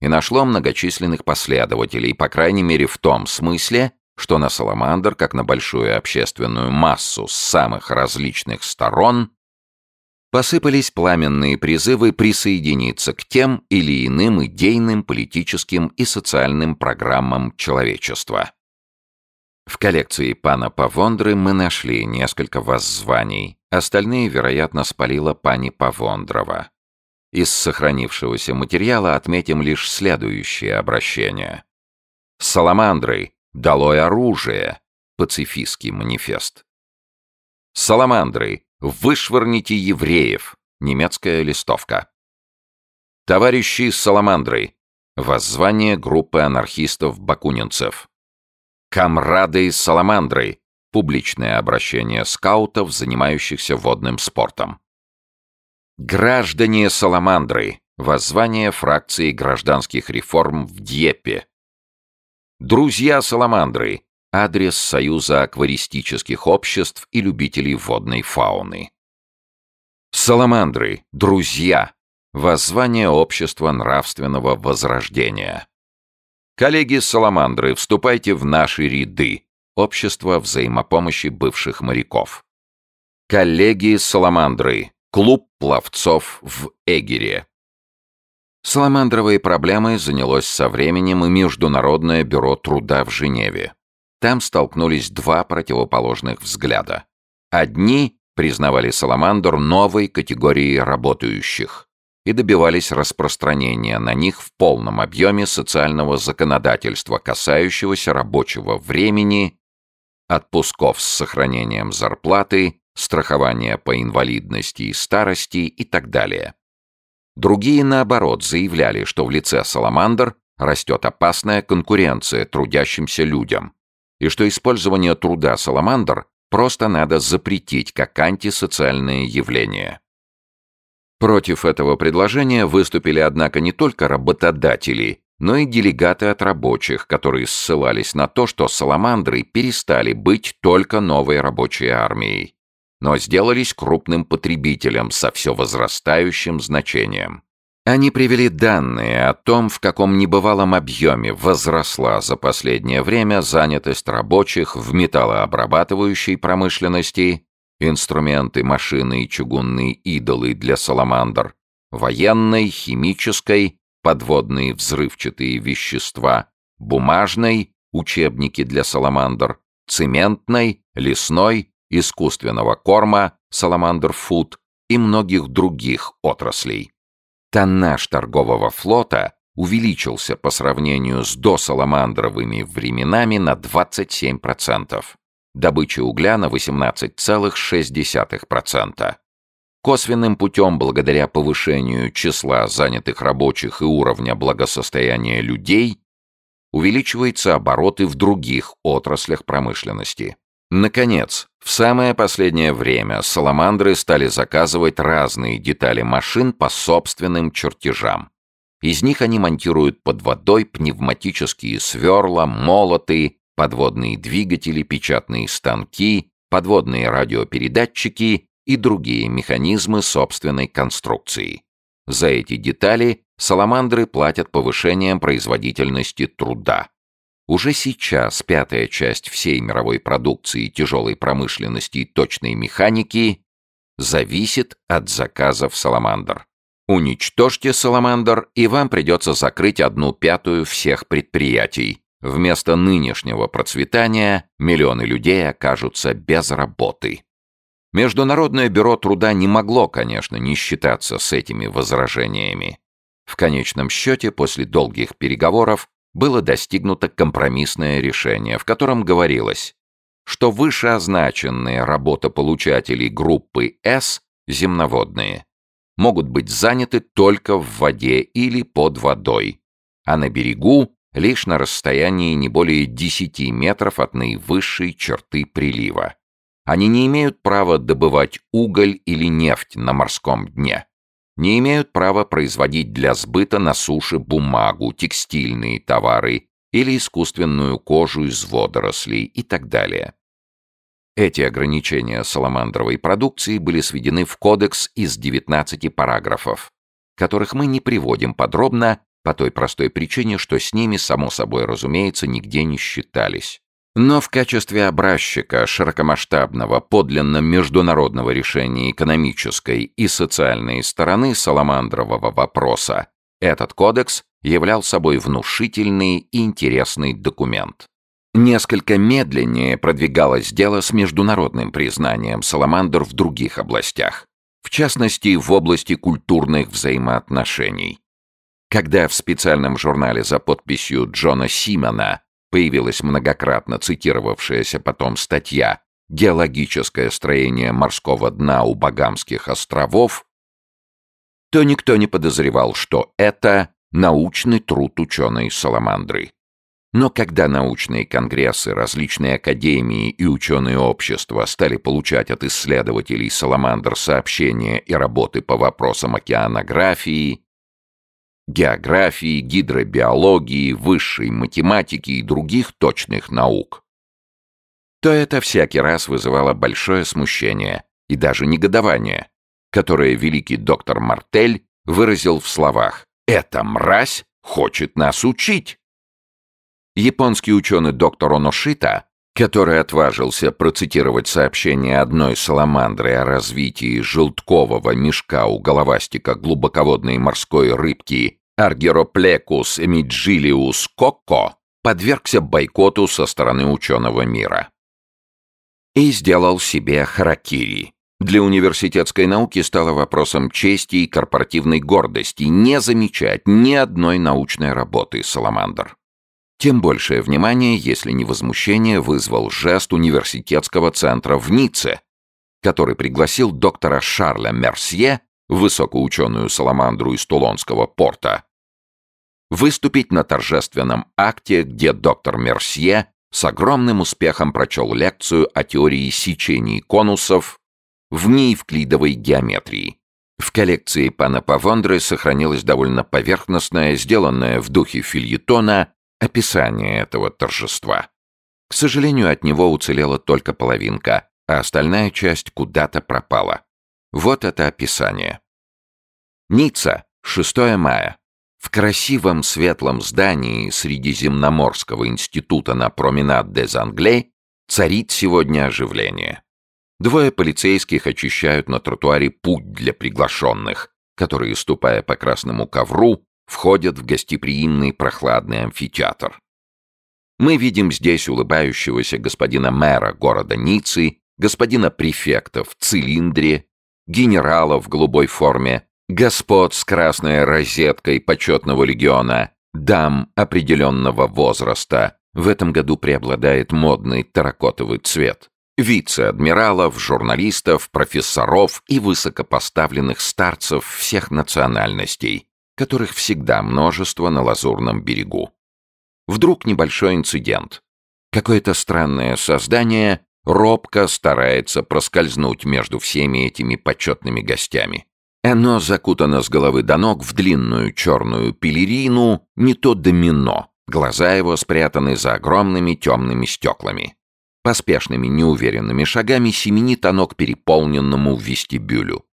и нашло многочисленных последователей, по крайней мере в том смысле, что на Саламандр, как на большую общественную массу с самых различных сторон, посыпались пламенные призывы присоединиться к тем или иным идейным, политическим и социальным программам человечества. В коллекции пана Павондры мы нашли несколько воззваний, остальные, вероятно, спалила пани Павондрова. Из сохранившегося материала отметим лишь следующее обращение. «Саламандры, Долой оружие! Пацифистский манифест. Саламандры, вышвырните евреев! Немецкая листовка. Товарищи Саламандры, воззвание группы анархистов-бакунинцев. Камрады Саламандры, публичное обращение скаутов, занимающихся водным спортом. Граждане Саламандры, воззвание фракции гражданских реформ в Дьеппе, Друзья Саламандры. Адрес Союза акваристических обществ и любителей водной фауны. Саламандры. Друзья. Воззвание общества нравственного возрождения. Коллеги Саламандры, вступайте в наши ряды. Общество взаимопомощи бывших моряков. Коллеги Саламандры. Клуб пловцов в Эгере. Саламандровой проблемой занялось со временем и Международное бюро труда в Женеве. Там столкнулись два противоположных взгляда. Одни признавали Саламандр новой категорией работающих и добивались распространения на них в полном объеме социального законодательства, касающегося рабочего времени, отпусков с сохранением зарплаты, страхования по инвалидности и старости и так далее. Другие, наоборот, заявляли, что в лице Саламандр растет опасная конкуренция трудящимся людям, и что использование труда Саламандр просто надо запретить как антисоциальное явление. Против этого предложения выступили, однако, не только работодатели, но и делегаты от рабочих, которые ссылались на то, что саламандры перестали быть только новой рабочей армией но сделались крупным потребителем со все возрастающим значением. Они привели данные о том, в каком небывалом объеме возросла за последнее время занятость рабочих в металлообрабатывающей промышленности, инструменты, машины и чугунные идолы для саламандр, военной, химической, подводные взрывчатые вещества, бумажной, учебники для саламандр, цементной, лесной, искусственного корма Salamander Food и многих других отраслей. Тоннаж торгового флота увеличился по сравнению с досаламандровыми временами на 27%, добыча угля на 18,6%. Косвенным путем, благодаря повышению числа занятых рабочих и уровня благосостояния людей, увеличивается обороты в других отраслях промышленности. Наконец, в самое последнее время саламандры стали заказывать разные детали машин по собственным чертежам. Из них они монтируют под водой пневматические сверла, молоты, подводные двигатели, печатные станки, подводные радиопередатчики и другие механизмы собственной конструкции. За эти детали саламандры платят повышением производительности труда. Уже сейчас пятая часть всей мировой продукции тяжелой промышленности и точной механики зависит от заказов «Саламандр». Уничтожьте «Саламандр», и вам придется закрыть одну пятую всех предприятий. Вместо нынешнего процветания миллионы людей окажутся без работы. Международное бюро труда не могло, конечно, не считаться с этими возражениями. В конечном счете, после долгих переговоров, было достигнуто компромиссное решение, в котором говорилось, что вышеозначенные работополучатели группы С, земноводные, могут быть заняты только в воде или под водой, а на берегу лишь на расстоянии не более 10 метров от наивысшей черты прилива. Они не имеют права добывать уголь или нефть на морском дне. Не имеют права производить для сбыта на суше бумагу, текстильные товары или искусственную кожу из водорослей и так далее. Эти ограничения саламандровой продукции были сведены в кодекс из 19 параграфов, которых мы не приводим подробно по той простой причине, что с ними, само собой разумеется, нигде не считались. Но в качестве образчика широкомасштабного, подлинно международного решения экономической и социальной стороны саламандрового вопроса этот кодекс являл собой внушительный и интересный документ. Несколько медленнее продвигалось дело с международным признанием саламандр в других областях, в частности, в области культурных взаимоотношений. Когда в специальном журнале за подписью Джона Симона появилась многократно цитировавшаяся потом статья «Геологическое строение морского дна у Багамских островов», то никто не подозревал, что это научный труд ученой Саламандры. Но когда научные конгрессы, различные академии и ученые общества стали получать от исследователей Саламандр сообщения и работы по вопросам океанографии, географии, гидробиологии, высшей математики и других точных наук, то это всякий раз вызывало большое смущение и даже негодование, которое великий доктор Мартель выразил в словах «Эта мразь хочет нас учить». Японский ученый доктор Оношита, который отважился процитировать сообщение одной саламандры о развитии желткового мешка у головастика глубоководной морской рыбки Аргероплекус эмиджилиус кокко подвергся бойкоту со стороны ученого мира. И сделал себе харакири. Для университетской науки стало вопросом чести и корпоративной гордости не замечать ни одной научной работы Саламандр. Тем большее внимание, если не возмущение, вызвал жест университетского центра в Ницце, который пригласил доктора Шарля Мерсье, высокоученую саламандру из Тулонского порта, выступить на торжественном акте, где доктор Мерсье с огромным успехом прочел лекцию о теории сечений конусов в неевклидовой геометрии. В коллекции пана Павондры сохранилось довольно поверхностное, сделанное в духе фильетона, описание этого торжества. К сожалению, от него уцелела только половинка, а остальная часть куда-то пропала. Вот это описание. Ницца, 6 мая. В красивом светлом здании Средиземноморского института на променад де Англей царит сегодня оживление. Двое полицейских очищают на тротуаре путь для приглашенных, которые, ступая по красному ковру, входят в гостеприимный прохладный амфитеатр. Мы видим здесь улыбающегося господина мэра города Ниццы господина префекта в цилиндре, генерала в голубой форме, господ с красной розеткой почетного легиона, дам определенного возраста. В этом году преобладает модный таракотовый цвет. Вице-адмиралов, журналистов, профессоров и высокопоставленных старцев всех национальностей, которых всегда множество на Лазурном берегу. Вдруг небольшой инцидент. Какое-то странное создание робко старается проскользнуть между всеми этими почетными гостями. Оно закутано с головы до ног в длинную черную пелерину, не то домино. Глаза его спрятаны за огромными темными стеклами. Поспешными, неуверенными шагами семенит оно к переполненному вестибюлю.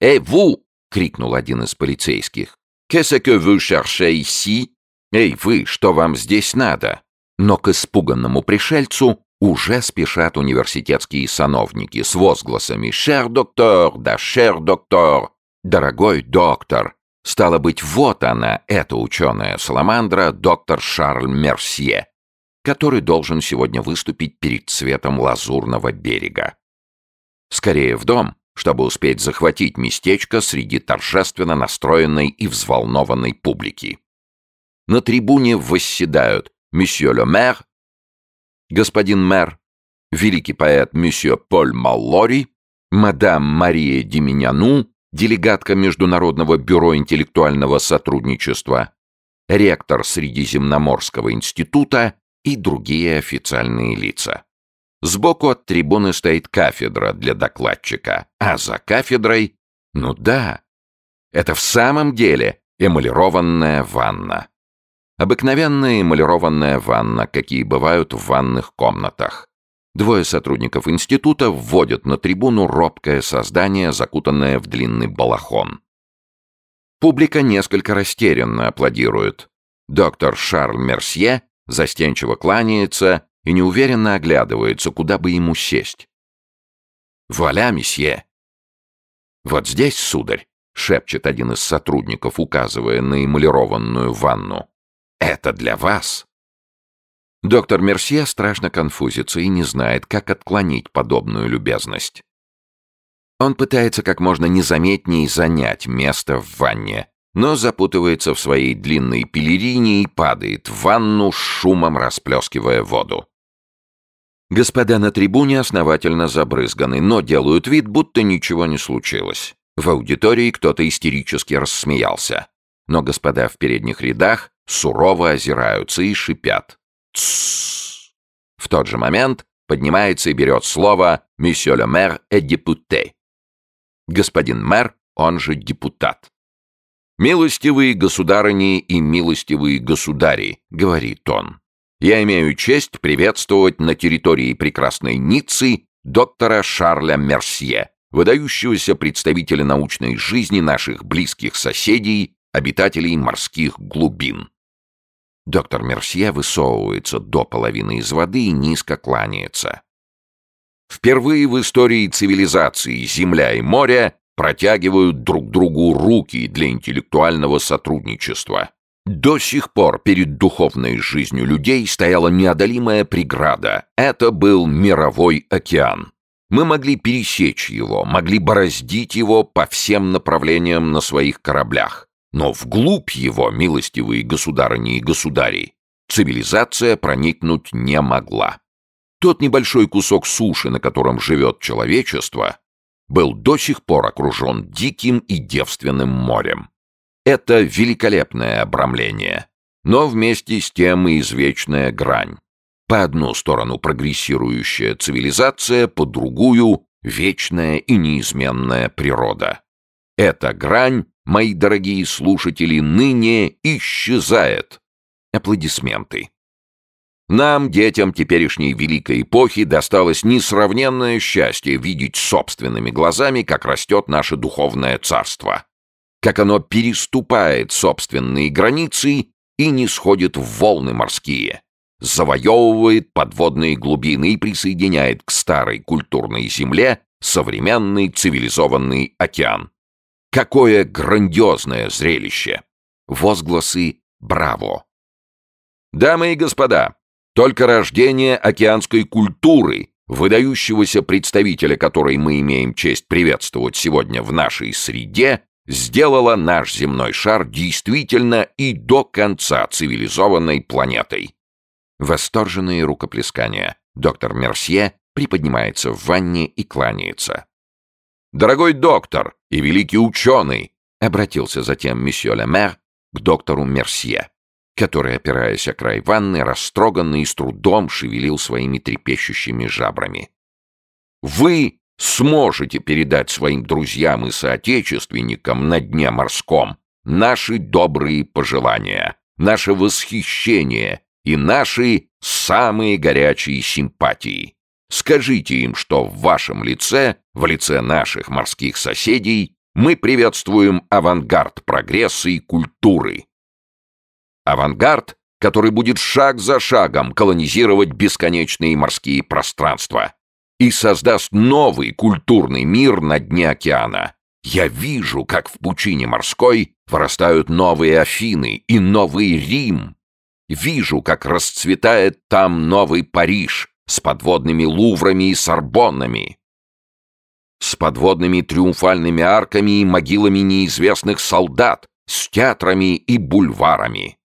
«Эй, ву!» — крикнул один из полицейских. «Qu'est-ce que vous cherchez ici?» «Эй, вы, что вам здесь надо?» Но к испуганному пришельцу уже спешат университетские сановники с возгласами «Шер доктор! Да, шер доктор! Дорогой доктор!» Стало быть, вот она, эта ученая саламандра, доктор Шарль Мерсье, который должен сегодня выступить перед цветом лазурного берега. Скорее в дом, чтобы успеть захватить местечко среди торжественно настроенной и взволнованной публики. На трибуне восседают месье Ле Мэр, господин мэр, великий поэт месье Поль Маллори, мадам Мария Деминяну, делегатка Международного бюро интеллектуального сотрудничества, ректор Средиземноморского института и другие официальные лица. Сбоку от трибуны стоит кафедра для докладчика, а за кафедрой, ну да, это в самом деле эмалированная ванна. Обыкновенная эмалированная ванна, какие бывают в ванных комнатах. Двое сотрудников института вводят на трибуну робкое создание, закутанное в длинный балахон. Публика несколько растерянно аплодирует. Доктор Шарль Мерсье застенчиво кланяется и неуверенно оглядывается, куда бы ему сесть. «Вуаля, месье!» «Вот здесь, сударь!» — шепчет один из сотрудников, указывая на эмалированную ванну. «Это для вас!» Доктор Мерсье страшно конфузится и не знает, как отклонить подобную любезность. Он пытается как можно незаметнее занять место в ванне, но запутывается в своей длинной пелерине и падает в ванну шумом расплескивая воду. Господа на трибуне основательно забрызганы, но делают вид, будто ничего не случилось. В аудитории кто-то истерически рассмеялся. Но господа в передних рядах сурово озираются и шипят. В тот же момент поднимается и берет слово «Monsieur le maire et député». Господин мэр, он же депутат. «Милостивые государыни и милостивые государи», — говорит он. «Я имею честь приветствовать на территории прекрасной Ниццы доктора Шарля Мерсье, выдающегося представителя научной жизни наших близких соседей, обитателей морских глубин. Доктор Мерсье высовывается до половины из воды и низко кланяется. Впервые в истории цивилизации Земля и море протягивают друг другу руки для интеллектуального сотрудничества. До сих пор перед духовной жизнью людей стояла неодолимая преграда. Это был мировой океан. Мы могли пересечь его, могли бороздить его по всем направлениям на своих кораблях. Но вглубь его, милостивые государыни и государи, цивилизация проникнуть не могла. Тот небольшой кусок суши, на котором живет человечество, был до сих пор окружен диким и девственным морем. Это великолепное обрамление, но вместе с тем и извечная грань. По одну сторону прогрессирующая цивилизация, по другую — вечная и неизменная природа. Эта грань мои дорогие слушатели, ныне исчезает. Аплодисменты. Нам, детям теперешней великой эпохи, досталось несравненное счастье видеть собственными глазами, как растет наше духовное царство, как оно переступает собственные границы и не сходит в волны морские, завоевывает подводные глубины и присоединяет к старой культурной земле современный цивилизованный океан. Какое грандиозное зрелище! Возгласы «Браво!». Дамы и господа, только рождение океанской культуры выдающегося представителя которой мы имеем честь приветствовать сегодня в нашей среде, сделала наш земной шар действительно и до конца цивилизованной планетой. Восторженные рукоплескания. Доктор Мерсье приподнимается в ванне и кланяется. «Дорогой доктор и великий ученый!» — обратился затем месье Лемер к доктору Мерсье, который, опираясь о край ванны, растроганный и с трудом шевелил своими трепещущими жабрами. «Вы сможете передать своим друзьям и соотечественникам на дне морском наши добрые пожелания, наше восхищение и наши самые горячие симпатии. Скажите им, что в вашем лице, в лице наших морских соседей, мы приветствуем авангард прогресса и культуры. Авангард, который будет шаг за шагом колонизировать бесконечные морские пространства и создаст новый культурный мир на дне океана. Я вижу, как в пучине морской вырастают новые Афины и новый Рим. Вижу, как расцветает там новый Париж с подводными луврами и сорбоннами, с подводными триумфальными арками и могилами неизвестных солдат, с театрами и бульварами.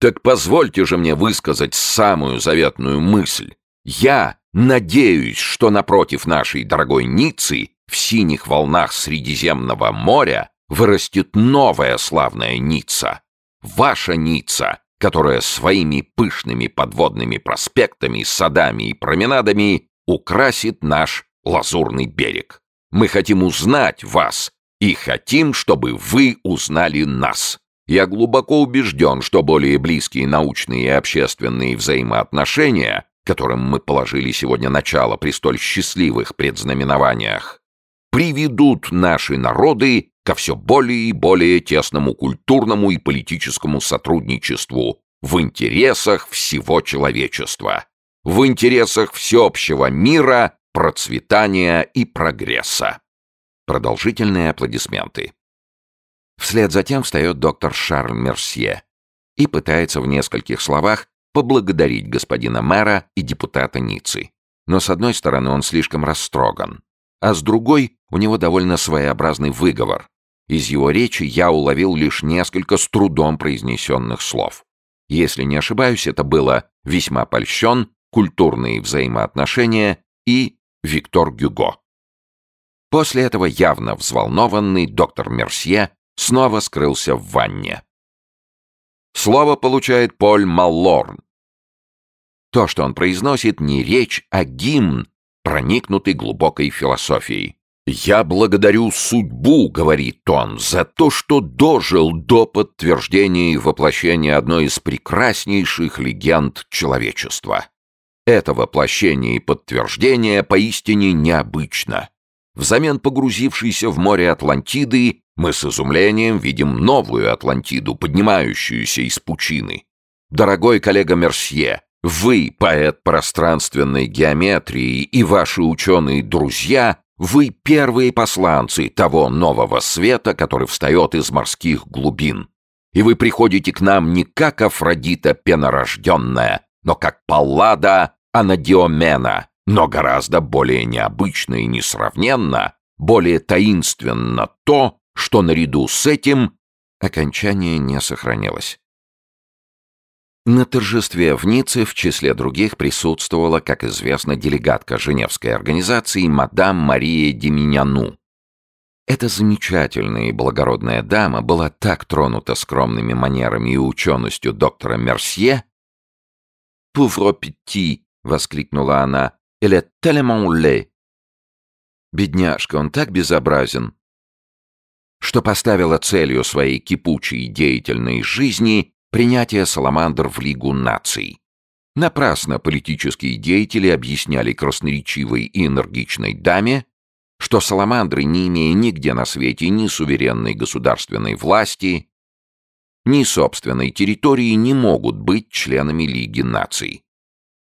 Так позвольте же мне высказать самую заветную мысль. Я надеюсь, что напротив нашей дорогой Ниццы в синих волнах Средиземного моря вырастет новая славная Ницца. Ваша Ницца, которая своими пышными подводными проспектами, садами и променадами украсит наш лазурный берег. Мы хотим узнать вас и хотим, чтобы вы узнали нас. Я глубоко убежден, что более близкие научные и общественные взаимоотношения, которым мы положили сегодня начало при столь счастливых предзнаменованиях, приведут наши народы ко все более и более тесному культурному и политическому сотрудничеству в интересах всего человечества, в интересах всеобщего мира, процветания и прогресса. Продолжительные аплодисменты. Вслед за тем встает доктор Шарль Мерсье и пытается в нескольких словах поблагодарить господина мэра и депутата Ниццы. Но с одной стороны он слишком растроган, а с другой у него довольно своеобразный выговор. Из его речи я уловил лишь несколько с трудом произнесенных слов. Если не ошибаюсь, это было «весьма польщен», «культурные взаимоотношения» и «Виктор Гюго». После этого явно взволнованный доктор Мерсье снова скрылся в ванне. Слово получает Поль Маллорн. То, что он произносит, не речь, а гимн, проникнутый глубокой философией. «Я благодарю судьбу», — говорит он, — «за то, что дожил до подтверждения и воплощения одной из прекраснейших легенд человечества. Это воплощение и подтверждение поистине необычно. Взамен погрузившейся в море Атлантиды, мы с изумлением видим новую Атлантиду, поднимающуюся из пучины. Дорогой коллега Мерсье, вы, поэт пространственной геометрии, и ваши ученые-друзья вы первые посланцы того нового света, который встает из морских глубин. И вы приходите к нам не как Афродита пенорожденная, но как Паллада Анадиомена, но гораздо более необычно и несравненно, более таинственно то, что наряду с этим окончание не сохранилось. На торжестве в Ницце в числе других присутствовала, как известно, делегатка Женевской организации мадам Мария Деминяну. Эта замечательная и благородная дама была так тронута скромными манерами и ученостью доктора Мерсье. «Пувро пяти!» — воскликнула она. «Эле телемон ле!» «Бедняжка, он так безобразен!» что поставила целью своей кипучей деятельной жизни принятие Саламандр в Лигу наций. Напрасно политические деятели объясняли красноречивой и энергичной даме, что саламандры, не имея нигде на свете ни суверенной государственной власти, ни собственной территории, не могут быть членами Лиги наций.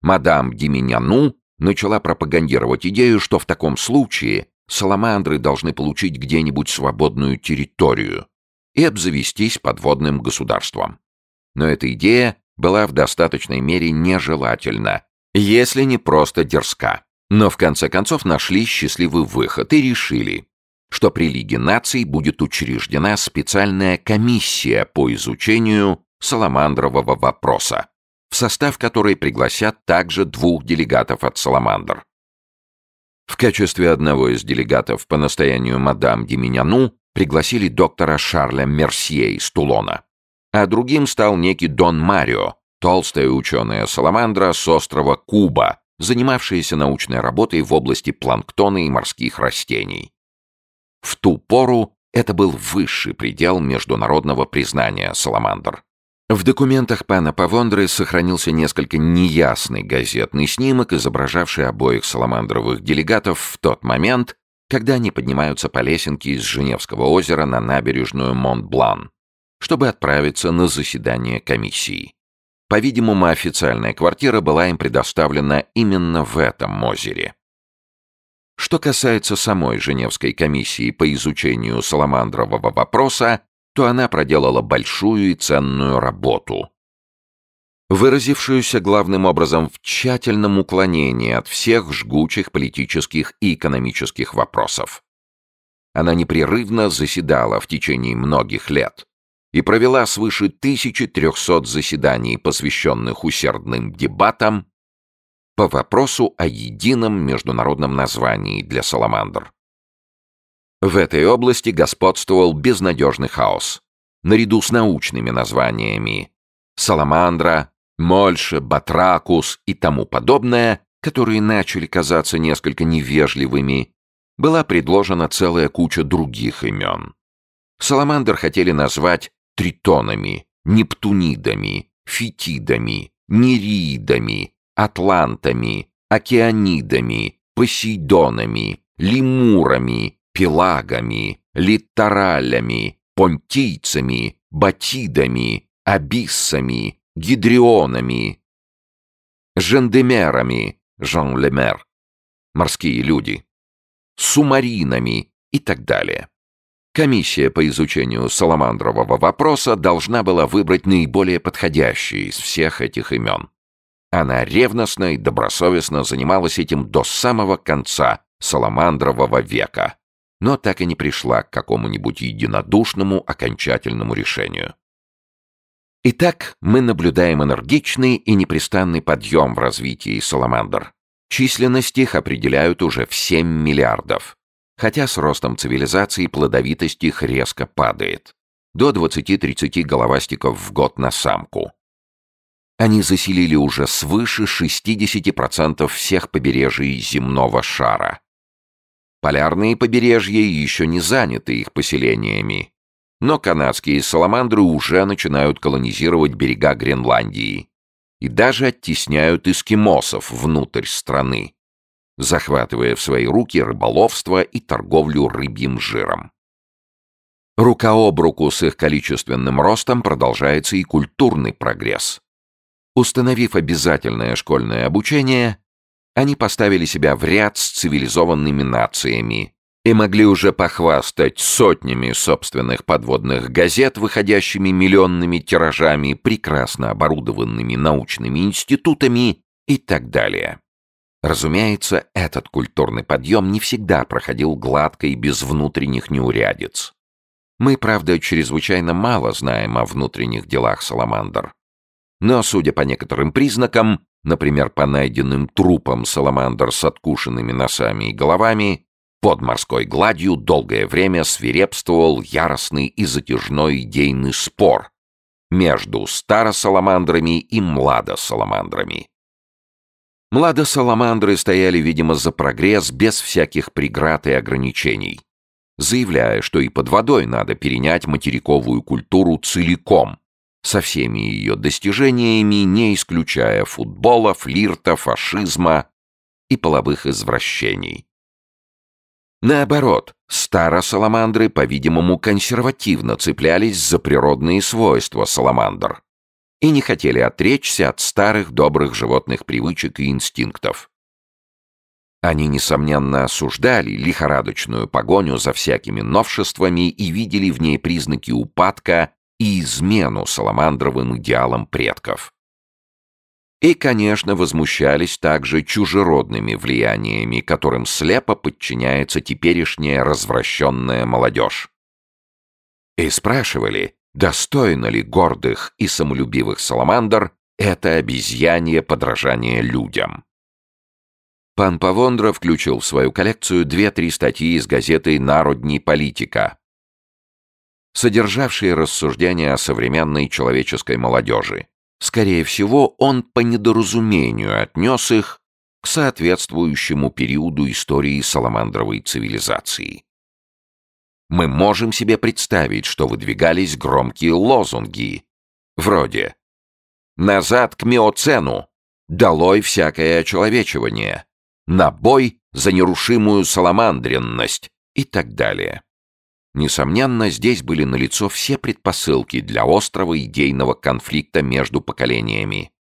Мадам Диминяну начала пропагандировать идею, что в таком случае саламандры должны получить где-нибудь свободную территорию и обзавестись подводным государством. Но эта идея была в достаточной мере нежелательна, если не просто дерзка. Но в конце концов нашли счастливый выход и решили, что при Лиге наций будет учреждена специальная комиссия по изучению саламандрового вопроса, в состав которой пригласят также двух делегатов от Саламандр. В качестве одного из делегатов по настоянию мадам Деминяну пригласили доктора Шарля Мерсье из Тулона, а другим стал некий Дон Марио, толстая ученая Саламандра с острова Куба, занимавшаяся научной работой в области планктона и морских растений. В ту пору это был высший предел международного признания Саламандр. В документах пана Павондры сохранился несколько неясный газетный снимок, изображавший обоих саламандровых делегатов в тот момент, когда они поднимаются по лесенке из Женевского озера на набережную Монт-Блан, чтобы отправиться на заседание комиссии. По-видимому, официальная квартира была им предоставлена именно в этом озере. Что касается самой Женевской комиссии по изучению саламандрового вопроса, то она проделала большую и ценную работу, выразившуюся главным образом в тщательном уклонении от всех жгучих политических и экономических вопросов. Она непрерывно заседала в течение многих лет, и провела свыше 1300 заседаний, посвященных усердным дебатам по вопросу о едином международном названии для саламандр. В этой области господствовал безнадежный хаос. Наряду с научными названиями «Саламандра», «Мольше», «Батракус» и тому подобное, которые начали казаться несколько невежливыми, была предложена целая куча других имен. Саламандр хотели назвать тритонами, нептунидами, фетидами, нереидами, атлантами, океанидами, посейдонами, лемурами, пелагами, литоралями, понтийцами, батидами, абиссами, гидрионами, жендемерами, Жан Лемер, морские люди, сумаринами и так далее. Комиссия по изучению саламандрового вопроса должна была выбрать наиболее подходящие из всех этих имен. Она ревностно и добросовестно занималась этим до самого конца саламандрового века, но так и не пришла к какому-нибудь единодушному окончательному решению. Итак, мы наблюдаем энергичный и непрестанный подъем в развитии саламандр. Численность их определяют уже в 7 миллиардов хотя с ростом цивилизации плодовитость их резко падает. До 20-30 головастиков в год на самку. Они заселили уже свыше 60% всех побережий земного шара. Полярные побережья еще не заняты их поселениями, но канадские саламандры уже начинают колонизировать берега Гренландии и даже оттесняют эскимосов внутрь страны захватывая в свои руки рыболовство и торговлю рыбьим жиром. Рука об руку с их количественным ростом продолжается и культурный прогресс. Установив обязательное школьное обучение, они поставили себя в ряд с цивилизованными нациями и могли уже похвастать сотнями собственных подводных газет, выходящими миллионными тиражами, прекрасно оборудованными научными институтами и так далее. Разумеется, этот культурный подъем не всегда проходил гладко и без внутренних неурядиц. Мы, правда, чрезвычайно мало знаем о внутренних делах Саламандр. Но, судя по некоторым признакам, например, по найденным трупам Саламандр с откушенными носами и головами, под морской гладью долгое время свирепствовал яростный и затяжной идейный спор между старосаламандрами и младосаламандрами. Младо-саламандры стояли, видимо, за прогресс без всяких преград и ограничений, заявляя, что и под водой надо перенять материковую культуру целиком, со всеми ее достижениями, не исключая футбола, флирта, фашизма и половых извращений. Наоборот, старо-саламандры, по-видимому, консервативно цеплялись за природные свойства саламандр, и не хотели отречься от старых добрых животных привычек и инстинктов. Они, несомненно, осуждали лихорадочную погоню за всякими новшествами и видели в ней признаки упадка и измену саламандровым идеалам предков. И, конечно, возмущались также чужеродными влияниями, которым слепо подчиняется теперешняя развращенная молодежь. И спрашивали, достойно ли гордых и самолюбивых саламандр это обезьянье подражание людям. Пан Павондра включил в свою коллекцию две-три статьи из газеты «Народни политика», содержавшие рассуждения о современной человеческой молодежи. Скорее всего, он по недоразумению отнес их к соответствующему периоду истории саламандровой цивилизации. Мы можем себе представить, что выдвигались громкие лозунги, вроде «Назад к миоцену! Долой всякое очеловечивание! На бой за нерушимую саламандренность!» и так далее. Несомненно, здесь были налицо все предпосылки для острого идейного конфликта между поколениями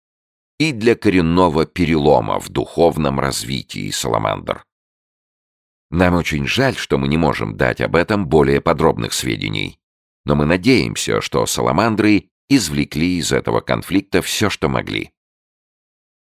и для коренного перелома в духовном развитии Саламандр. Нам очень жаль, что мы не можем дать об этом более подробных сведений, но мы надеемся, что Саламандры извлекли из этого конфликта все, что могли.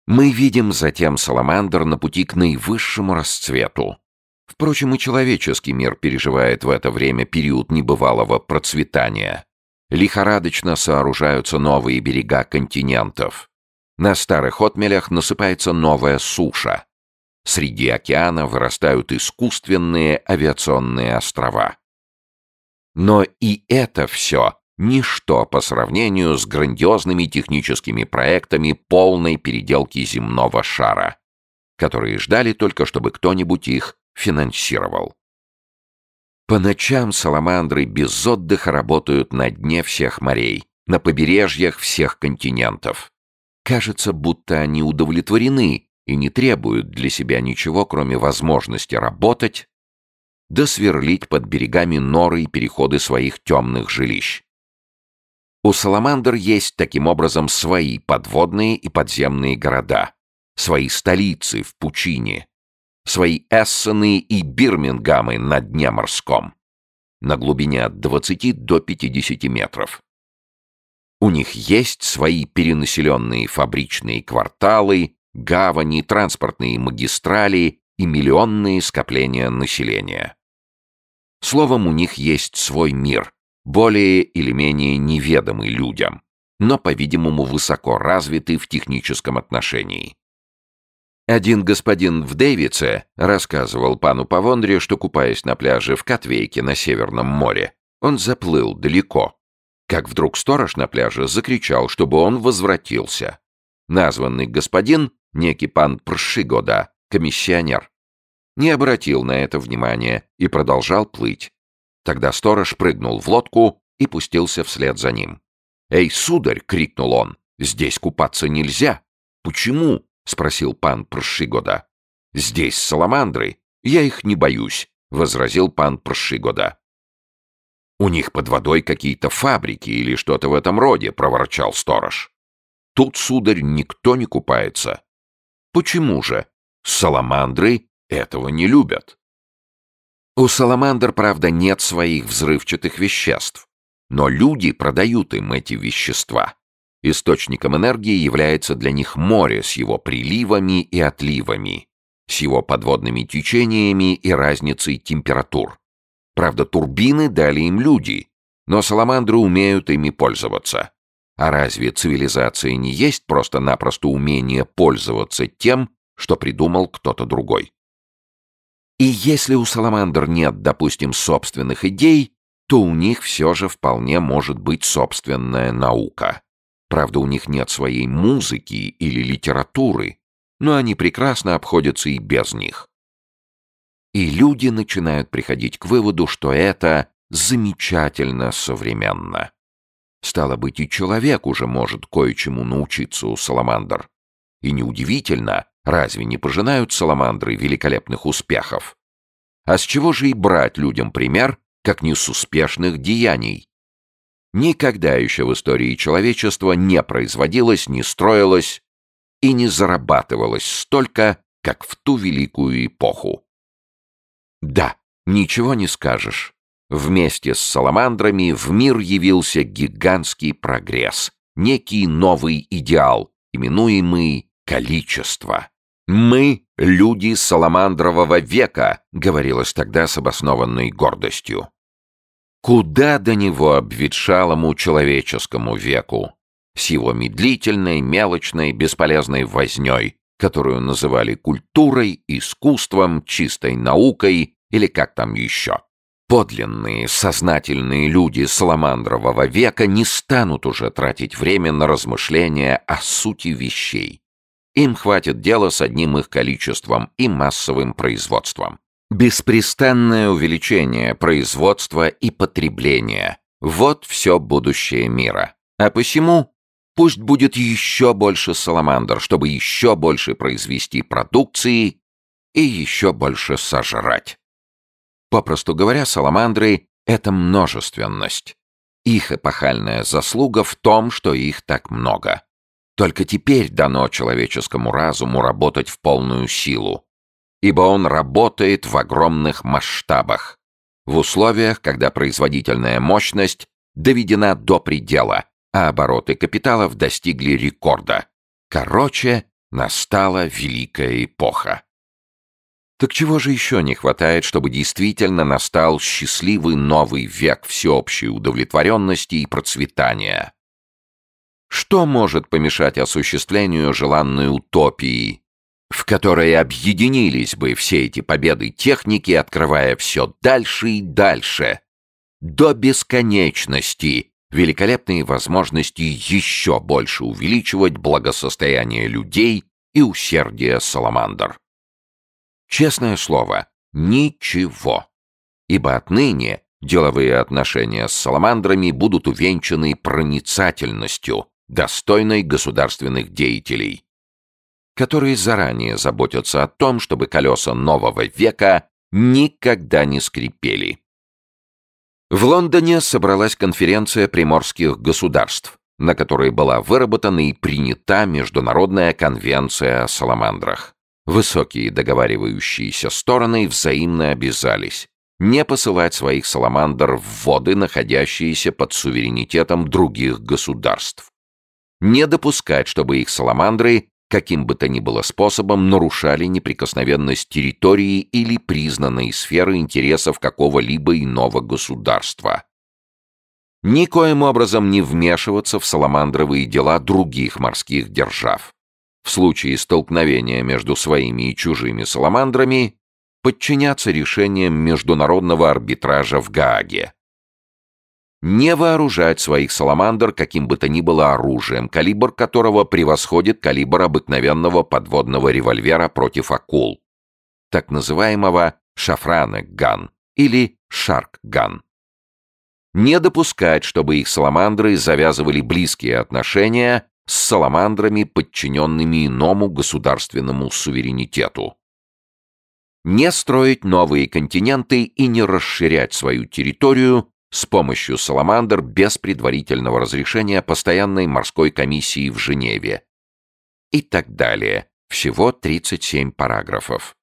Мы видим затем Саламандр на пути к наивысшему расцвету, Впрочем, и человеческий мир переживает в это время период небывалого процветания. Лихорадочно сооружаются новые берега континентов. На старых отмелях насыпается новая суша. Среди океана вырастают искусственные авиационные острова. Но и это все ничто по сравнению с грандиозными техническими проектами полной переделки земного шара, которые ждали только, чтобы кто-нибудь их финансировал. По ночам саламандры без отдыха работают на дне всех морей, на побережьях всех континентов. Кажется, будто они удовлетворены и не требуют для себя ничего, кроме возможности работать, да сверлить под берегами норы и переходы своих темных жилищ. У саламандр есть таким образом свои подводные и подземные города, свои столицы в пучине, свои Эссены и Бирмингамы на дне морском, на глубине от 20 до 50 метров. У них есть свои перенаселенные фабричные кварталы, гавани, транспортные магистрали и миллионные скопления населения. Словом, у них есть свой мир, более или менее неведомый людям, но, по-видимому, высоко развитый в техническом отношении. Один господин в Дэвице рассказывал пану Павондре, что, купаясь на пляже в Катвейке на Северном море, он заплыл далеко. Как вдруг сторож на пляже закричал, чтобы он возвратился. Названный господин, некий пан Пршигода, комиссионер, не обратил на это внимания и продолжал плыть. Тогда сторож прыгнул в лодку и пустился вслед за ним. «Эй, сударь!» — крикнул он. «Здесь купаться нельзя!» «Почему?» — спросил пан Пршигода. «Здесь саламандры. Я их не боюсь», — возразил пан Пршигода. «У них под водой какие-то фабрики или что-то в этом роде», — проворчал сторож. «Тут, сударь, никто не купается». «Почему же? Саламандры этого не любят». У саламандр, правда, нет своих взрывчатых веществ, но люди продают им эти вещества. Источником энергии является для них море с его приливами и отливами, с его подводными течениями и разницей температур. Правда, турбины дали им люди, но саламандры умеют ими пользоваться. А разве цивилизация не есть просто-напросто умение пользоваться тем, что придумал кто-то другой? И если у саламандр нет, допустим, собственных идей, то у них все же вполне может быть собственная наука. Правда, у них нет своей музыки или литературы, но они прекрасно обходятся и без них. И люди начинают приходить к выводу, что это замечательно современно. Стало быть, и человек уже может кое-чему научиться у саламандр. И неудивительно, разве не пожинают саламандры великолепных успехов? А с чего же и брать людям пример, как не с успешных деяний? Никогда еще в истории человечества не производилось, не строилось и не зарабатывалось столько, как в ту великую эпоху. Да, ничего не скажешь. Вместе с саламандрами в мир явился гигантский прогресс, некий новый идеал, именуемый количество. «Мы — люди Саламандрового века», — говорилось тогда с обоснованной гордостью. Куда до него обветшалому человеческому веку? С его медлительной, мелочной, бесполезной вознёй, которую называли культурой, искусством, чистой наукой или как там еще. Подлинные, сознательные люди Саламандрового века не станут уже тратить время на размышления о сути вещей. Им хватит дела с одним их количеством и массовым производством. Беспрестанное увеличение производства и потребления – вот все будущее мира. А посему пусть будет еще больше саламандр, чтобы еще больше произвести продукции и еще больше сожрать. Попросту говоря, саламандры — это множественность. Их эпохальная заслуга в том, что их так много. Только теперь дано человеческому разуму работать в полную силу, ибо он работает в огромных масштабах, в условиях, когда производительная мощность доведена до предела, а обороты капиталов достигли рекорда. Короче, настала великая эпоха. Так чего же еще не хватает, чтобы действительно настал счастливый новый век всеобщей удовлетворенности и процветания? Что может помешать осуществлению желанной утопии, в которой объединились бы все эти победы техники, открывая все дальше и дальше, до бесконечности, великолепные возможности еще больше увеличивать благосостояние людей и усердие Саламандр? Честное слово, ничего. Ибо отныне деловые отношения с саламандрами будут увенчаны проницательностью, достойной государственных деятелей, которые заранее заботятся о том, чтобы колеса нового века никогда не скрипели. В Лондоне собралась конференция приморских государств, на которой была выработана и принята Международная конвенция о саламандрах. Высокие договаривающиеся стороны взаимно обязались не посылать своих саламандр в воды, находящиеся под суверенитетом других государств. Не допускать, чтобы их саламандры каким бы то ни было способом нарушали неприкосновенность территории или признанные сферы интересов какого-либо иного государства. Никоим образом не вмешиваться в саламандровые дела других морских держав в случае столкновения между своими и чужими саламандрами подчиняться решениям международного арбитража в Гааге. Не вооружать своих саламандр каким бы то ни было оружием, калибр которого превосходит калибр обыкновенного подводного револьвера против акул, так называемого шафрана-ган или шарк-ган. Не допускать, чтобы их саламандры завязывали близкие отношения с саламандрами, подчиненными иному государственному суверенитету. Не строить новые континенты и не расширять свою территорию с помощью саламандр без предварительного разрешения постоянной морской комиссии в Женеве. И так далее. Всего 37 параграфов.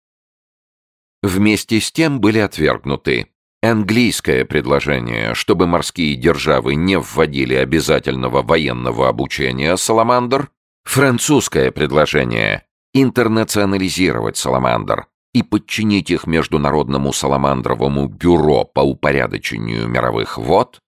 Вместе с тем были отвергнуты Английское предложение, чтобы морские державы не вводили обязательного военного обучения «Саламандр», французское предложение интернационализировать «Саламандр» и подчинить их Международному Саламандровому бюро по упорядочению мировых вод,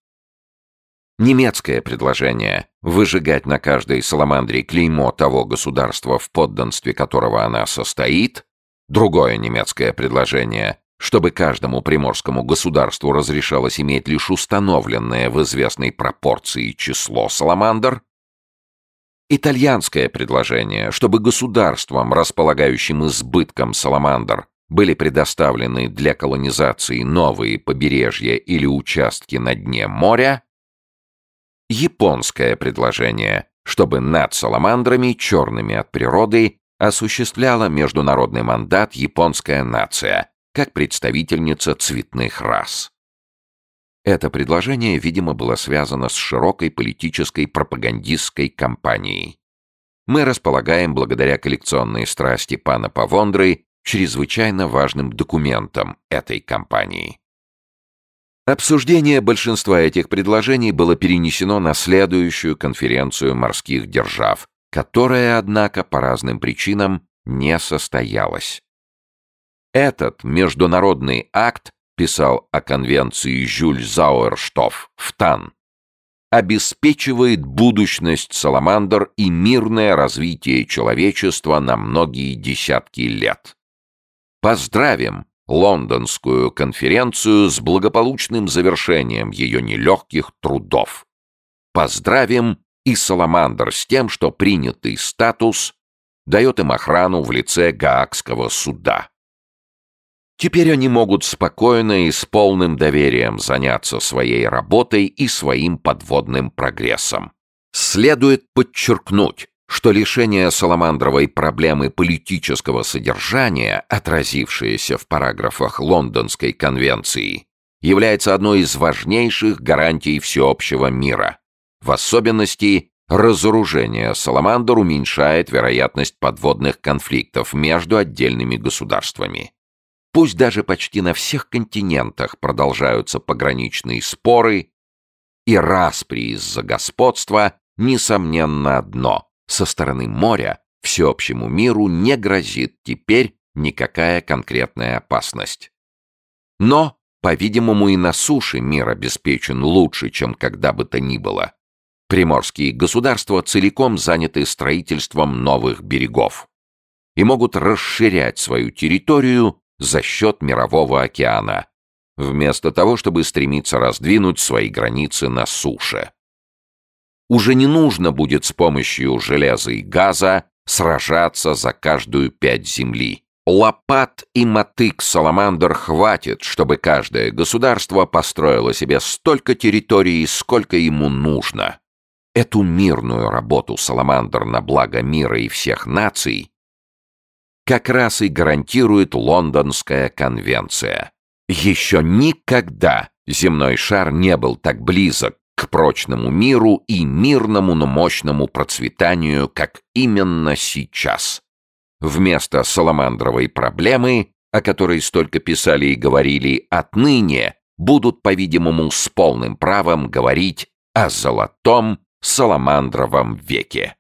немецкое предложение выжигать на каждой «Саламандре» клеймо того государства, в подданстве которого она состоит, другое немецкое предложение чтобы каждому приморскому государству разрешалось иметь лишь установленное в известной пропорции число саламандр, итальянское предложение, чтобы государствам, располагающим избытком саламандр, были предоставлены для колонизации новые побережья или участки на дне моря, японское предложение, чтобы над саламандрами, черными от природы, осуществляла международный мандат японская нация, как представительница цветных рас. Это предложение, видимо, было связано с широкой политической пропагандистской кампанией. Мы располагаем, благодаря коллекционной страсти пана Павондры, чрезвычайно важным документом этой кампании. Обсуждение большинства этих предложений было перенесено на следующую конференцию морских держав, которое, однако, по разным причинам не состоялось. Этот международный акт писал о конвенции Жюль Зауэрштоф в Тан, обеспечивает будущность Саламандр и мирное развитие человечества на многие десятки лет. Поздравим Лондонскую конференцию с благополучным завершением ее нелегких трудов. Поздравим и Саламандр с тем, что принятый статус дает им охрану в лице Гаагского суда. Теперь они могут спокойно и с полным доверием заняться своей работой и своим подводным прогрессом. Следует подчеркнуть, что лишение Саламандровой проблемы политического содержания, отразившееся в параграфах Лондонской конвенции, является одной из важнейших гарантий всеобщего мира. В особенности, разоружение Саламандр уменьшает вероятность подводных конфликтов между отдельными государствами. Пусть даже почти на всех континентах продолжаются пограничные споры и распри из-за господства, несомненно одно — со стороны моря всеобщему миру не грозит теперь никакая конкретная опасность. Но, по-видимому, и на суше мир обеспечен лучше, чем когда бы то ни было. Приморские государства целиком заняты строительством новых берегов и могут расширять свою территорию за счет Мирового океана, вместо того, чтобы стремиться раздвинуть свои границы на суше. Уже не нужно будет с помощью железа и газа сражаться за каждую пять земли. Лопат и мотык Саламандр хватит, чтобы каждое государство построило себе столько территорий, сколько ему нужно. Эту мирную работу Саламандр на благо мира и всех наций как раз и гарантирует Лондонская конвенция. Еще никогда земной шар не был так близок к прочному миру и мирному, но мощному процветанию, как именно сейчас. Вместо саламандровой проблемы, о которой столько писали и говорили, отныне будут, по-видимому, с полным правом говорить о золотом саламандровом веке.